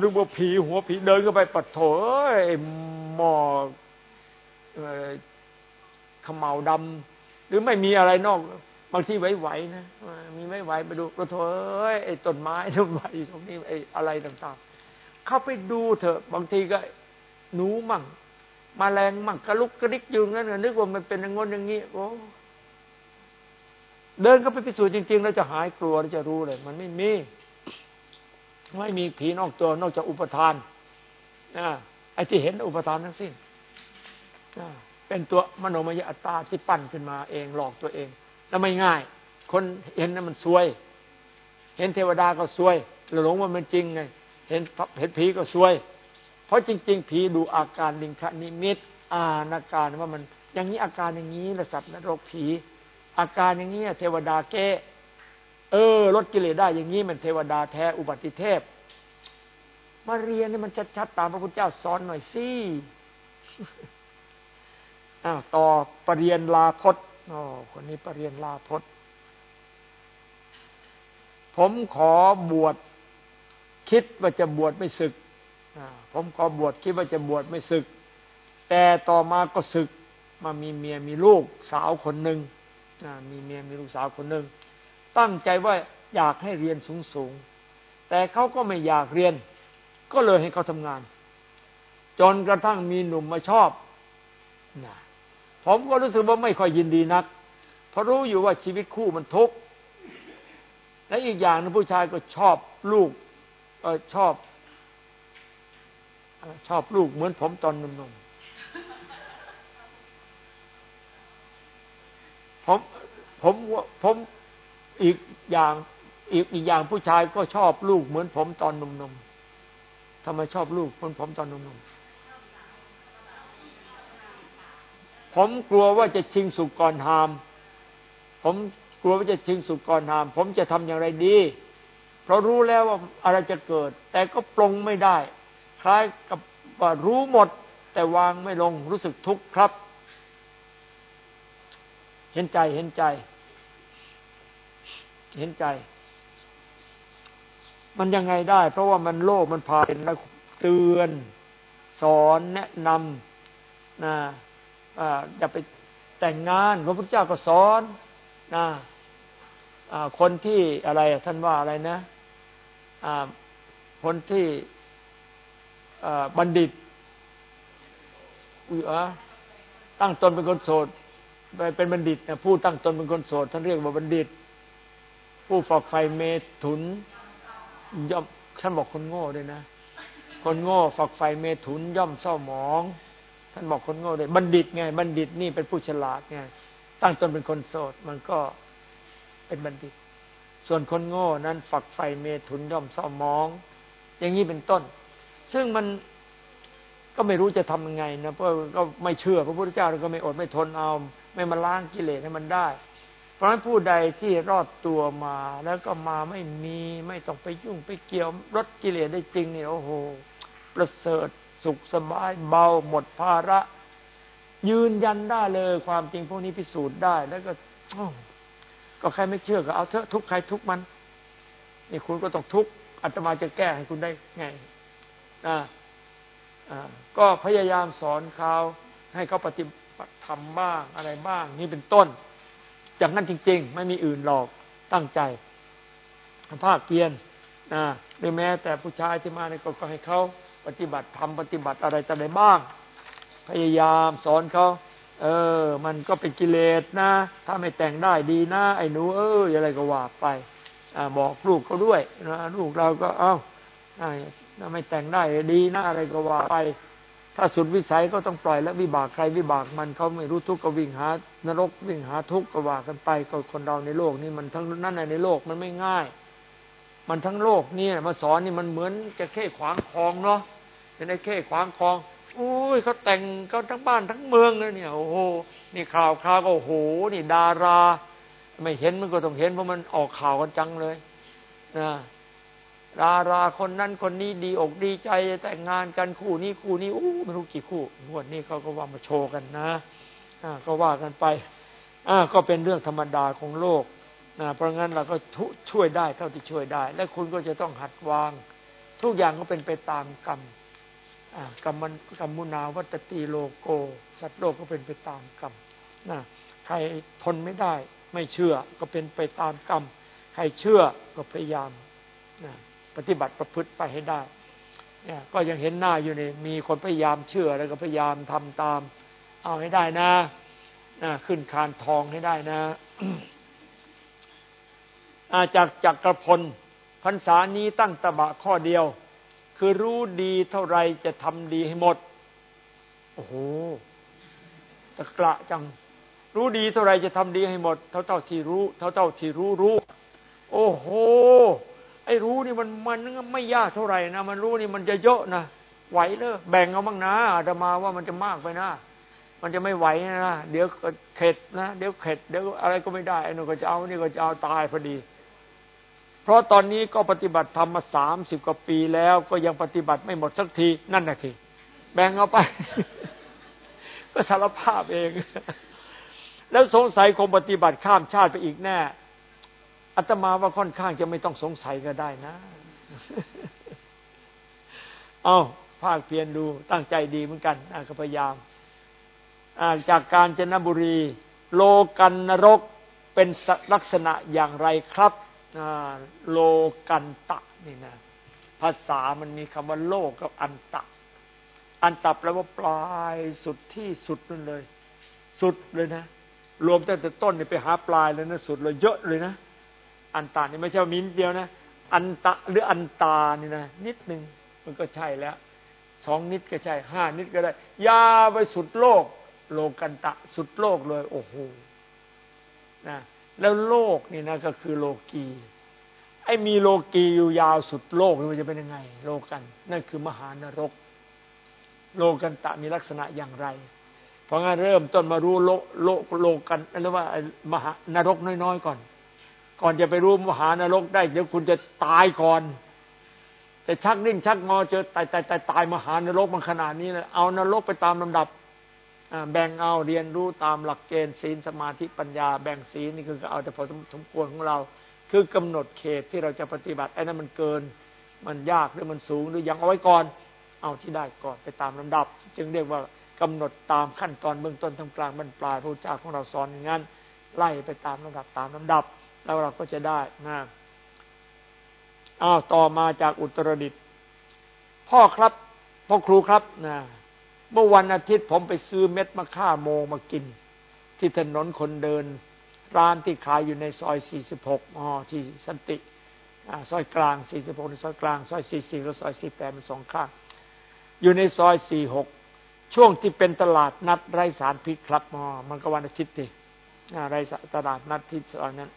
นึกว่าผีหัวผีเดินก็ไปปัดโถไอ้หม้อขมเหลาดำหรือไม่มีอะไรนอก บางทีไหวๆนะมีไม่ไหวไปดูกระโถยไอ้ต้นไม้ต้นใบตรงนี้ไอ้อะไรต่างๆ เข้าไปดูเถอะ บางทีก็หนูมั่งมาแรงมั่งกระลุกกระดิกอยู่งั้นนึกว่ามันเป็นอย่างงนอย่างนี้โอ้เดินก็ไปพิสูจน์จริงๆ แล้วจะหายกลัวแล้วจะรู้เลย มันไม่มี ไม่มีผีนอกตัวนอกจากอุปทานนะไอ้ที่เห็นอุปทานทั้งสิ้นเป็นตัวมโนมยอัตตาที่ปั้นขึ้นมาเองหลอกตัวเอง แล้วไม่ง่าย คนเห็นนั้นมันซวย เห็นเทวดาก็ซวยเราหลงว่ามันจริงไง เห็นเห็นผีก็ซวย เพราะจริง ๆ ผีดูอาการลิงคนิมิตอานาการว่ามัน อย่างนี้อาการอย่างนี้ละสัตว์นรกผี อาการอย่างนี้เทวดาแก้เออลดกิเลสได้อย่างนี้มันเทวดาแท้อุบัติเทพ มาเรียนนี่มันชัดๆตามพระพุทธเจ้าสอนหน่อยสิอ้าวต่อปรริญญาลาพจ โอ้คนนี้ปรริญญาลาพจผมขอบวชคิดว่าจะบวชไม่ศึกผมขอบวชคิดว่าจะบวชไม่ศึก แต่ต่อมาก็ศึก มามีเมียมีลูกสาวคนหนึ่งมีเมียมีลูกสาวคนหนึ่งตั้งใจว่าอยากให้เรียนสูงสูงแต่เขาก็ไม่อยากเรียน ก็เลยให้เขาทำงาน จนกระทั่งมีหนุ่มมาชอบนะ ผมก็รู้สึกว่าไม่ค่อยยินดีนัก เพราะรู้อยู่ว่าชีวิตคู่มันทุกข์และอีกอย่างนึงผู้ชายก็ชอบลูกเออชอบชอบลูกเหมือนผมตอนหนุ่มๆผมผมผมอีกอย่างอีกอีกอย่างผู้ชายก็ชอบลูกเหมือนผมตอนหนุ่มๆทำไมชอบลูกเหมือนผมตอนหนุ่มๆ ผมกลัวว่าจะชิงสุกก่อนหาม ผมกลัวว่าจะชิงสุกก่อนหาม ผมจะทำอย่างไรดี เพราะรู้แล้วว่าอะไรจะเกิด แต่ก็ปรงไม่ได้ คล้ายกับว่ารู้หมด แต่วางไม่ลงรู้สึกทุกข์ครับ เห็นใจเห็นใจ เห็นใจ มันยังไงได้ เพราะว่ามันโลภมันพาเป็นแล้วเตือน สอนแนะนำนะ อย่าไปแต่งงาน พระพุทธเจ้าก็สอนนะคนที่อะไรท่านว่าอะไรนะคนที่บัณฑิตอุอตั้งตนเป็นคนโสดไปเป็นบัณฑิตนะผู้ตั้งตนเป็นคนโสดท่านเรียกว่าบัณฑิต ผู้ฝักไฟเมถุนย่อมท่านบอกคนโง่ด้วยนะ คนโง่ฝักไฟเมถุนย่อมเศร้าหมอง ท่านบอกคนโง่ด้วยบัณฑิตไง บัณฑิตนี่เป็นผู้ฉลาดไงตั้งตนเป็นคนโสด มันก็เป็นบัณฑิต ส่วนคนโง่นั้นฝักไฟเมถุนย่อมเศร้ามอง อย่างนี้เป็นต้น ซึ่งมันก็ไม่รู้จะทำยังไงนะเพราะก็ไม่เชื่อพระพุทธเจ้าเราก็ไม่อดไม่ทนเอา ไม่มาล้างกิเลสให้มันได้ เพราะฉะนั้นผู้ใดที่รอดตัวมาแล้วก็มาไม่มีไม่ต้องไปยุ่งไปเกี่ยวลดกิเลสได้จริงเนี่ยโอ้โห ประเสริฐ สุขสบายเบาหมดภาระ ยืนยันได้เลย ความจริงพวกนี้พิสูจน์ได้ แล้วก็ก็ใครไม่เชื่อก็เอาเถอะทุกใครทุกมัน นี่คุณก็ต้องทุกอาตมาจะแก้ให้คุณได้ไงอ่าก็พยายามสอนเขาให้เขาปฏิบัติทำบ้างอะไรบ้าง นี่เป็นต้นอย่างนั้นจริง ๆ ไม่มีอื่นหรอกตั้งใจภาคเพียนนะหรือแม้แต่ผู้ชายที่มาในก็ให้เขา ปฏิบัติทำปฏิบัติอะไรจะได้บ้าง พยายามสอนเขาเออ มันก็เป็นกิเลสนะ ถ้าไม่แต่งได้ดีนะ ไอ้หนู เอออะไรก็ว่าไปอบอกลูกเขาด้วยนะลูกเราก็เอา้าถ้าไม่แต่งได้ดีนะอะไรก็ว่าไป ถ้าสุดวิสัยก็ต้องปล่อยและวิบากใครวิบากมันเขาไม่รู้ทุกข์ก็วิ่งหานรกวิ่งหาทุกข์ก็ว่ากันไปก็คนเราในโลกนี้มันทั้งนั้นในโลกมันไม่ง่าย มันทั้งโลกนี่มาสอนนี่มันเหมือนจะเข้ขวางคลองเนาะ เป็นไอ้เข้ขวางคลองอุ้ยเขาแต่งเขาทั้งบ้านทั้งเมืองเลยเนี่ยโอ้โหนี่ข่าวข่าวก็โอ้โหนี่ดารา ไม่เห็นมันก็ต้องเห็นเพราะมันออกข่าวกันจังเลยนะดาราคนนั้นคนนี้ดีอกดีใจแต่งงานกันคู่นี้คู่นี้อู้ไม่รู้กี่คู่งวดนี้เขาก็ว่ามาโชว์กันนะอ่าก็ว่ากันไปอ่าก็เป็นเรื่องธรรมดาของโลกนะเพราะงั้นเราก็ช่วยได้เท่าที่ช่วยได้ และคุณก็จะต้องหัดวาง ทุกอย่างก็เป็นไปตามกรรม กรรมกรรมุนาวัตตีโลโก สัตว์โลกก็เป็นไปตามกรรมนะใครทนไม่ได้ ไม่เชื่อก็เป็นไปตามกรรม ใครเชื่อก็พยายามนะปฏิบัติประพฤติไปให้ได้เนี่ยก็ยังเห็นหน้าอยู่นี่มีคนพยายามเชื่อแล้วก็พยายามทำตาม เอาให้ได้นะนะขึ้นคานทองให้ได้นะอาจากจักรพลพรรษานี้ตั้งตบะข้อเดียว คือรู้ดีเท่าไรจะทำดีให้หมด โอ้โหตะกระจัง รู้ดีเท่าไรจะทำดีให้หมด เท่าเท่าที่รู้ เท่าเท่าที่รู้รู้ โอ้โห ไอ้รู้นี่มันมันไม่ยากเท่าไหร่นะ มันรู้นี่มันจะเยอะนะ ไหวเลยแบ่งเอาบ้างนะอาตมาว่ามันจะมากไปนะมันจะไม่ไหวนะ เดี๋ยวเข็ดนะ เดี๋ยวเข็ด เดี๋ยวอะไรก็ไม่ได้ไอ้นู่นก็จะเอา นี่ก็จะเอาตายพอดี เพราะตอนนี้ก็ปฏิบัติทำมาสามสิบกว่าปีแล้ว ก็ยังปฏิบัติไม่หมดสักทีนั่นนะทีแบ่งเอาไป ก็สารภาพเอง แล้วสงสัยคงปฏิบัติข้ามชาติไปอีกแน่อาตมาว่าค่อนข้างจะไม่ต้องสงสัยก็ได้นะ เอาภาคเพียรดูตั้งใจดีเหมือนกันก็พยายามจากการจนบุรี โลกันนรกเป็นลักษณะอย่างไรครับ โลกันตะนี่นะภาษามันมีคำว่าโลกกับอันตะ อันตะแปลว่าปลายสุดที่สุดนั่นเลย สุดเลยนะ รวมตั้งแต่ต้นนี่ไปหาปลายเลยนะสุดเลยเยอะเลยนะ อันตานี่ไม่ใช่มินเดียวนะ อันตะหรืออันตานี่นะนิดหนึ่งมันก็ใช่แล้วสองนิดก็ใช่ห้านิดก็ได้ ยาไปสุดโลก โลกันตะ สุดโลกเลย โอ้โหนะ แล้วโลกนี่นะก็คือโลกีไอ้มีโลกีอยู่ยาวสุดโลกมันจะเป็นยังไง โลกัน นั่นคือมหานรก โลกันตะมีลักษณะอย่างไร เพราะงั้นเริ่มต้นมารู้โลโลโลกันเรียกว่ามหานรกน้อยๆก่อน ก่อนจะไปรู้มหานรกได้เดี๋ยวคุณจะตายก่อนแต่ชักนิ่งชักงอเจอตายตายตายตายมหานรกมันขนาดนี้เลยเอานรกไปตามลำดับ แบ่งเอาเรียนรู้ตามหลักเกณฑ์ศีลสมาธิปัญญา แบ่งศีลนี่คือเอาแต่พอสมควรของเรา คือกำหนดเขตที่เราจะปฏิบัติไอ้นั้นมันเกิน มันยากหรือมันสูงหรือยังเอาไว้ก่อน เอาที่ได้ก่อนไปตามลำดับ จึงเรียกว่ากำหนดตามขั้นตอนเบื้องต้นทำกลางบรรปลายพระเจ้าของเราสอนอย่างนั้นไล่ไปตามลำดับตามลำดับ แล้วเราก็จะได้นะอ้าวต่อมาจากอุตรดิตพ่อครับพ่อครูครับนะ เมื่อวันอาทิตย์ผมไปซื้อเม็ดมะข่าโมงมากิน ที่ถนนคนเดิน ร้านที่ขายอยู่ในซอย 46อ๋อที่สันติซอยกลาง 46ซอยกลาง ซอย 44และซอย 48มันสองข้าง อยู่ในซอย 46 ช่วงที่เป็นตลาดนัดไร้สารพิษครับอ๋อมันก็วันอาทิตย์ดิไรตลาดนัดที่ตอนนั้น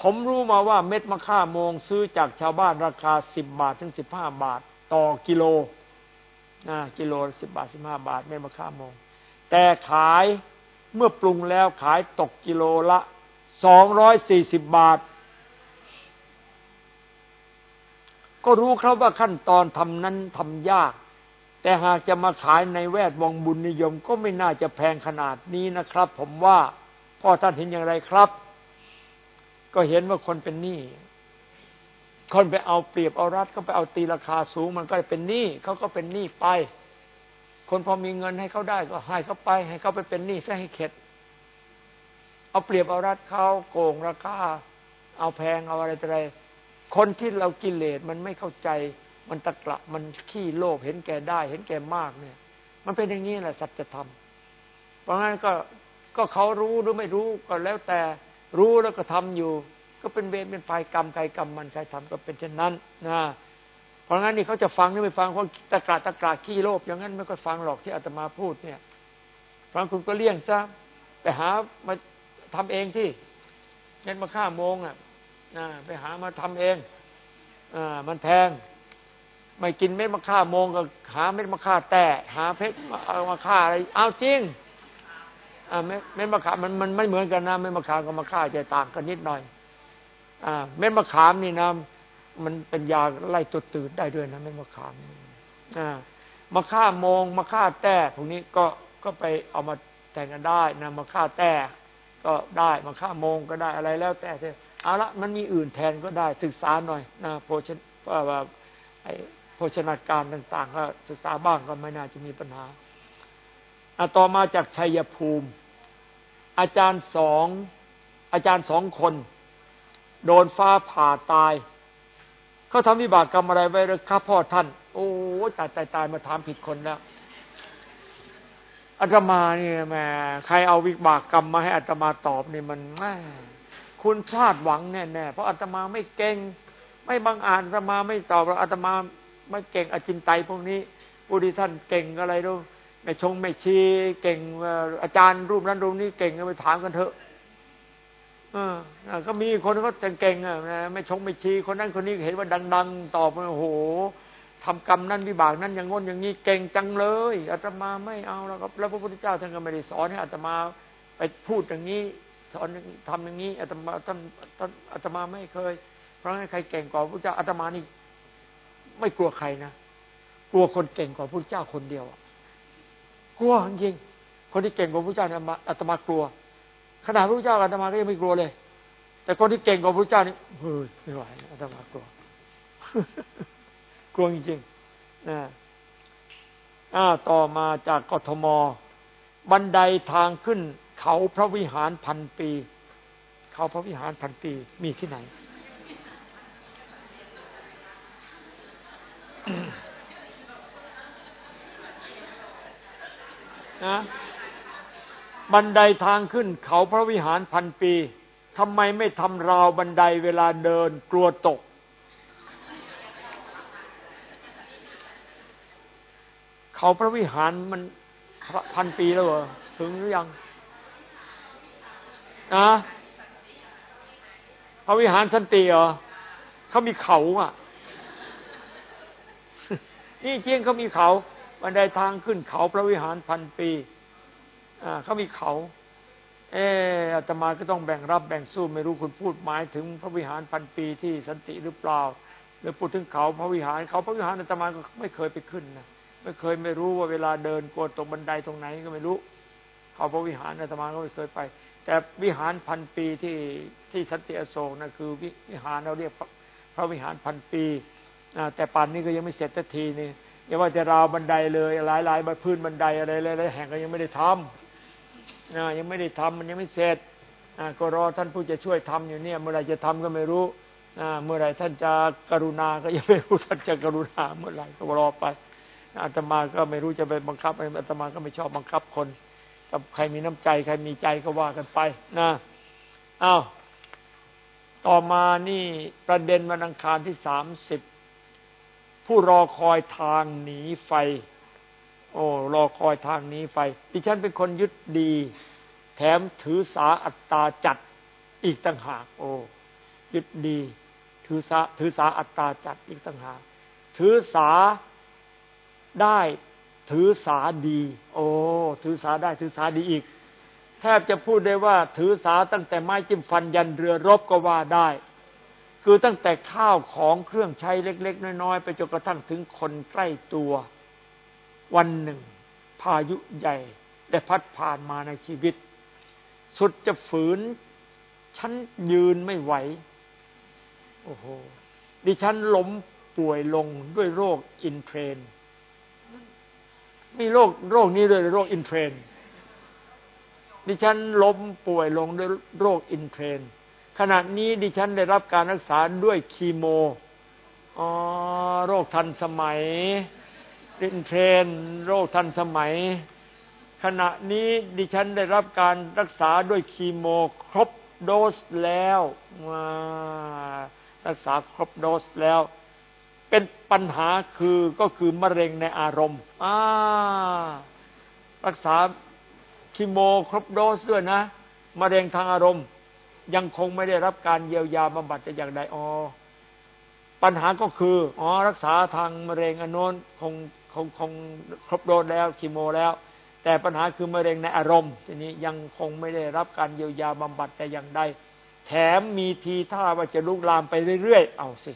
ผมรู้มาว่าเม็ดมะข่าโมงซื้อจากชาวบ้านราคา 10 บาทถึง 15 บาท ต่อกิโล กิโลสิบบาทสิบห้าบาทเม็ดมะข่าโมง แต่ขายเมื่อปรุงแล้วขายตกกิโลละสองร้อยสี่สิบบาท ก็รู้ครับว่าขั้นตอนทำนั้นทำยาก แต่หากจะมาขายในแวดวงบุญนิยม ก็ไม่น่าจะแพงขนาดนี้นะครับ ผมว่าพ่อท่านเห็นอย่างไรครับ ก็เห็นว่าคนเป็นหนี้ คนไปเอาเปรียบเอารัดก็ไปเอาตีราคาสูง มันก็เป็นหนี้เขาก็เป็นหนี้ไป คนพอมีเงินให้เขาได้ก็ให้เขาไป ให้เขาไปเป็นหนี้ซะให้เข็ด เอาเปรียบเอารัดเขาโกงราคา เอาแพงเอาอะไรอะไรคนที่เรากิเลสมันไม่เข้าใจ มันตะกละมันขี้โลภเห็นแก่ได้ เห็นแก่มากเนี่ย มันเป็นอย่างนี้แหละสัจธรรม เพราะงั้นก็ก็เขารู้หรือไม่รู้ก็แล้วแต่รู้แล้วก็ทำอยู่ ก็เป็นเวรเป็นไฟกรรมใครกรรมมันใครทำก็เป็นเช่นนั้นนะเพราะงั้นนี่เขาจะฟังหรือไม่ฟังเพราะตะกราตะกราขี้โลภอย่างนั้นไม่ก็ฟังหรอกที่อาตมาพูดเนี่ยฟังคุณก็เลี่ยงซะไปหามาทำเองที่เงินมาค่าโมงอะนะไปหามาทำเองอ่ามันแพงไม่กินเม็ดมะข่าโมงก็หาเม็ดมะข่าแต่หาเพชรมะข่าอะไรเอาจริงอ่าเม็ดมะข่ามันมันไม่เหมือนกันนะเม็ดมะข่ากับมะข่าจะต่างกันนิดหน่อย เม็ดมะขามนี่นะมันเป็นยาไล่ตัวตื่นได้ด้วยนะเม็ดมะขามอ่ามะข่ามงมะข่าแต่พวกนี้ก็ก็ไปเอามาแต่งกันได้นะมะข่าแต่ก็ได้มะข่ามงก็ได้อะไรแล้วแต่เถอะเอาละมันมีอื่นแทนก็ได้ศึกษาหน่อยนะโภชนว่าไอโภชนาการต่างๆก็ศึกษาบ้างก็ไม่น่าจะมีปัญหาต่อมาจากชัยภูมิ อาจารย์สองอาจารย์สองคน โดนฟ้าผ่าตาย เขาทำวิบากกรรมอะไรไว้หรือครับพ่อท่าน โอ้ตายตายตายมาถามผิดคนแล้วอาตมาเนี่ยแม่ใครเอาวิบากกรรมมาให้อาตมาตอบนี่มันแม่คุณพลาดหวังแน่ๆเพราะอาตมาไม่เก่ง ไม่บางอ่านอาตมาไม่ตอบอาตมาไม่เก่งอจินไตพวกนี้ผู้ที่ท่านเก่งอะไรดูไม่ชงไม่ชีเก่งอาจารย์รูปนั้นรูปนี้เก่งไปถามกันเถอะ อก็มีคนเขาเก่งอะไม่ชงไม่ชี้คนนั้นคนนี้เห็นว่าดัง ๆ ตอบโอ้โหทำกรรมนั้นวิบากนั้นอย่างงนอย่างนี้เก่งจังเลยอาตมาไม่เอาแล้วครับ แล้วพระพุทธเจ้าท่านก็ไม่ได้สอนให้อาตมาไปพูดอย่างนี้สอนทำอย่างนี้อาตมาท่านอาตมาไม่เคย เพราะงั้นใครเก่งกว่าพระเจ้าอาตมานี่ไม่กลัวใครนะกลัวคนเก่งกว่าพระเจ้าคนเดียวกลัวจริงคนที่เก่งกว่าพระเจ้าอาตมา กลัว ขนาดพระเจ้าอาตมาก็ยังไม่กลัวเลย แต่คนที่เก่งกว่าพระเจ้านี่เฮ้ยไม่ไหวอาตมากลัวกลัวจริงๆนะอ่าต่อมาจากกทม บันไดทางขึ้น เขาพระวิหารพันปี เขาพระวิหารพันปีมีที่ไหน นะ บันไดทางขึ้นเขาพระวิหารพันปีทำไมไม่ทำราวบันไดเวลาเดินกลัวตก เขาพระวิหารมันพันปีแล้วเหรอถึงหรือยังนะพระวิหารสันติเหรอเขามีเขาอะ นี่เจริงเขามีเขา บันไดทางขึ้นเขาพระวิหารพันปี เขามีเขา เอออาตมาก็ต้องแบ่งรับแบ่งสู้ไม่รู้คุณพูดหมายถึงพระวิหารพันปีที่สันติหรือเปล่า หรือพูดถึงเขาพระวิหารเขาพระวิหารอาตมาก็ไม่เคยไปขึ้นนะไม่เคยไม่รู้ว่าเวลาเดินกลัวตกบันไดตรงไหนก็ไม่รู้ เขาพระวิหารอาตมาก็ไม่เคยไป แต่วิหารพันปีที่ที่สันติอโศกนะคือวิหารเราเรียกพระวิหารพันปีแต่ป่านนี้ก็ยังไม่เสร็จสักทีนี่อย่าว่าจะราวบันไดเลย หลายหลายพื้นบันไดอะไรอะไรแห่งก็ยังไม่ได้ทำนะ ยังไม่ได้ทำมันยังไม่เสร็จก็รอท่านผู้จะช่วยทำอยู่เนี่ย เมื่อไรจะทำก็ไม่รู้เมื่อไรท่านจะกรุณาก็ยังไม่รู้ท่านจะกรุณาเมื่อไรก็รอไปอาตมาก็ไม่รู้จะไปบังคับอาตมาก็ไม่ชอบบังคับคนกับใครมีน้ำใจใครมีใจก็ว่ากันไปนะอ้าวต่อมานี่ประเด็นวันอังคารที่สามสิบผู้รอคอยทางหนีไฟ โอ้รอคอยทางนี้ไฟดิฉันเป็นคนยึดดี แถมถือสาอัตตาจัดอีกต่างหาก โอ้ยึดดีถือสาถือสาอัตตาจัดอีกต่างหากถือสาได้ถือสาดี โอ้ถือสาได้ถือสาดีอีก แทบจะพูดได้ว่า ถือสาตั้งแต่ไม้จิ้มฟันยันเรือรบก็ว่าได้ คือตั้งแต่ข้าวของเครื่องใช้เล็ก ๆ น้อยๆไปจนกระทั่งถึงคนใกล้ตัว วันหนึ่ง พายุใหญ่ได้พัดผ่านมาในชีวิต สุดจะฝืน ฉันยืนไม่ไหว โอ้โห ดิฉันล้มป่วยลงด้วยโรค in trend มีโรคโรคนี้ด้วยโรค in trend ดิฉันล้มป่วยลงด้วยโรค in trend ขณะนี้ดิฉันได้รับการรักษาด้วยคีโม อ๋อ โรคทันสมัย อินเทรนโรคทันสมัย ขณะนี้ดิฉันได้รับการรักษาด้วยคีโมครบโดสแล้วรักษาครบโดสแล้ว เป็นปัญหาคือก็คือมะเร็งในอารมณ์อ่ารักษาคีโมครบโดสด้วยนะมะเร็งทางอารมณ์ ยังคงไม่ได้รับการเยียวยาบำบัดแต่อย่างใดอ๋อปัญหาก็คือ อ๋อ รักษาทางมะเร็งอนนคง คงคงครบโดสแล้วคีโมแล้ว แต่ปัญหาคือมะเร็งในอารมณ์ ทีนี้ยังคงไม่ได้รับการเยียวยาบำบัดแต่อย่างใดแถมมีทีท่าว่าจะลุกลามไปเรื่อยๆ เอาสิ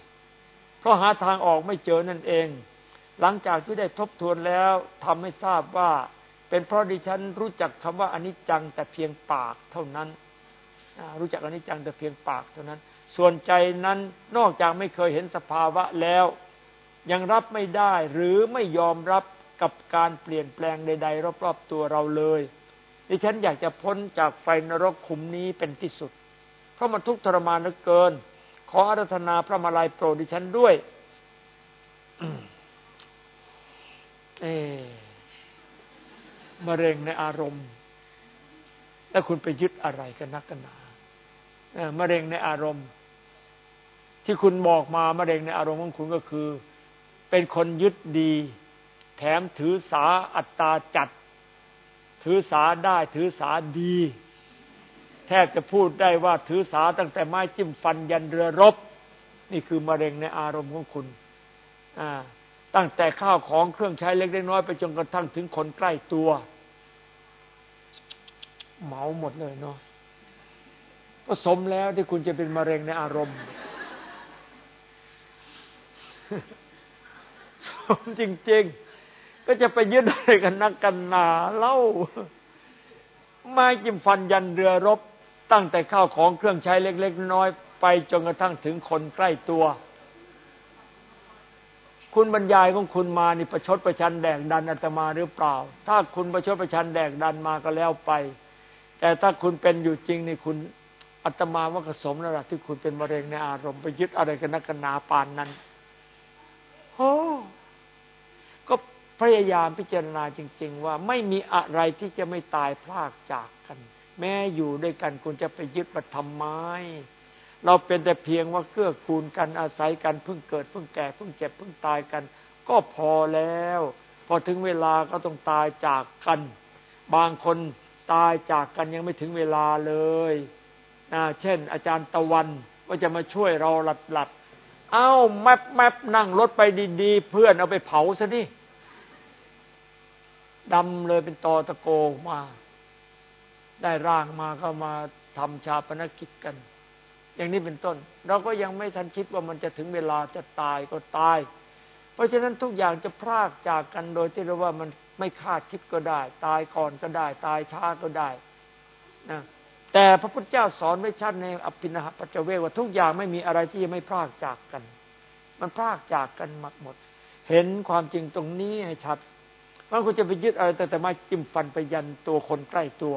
เพราะหาทางออกไม่เจอนั่นเอง หลังจากที่ได้ทบทวนแล้วทำให้ทราบว่า เป็นเพราะดิฉันรู้จักคำว่าอนิจจังแต่เพียงปากเท่านั้น รู้จักอนิจจังแต่เพียงปากเท่านั้น ส่วนใจนั้นนอกจากไม่เคยเห็นสภาวะแล้ว ยังรับไม่ได้หรือไม่ยอมรับกับการเปลี่ยนแปลงใด ๆ รอบๆตัวเราเลย ดิฉันอยากจะพ้นจากไฟนรกขุมนี้เป็นที่สุด เพราะมันทุกข์ทรมานเหลือเกิน ขออารัธนาพระมาลัยโปรดดิฉันด้วยเอมะเร็งในอารมณ์ แล้วคุณไปยึดอะไรกันนักกันหนามะเร็งในอารมณ์ ที่คุณบอกมามะเร็งในอารมณ์ของคุณก็คือ เป็นคนยึดดี แถมถือสาอัตตาจัด ถือสาได้ถือสาดี แทบจะพูดได้ว่าถือสาตั้งแต่ไม้จิ้มฟันยันเรือรบ นี่คือมะเร็งในอารมณ์ของคุณตั้งแต่ข้าวของเครื่องใช้เล็กน้อยไปจนกระทั่งถึงคนใกล้ตัวเหมาหมดเลยเนาะก็สมแล้วที่คุณจะเป็นมะเร็งในอารมณ์ สมจริง ๆ ก็จะไปยึดอะไรกันนักกันหนาเล่าไม้จิ้มฟันยันเรือรบ ตั้งแต่ข้าวของเครื่องใช้เล็ก ๆ น้อยไปจนกระทั่งถึงคนใกล้ตัว คุณบรรยายของคุณมานี่ประชดประชันแดกดันอาตมาหรือเปล่า ถ้าคุณประชดประชันแดกดันมาก็แล้วไป แต่ถ้าคุณเป็นอยู่จริงนี่คุณอาตมาว่ากสมแล้วล่ะที่คุณเป็นมะเร็งในอารมณ์ไปยึดอะไรกันนักกันนาปานนั้น โอ้ก็พยายามพิจารณาจริง ๆ ว่าไม่มีอะไรที่จะไม่ตายพลากจากกัน แม้อยู่ด้วยกันคุณจะไปยึดมาทำไมเราเป็นแต่เพียงว่าเกื้อกูลกันอาศัยกันเพิ่งเกิดเพิ่งแก่เพิ่งเจ็บเพิ่งตายกัน ก็พอแล้ว พอถึงเวลาก็ต้องตายจากกัน บางคนตายจากกันยังไม่ถึงเวลาเลยนะเช่น อาจารย์ตะวันว่าจะมาช่วยเราหลัดหลัด เอ้าแมปแมปนั่งรถไปดีๆ เพื่อนเอาไปเผาซะนี่ดำเลยเป็นตอตะโกมา ได้ร่างมาก็มาทำชาปนกิจกัน อย่างนี้เป็นต้น เราก็ยังไม่ทันคิดว่ามันจะถึงเวลาจะตายก็ตาย เพราะฉะนั้นทุกอย่างจะพรากจากกันโดยที่เราว่ามันไม่คาดคิดก็ได้ ตายก่อนก็ได้ ตายช้าก็ได้นะ แต่พระพุทธเจ้าสอนไว้ชัดในอภินหปัจเจเวกว่าทุกอย่างไม่มีอะไรที่จะไม่พรากจากกัน มันพรากจากกันหมดหมด เห็นความจริงตรงนี้ให้ชัดว่าคุณจะไปยึดอะไรแต่แต่มาจิ้มฟันไปยันตัวคนใกล้ตัว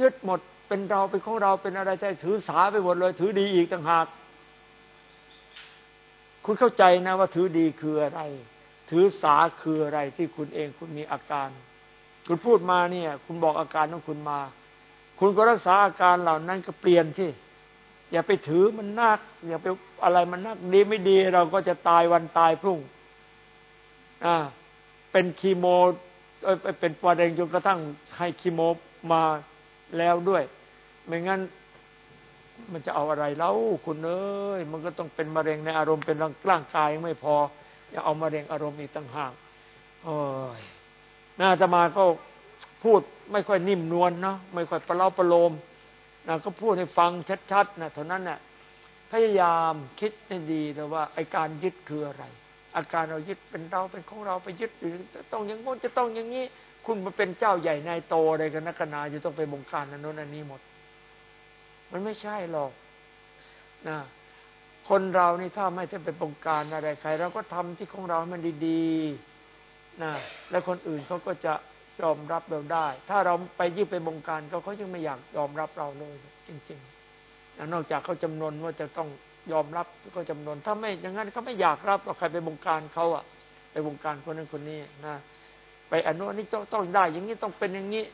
ยึดหมดเป็นเราเป็นของเราเป็นอะไรใจถือสาไปหมดเลย ถือดีอีกต่างหาก คุณเข้าใจนะว่าถือดีคืออะไร ถือสาคืออะไรที่คุณเองคุณมีอาการ คุณพูดมาเนี่ย คุณบอกอาการของคุณมา คุณก็รักษาอาการเหล่านั้นก็เปลี่ยนที่อย่าไปถือมันนัก อย่าไปอะไรมันนักดีไม่ดี เราก็จะตายวันตายพรุ่ง อ่า เป็นคีโมเป็นปะเด็นจนกระทั่งให้คีโมมาแล้วด้วย ไม่งั้นมันจะเอาอะไรแล้วคุณเอ้ยมันก็ต้องเป็นมะเร็งในอารมณ์เป็นร่างกายไม่พอยังเอามะเร็งอารมณ์อีกต่างหากโอ้ยน่าจะมาก็ พูดไม่ค่อยนิ่มนวลเนาะไม่ค่อยประเล่าประโลมนะก็พูดให้ฟังชัดๆนะเท่านั้นน่ะพยายามคิดให้ดีนะว่าไอการยึดคืออะไร อาการเรายึดเป็นเราเป็นของเราไปยึดอยู่ต้องอย่างงู้นจะต้องอย่างนี้ คุณมาเป็นเจ้าใหญ่นายโตอะไรกันนักนาจะต้องไปบงการนั้นโน้นอันนี้หมด มันไม่ใช่หรอกนะคนเรานี่ถ้าไม่จะไปบงการอะไรใคร เราก็ทำที่ของเรามันดีๆนะแล้วคนอื่นเขาก็จะ ยอมรับเราได้ ถ้าเราไปยึดไปบงการเขาเขายังไม่อยากยอมรับเราเลย จริงๆนอกจากเขาจำนวนว่าจะต้องยอมรับก็จำนวน ถ้าไม่อย่างนั้นเขาไม่อยากรับเราใครไปบงการเขาอะไปบงการคนนั้นคนนี้นะไปอนุนี้ต้องต้องได้ อย่างนี้ต้องเป็นอย่างนี้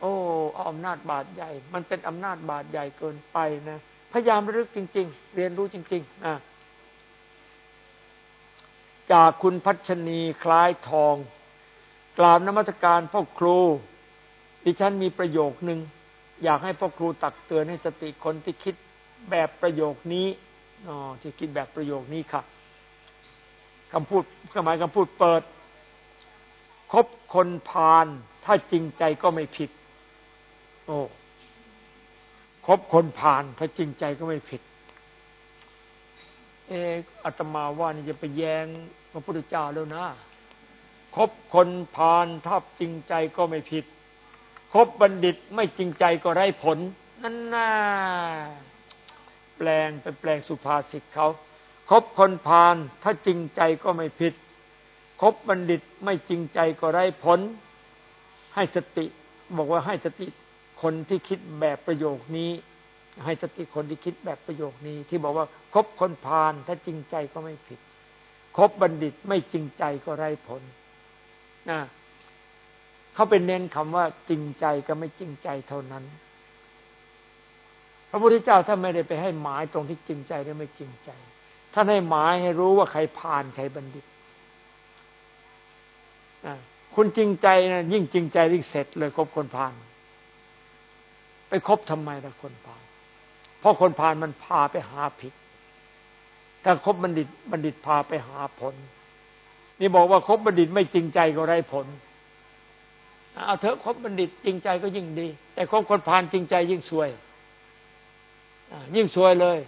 โอ้เอาอำนาจบาดใหญ่ มันเป็นอำนาจบาดใหญ่เกินไปนะพยายามรึกจริง ๆ เรียนรู้จริงๆนะจากคุณพัชนีคล้ายทอง กราบนมัสการพ่อครู ดิฉันมีประโยคหนึ่งอยากให้พ่อครูตักเตือนให้สติคนที่คิดแบบประโยคนี้อ๋อที่คิดแบบประโยคนี้ค่ะคำพูดหมายคำพูดเปิด คบคนพาลถ้าจริงใจก็ไม่ผิด โอ้คบคนผานถ้าจริงใจก็ไม่ผิด เอออาตมาว่านี่จะไปแยงพระพุทธเจ้าแล้วนะ คบคนผ่านถ้าจริงใจก็ไม่ผิด คบบัณฑิตไม่จริงใจก็ไร้ผล นั่นน่าแปลงไปแปลงสุภาษิตเขาคบคนพาลถ้าจริงใจก็ไม่ผิด คบบัณฑิตไม่จริงใจก็ไร้ผล ให้สติ บอกว่าให้สติคนที่คิดแบบประโยคนี้ ให้สติคนที่คิดแบบประโยคนี้ ที่บอกว่าคบคนพาลถ้าจริงใจก็ไม่ผิด คบบัณฑิตไม่จริงใจก็ไร้ผล นะเขาเป็นเน้นคำว่าจริงใจก็ไม่จริงใจเท่านั้น พระพุทธเจ้าท่านไม่ได้ไปให้หมายตรงที่จริงใจหรือไม่จริงใจท่านให้หมายให้รู้ว่าใครผ่านใครบัณฑิตคุณจริงใจนะยิ่งจริงใจยิ่งเสร็จเลยคบคนผ่าน ไปคบทำไมล่ะคนพาลเพราะคนพาลมันพาไปหาผิดถ้าคบบัณฑิตบัณฑิตพาไปหาผล นี่บอกว่าคบบัณฑิตไม่จริงใจก็ไร้ผล เอาเถอะคบบัณฑิตจริงใจก็ยิ่งดี แต่คบคนพาลจริงใจยิ่งซวยยิ่งซวยเลย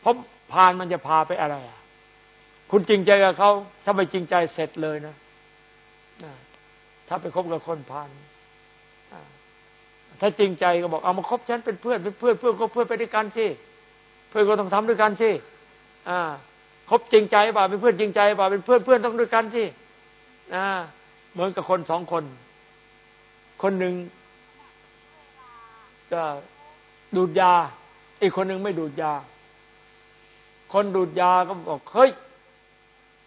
เพราะพาลมันจะพาไปอะไรคุณจริงใจกับเขาถ้าไม่จริงใจเสร็จเลยนะถ้าไปคบกับคนพาลถ้าจริงใจก็บอกเอามาคบฉันเป็นเพื่อนเป็นเพื่อนเพื่อนก็เพื่อนไปด้วยกันสิเพื่อนก็ต้องทำด้วยกันสิอ่า บจริงใจป่าเป็นเพื่อนจริงใจป่าเป็นเพื่อนเพื่อนต้องด้วยกันสิอ่าเหมือนกับคนสองคน คนหนึ่งก็ดูดยา อีกคนหนึ่งไม่ดูดยา คนดูดยาก็บอกเฮ้ย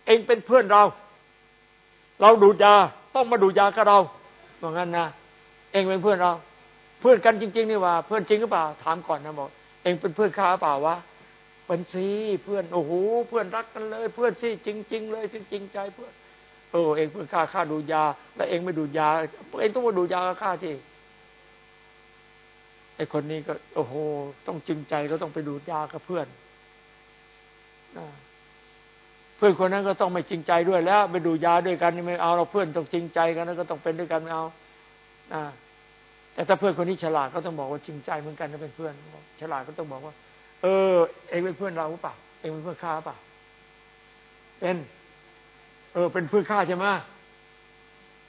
เองเป็นเพื่อนเรา เราดูดยาต้องมาดูดยากับเราเพราะงั้นนะเองเป็นเพื่อนเรา เพื่อนกันจริง ๆ นี่ว่า เพื่อนจริงหรือเปล่า ถามก่อนนะบอกเองเป็นเพื่อนข้าเปล่าวะ เป็นสิเพื่อนโอ้โหเพื่อนรักกันเลย เพื่อนสิจริง ๆ เลยจริงๆใจเพื่อนเออเองเพื่อนข้าข้าดูยา แล้วเองไม่ดูยาเองต้องมาดูยาข้าที่ไอคนนี้ก็ โอ้โห ต้องจริงใจก็ต้องไปดูยากับเพื่อนเพื่อนคนนั้นก็ต้องไม่จริงใจด้วยแล้วไปดูยาด้วยกันไม่เอาเราเพื่อนต้องจริงใจกันแล้วก็ต้องเป็นด้วยกันไม่เอาแต่ถ้าเพื่อนคนนี้ฉลาดก็ต้องบอกว่าจริงใจเหมือนกันนะเป็นเพื่อนฉลาดก็ต้องบอกว่า เออ เองเป็นเพื่อนเราหรือเปล่าเองเป็นเพื่อนข้าเปล่าเป็น เออ เป็นเพื่อนข้าใช่ไหม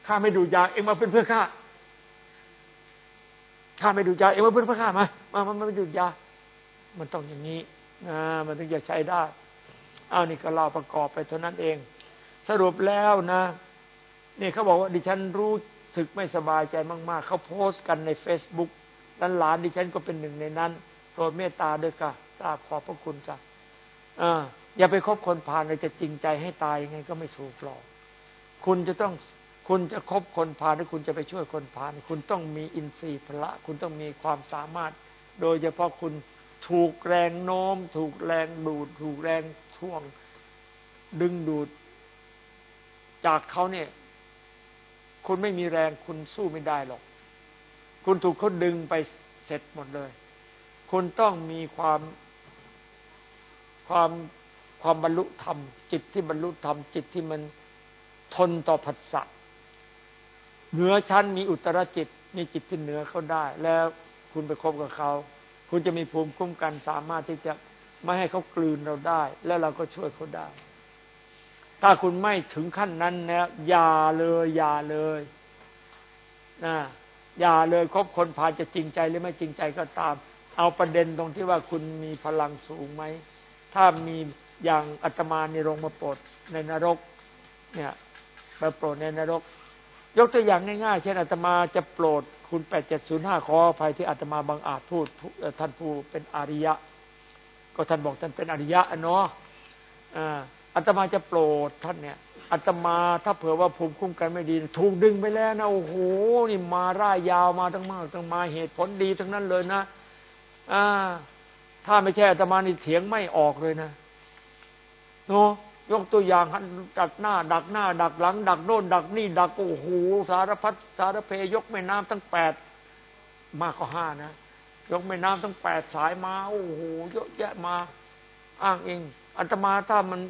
ข้าไม่ดูยาเองมาเป็นเพื่อนข้าข้าไม่ดูยาเองมาเป็นเพื่อนข้ามามามาไม่ดูยา มันต้องอย่างนี้นะมันถึงจะใช้ได้อ้าวนี่ก็เล่าประกอบไปเท่านั้นเอง สรุปแล้วนะนี่เขาบอกว่าดิฉันรู้สึกไม่สบายใจมาก ๆ เขาโพสต์กันในเฟซบุ๊กหลานดิฉันก็เป็นหนึ่งในนั้นโปรดเมตตาด้วยค่ะ กราบขอบพระคุณค่ะอย่าไปคบคนพาลเลยจะจริงใจให้ตายยังไงก็ไม่ถูกหรอกคุณจะต้องคุณจะคบคนพาลหรือคุณจะไปช่วยคนพาลคุณต้องมีอินทรีย์พละ คุณต้องมีความสามารถ โดยเฉพาะคุณถูกแรงโน้ม ถูกแรงดูด ถูกแรงท่วง ดึงดูด จากเขาเนี่ย คุณไม่มีแรงคุณสู้ไม่ได้หรอก คุณถูกเขาดึงไปเสร็จหมดเลย คุณต้องมีความ ความความบรรลุธรรม จิตที่บรรลุธรรม จิตที่มันทนต่อผัสสะเหนือชั้นมีอุตรจิต มีจิตที่เหนือเขาได้ แล้วคุณไปคบกับเขา คุณจะมีภูมิคุ้มกันสามารถที่จะไม่ให้เขากลืนเราได้ แล้วเราก็ช่วยเขาได้ ถ้าคุณไม่ถึงขั้นนั้นนะอย่าเลยอย่าเลยนะอย่าเลยคบคนผ่านจะจริงใจหรือไม่จริงใจก็ตาม เอาประเด็นตรงที่ว่าคุณมีพลังสูงไหม ถ้ามีอย่างอาตมาในโรงมาโปรดในนรก เนี่ยมาโปรดในนรก ยกตัวอย่างง่ายๆ เช่นอาตมาจะโปรดคุณแปดเจ็ดศูนย์ห้าขออภัยที่อาตมาบางอาจพูดท่านผู้เป็นอริยะ ก็ท่านบอกท่านเป็นอริยะเนาะอาตมาจะโปรดท่านเนี่ยอาตมาถ้าเผื่อว่าภูมิคุ้มกันไม่ดี ถูกดึงไปแล้วนะโอ้โหนี่มาร่ายยาวมาทั้งมากทั้งมาเหตุผลดีทั้งนั้นเลยนะ อ่า ถ้าไม่ใช่อาตมานี่เถียงไม่ออกเลยนะเนาะยกตัวอย่างดักหน้า ดักหน้า ดักหลัง ดักโน่น ดักนี่ ดักโอ้โหสารพัดสารเพยกแม่น้ำทั้งแปดมากกว่าห้านะยกแม่น้ำทั้งแปดสายมาโอ้โหเยอะแยะมา อ้างเองอาตมาถ้ามัน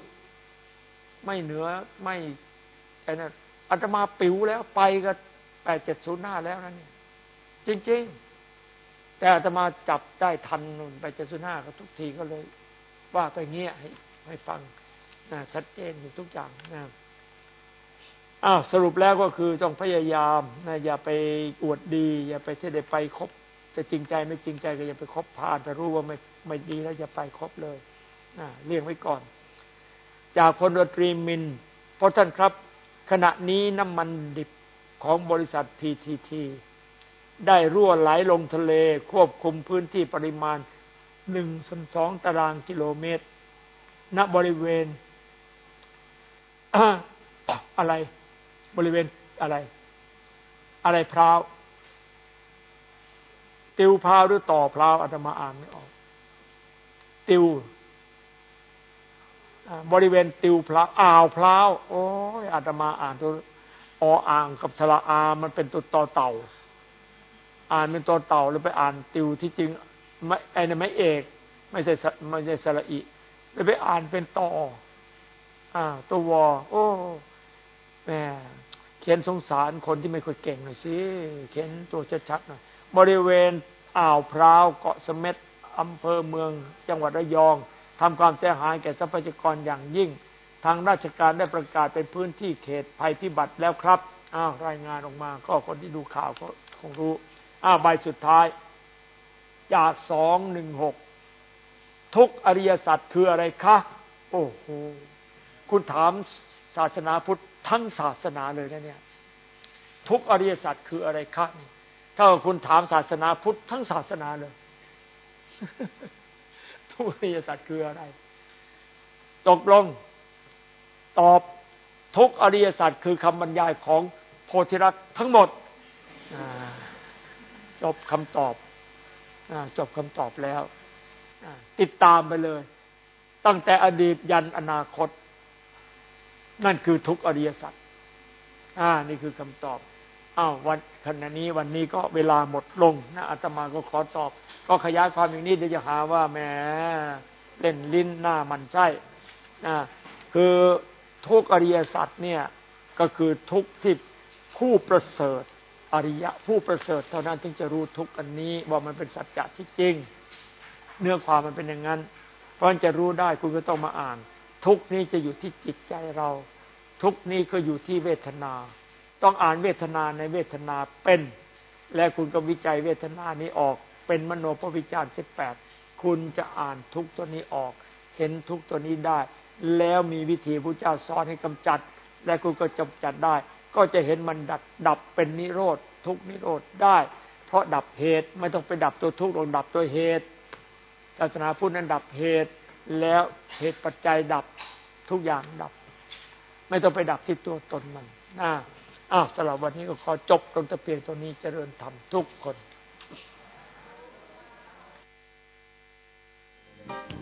ไม่เหนือไม่ไอ้นั่นอาตมาปิวแล้วไปก็แปดเจ็ดศูนย์หน้าแล้วนั่นเนี่ยจริง ๆ แต่อาตมาจับได้ทันนุ่นไปเจสุนห้าก็ทุกทีก็เลยว่าไปเงี้ยให้ให้ฟังนะชัดเจนอยู่ทุกอย่างนะอ้าวสรุปแล้วก็คือต้องพยายามนะอย่าไปอวดดี อย่าไปที่ได้ไปคบจะจริงใจไม่จริงใจก็อย่าไปคบผ่านแต่รู้ว่าไม่ไม่ดีแล้วอย่าไปคบเลยนะเลี่ยงไว้ก่อน จากพลตรีมินเพราะท่านครับ ขณะนี้น้ำมันดิบของบริษัททีทีท ได้รั่วไหลลงทะเลควบคุมพื้นที่ปริมาณหนึ่งสสองตารางกิโลเมตร ณบริเวณอะไร บริเวณอะไร อะไรพร้าว ติวพร้าวหรือต่อพร้าวอาตมาอ่านไม่ออก ติวบริเวณติวพร้าวอ่าวพร้าวโอ้ยอาตมาอ่านตัวออ่างกับสระอา มันเป็นตัวต่อเต่า อ่านเป็นตัวเต่าแล้วไปอ่านติวที่จริงไม่ไอ้นี่ไม่เอก ไม่ใช่ไม่ใช่สระอิแล้วไปอ่านเป็นต่อ อ่า ตัววอโอ้แม่เขียนสงสารคนที่ไม่ค่อยเก่งหน่อยสิเขียนตัวชัดๆหน่อยบริเวณอ่าวพร้าวเกาะเสม็ดอำเภอเมือง จังหวัดระยองทำความเสียหายแก่ทรัพยากรอย่างยิ่ง ทางราชการได้ประกาศเป็นพื้นที่เขตภัยพิบัติแล้วครับอ้าวรายงานออกมา ก็คนที่ดูข่าวก็คงรู้ อ้าใบสุดท้าย จากสองหนึ่งหกทุกอริยสัจคืออะไรคะ โอ้โหคุณถามศาสนาพุทธทั้งศาสนาเลยนะเนี่ย ทุกอริยสัจคืออะไรคะถ้าคุณถามศาสนาพุทธทั้งศาสนาเลย ทุกอริยสัจคืออะไร ตกลง ตอบทุกอริยสัจคือคำบรรยายของโพธิรัตทั้งหมด จบคำตอบอจบคำตอบแล้ว ติดตามไปเลย ตั้งแต่อดีตยันอนาคต นั่นคือทุกอริยสัจอ่า นี่คือคำตอบอ้าววันขณะนี้วันนี้ก็เวลาหมดลงนะอาตมาก็ขอตอบ ก็ขยายความอย่างนี้เดี๋ยวจะหาว่าแหมเล่นลิ้นหน้ามันใช่นะคือทุกอริยสัจเนี่ย ก็คือทุกที่ผู้ประเสริฐ อริยะผู้ประเสริฐเท่านั้นถึงจะรู้ทุกอันนี้ว่ามันเป็นสัจจะที่จริง เนื้อความมันเป็นอย่างนั้น เพราะจะรู้ได้คุณก็ต้องมาอ่าน ทุกนี้จะอยู่ที่จิตใจเรา ทุกนี้ก็อยู่ที่เวทนา ต้องอ่านเวทนาในเวทนาเป็น และคุณก็วิจัยเวทนานี้ออกเป็นมโนปวิจารสิบแปดคุณจะอ่านทุกตัวนี้ออก เห็นทุกตัวนี้ได้ แล้วมีวิธีพระเจ้าสอนให้กำจัด และคุณก็จำจัดได้ ก็จะเห็นมันดับดับเป็นนิโรธทุกนิโรธได้ เพราะดับเหตุไม่ต้องไปดับตัวทุกข์ลงดับตัวเหตุศาสนาพุทธนั้นดับเหตุแล้วเหตุปัจจัยดับทุกอย่างดับ ไม่ต้องไปดับที่ตัวตนมันนะอ้าวสำหรับวันนี้ก็ขอจบตรงต่เพียงตัวนี้เจริญธรรมทุกคนคน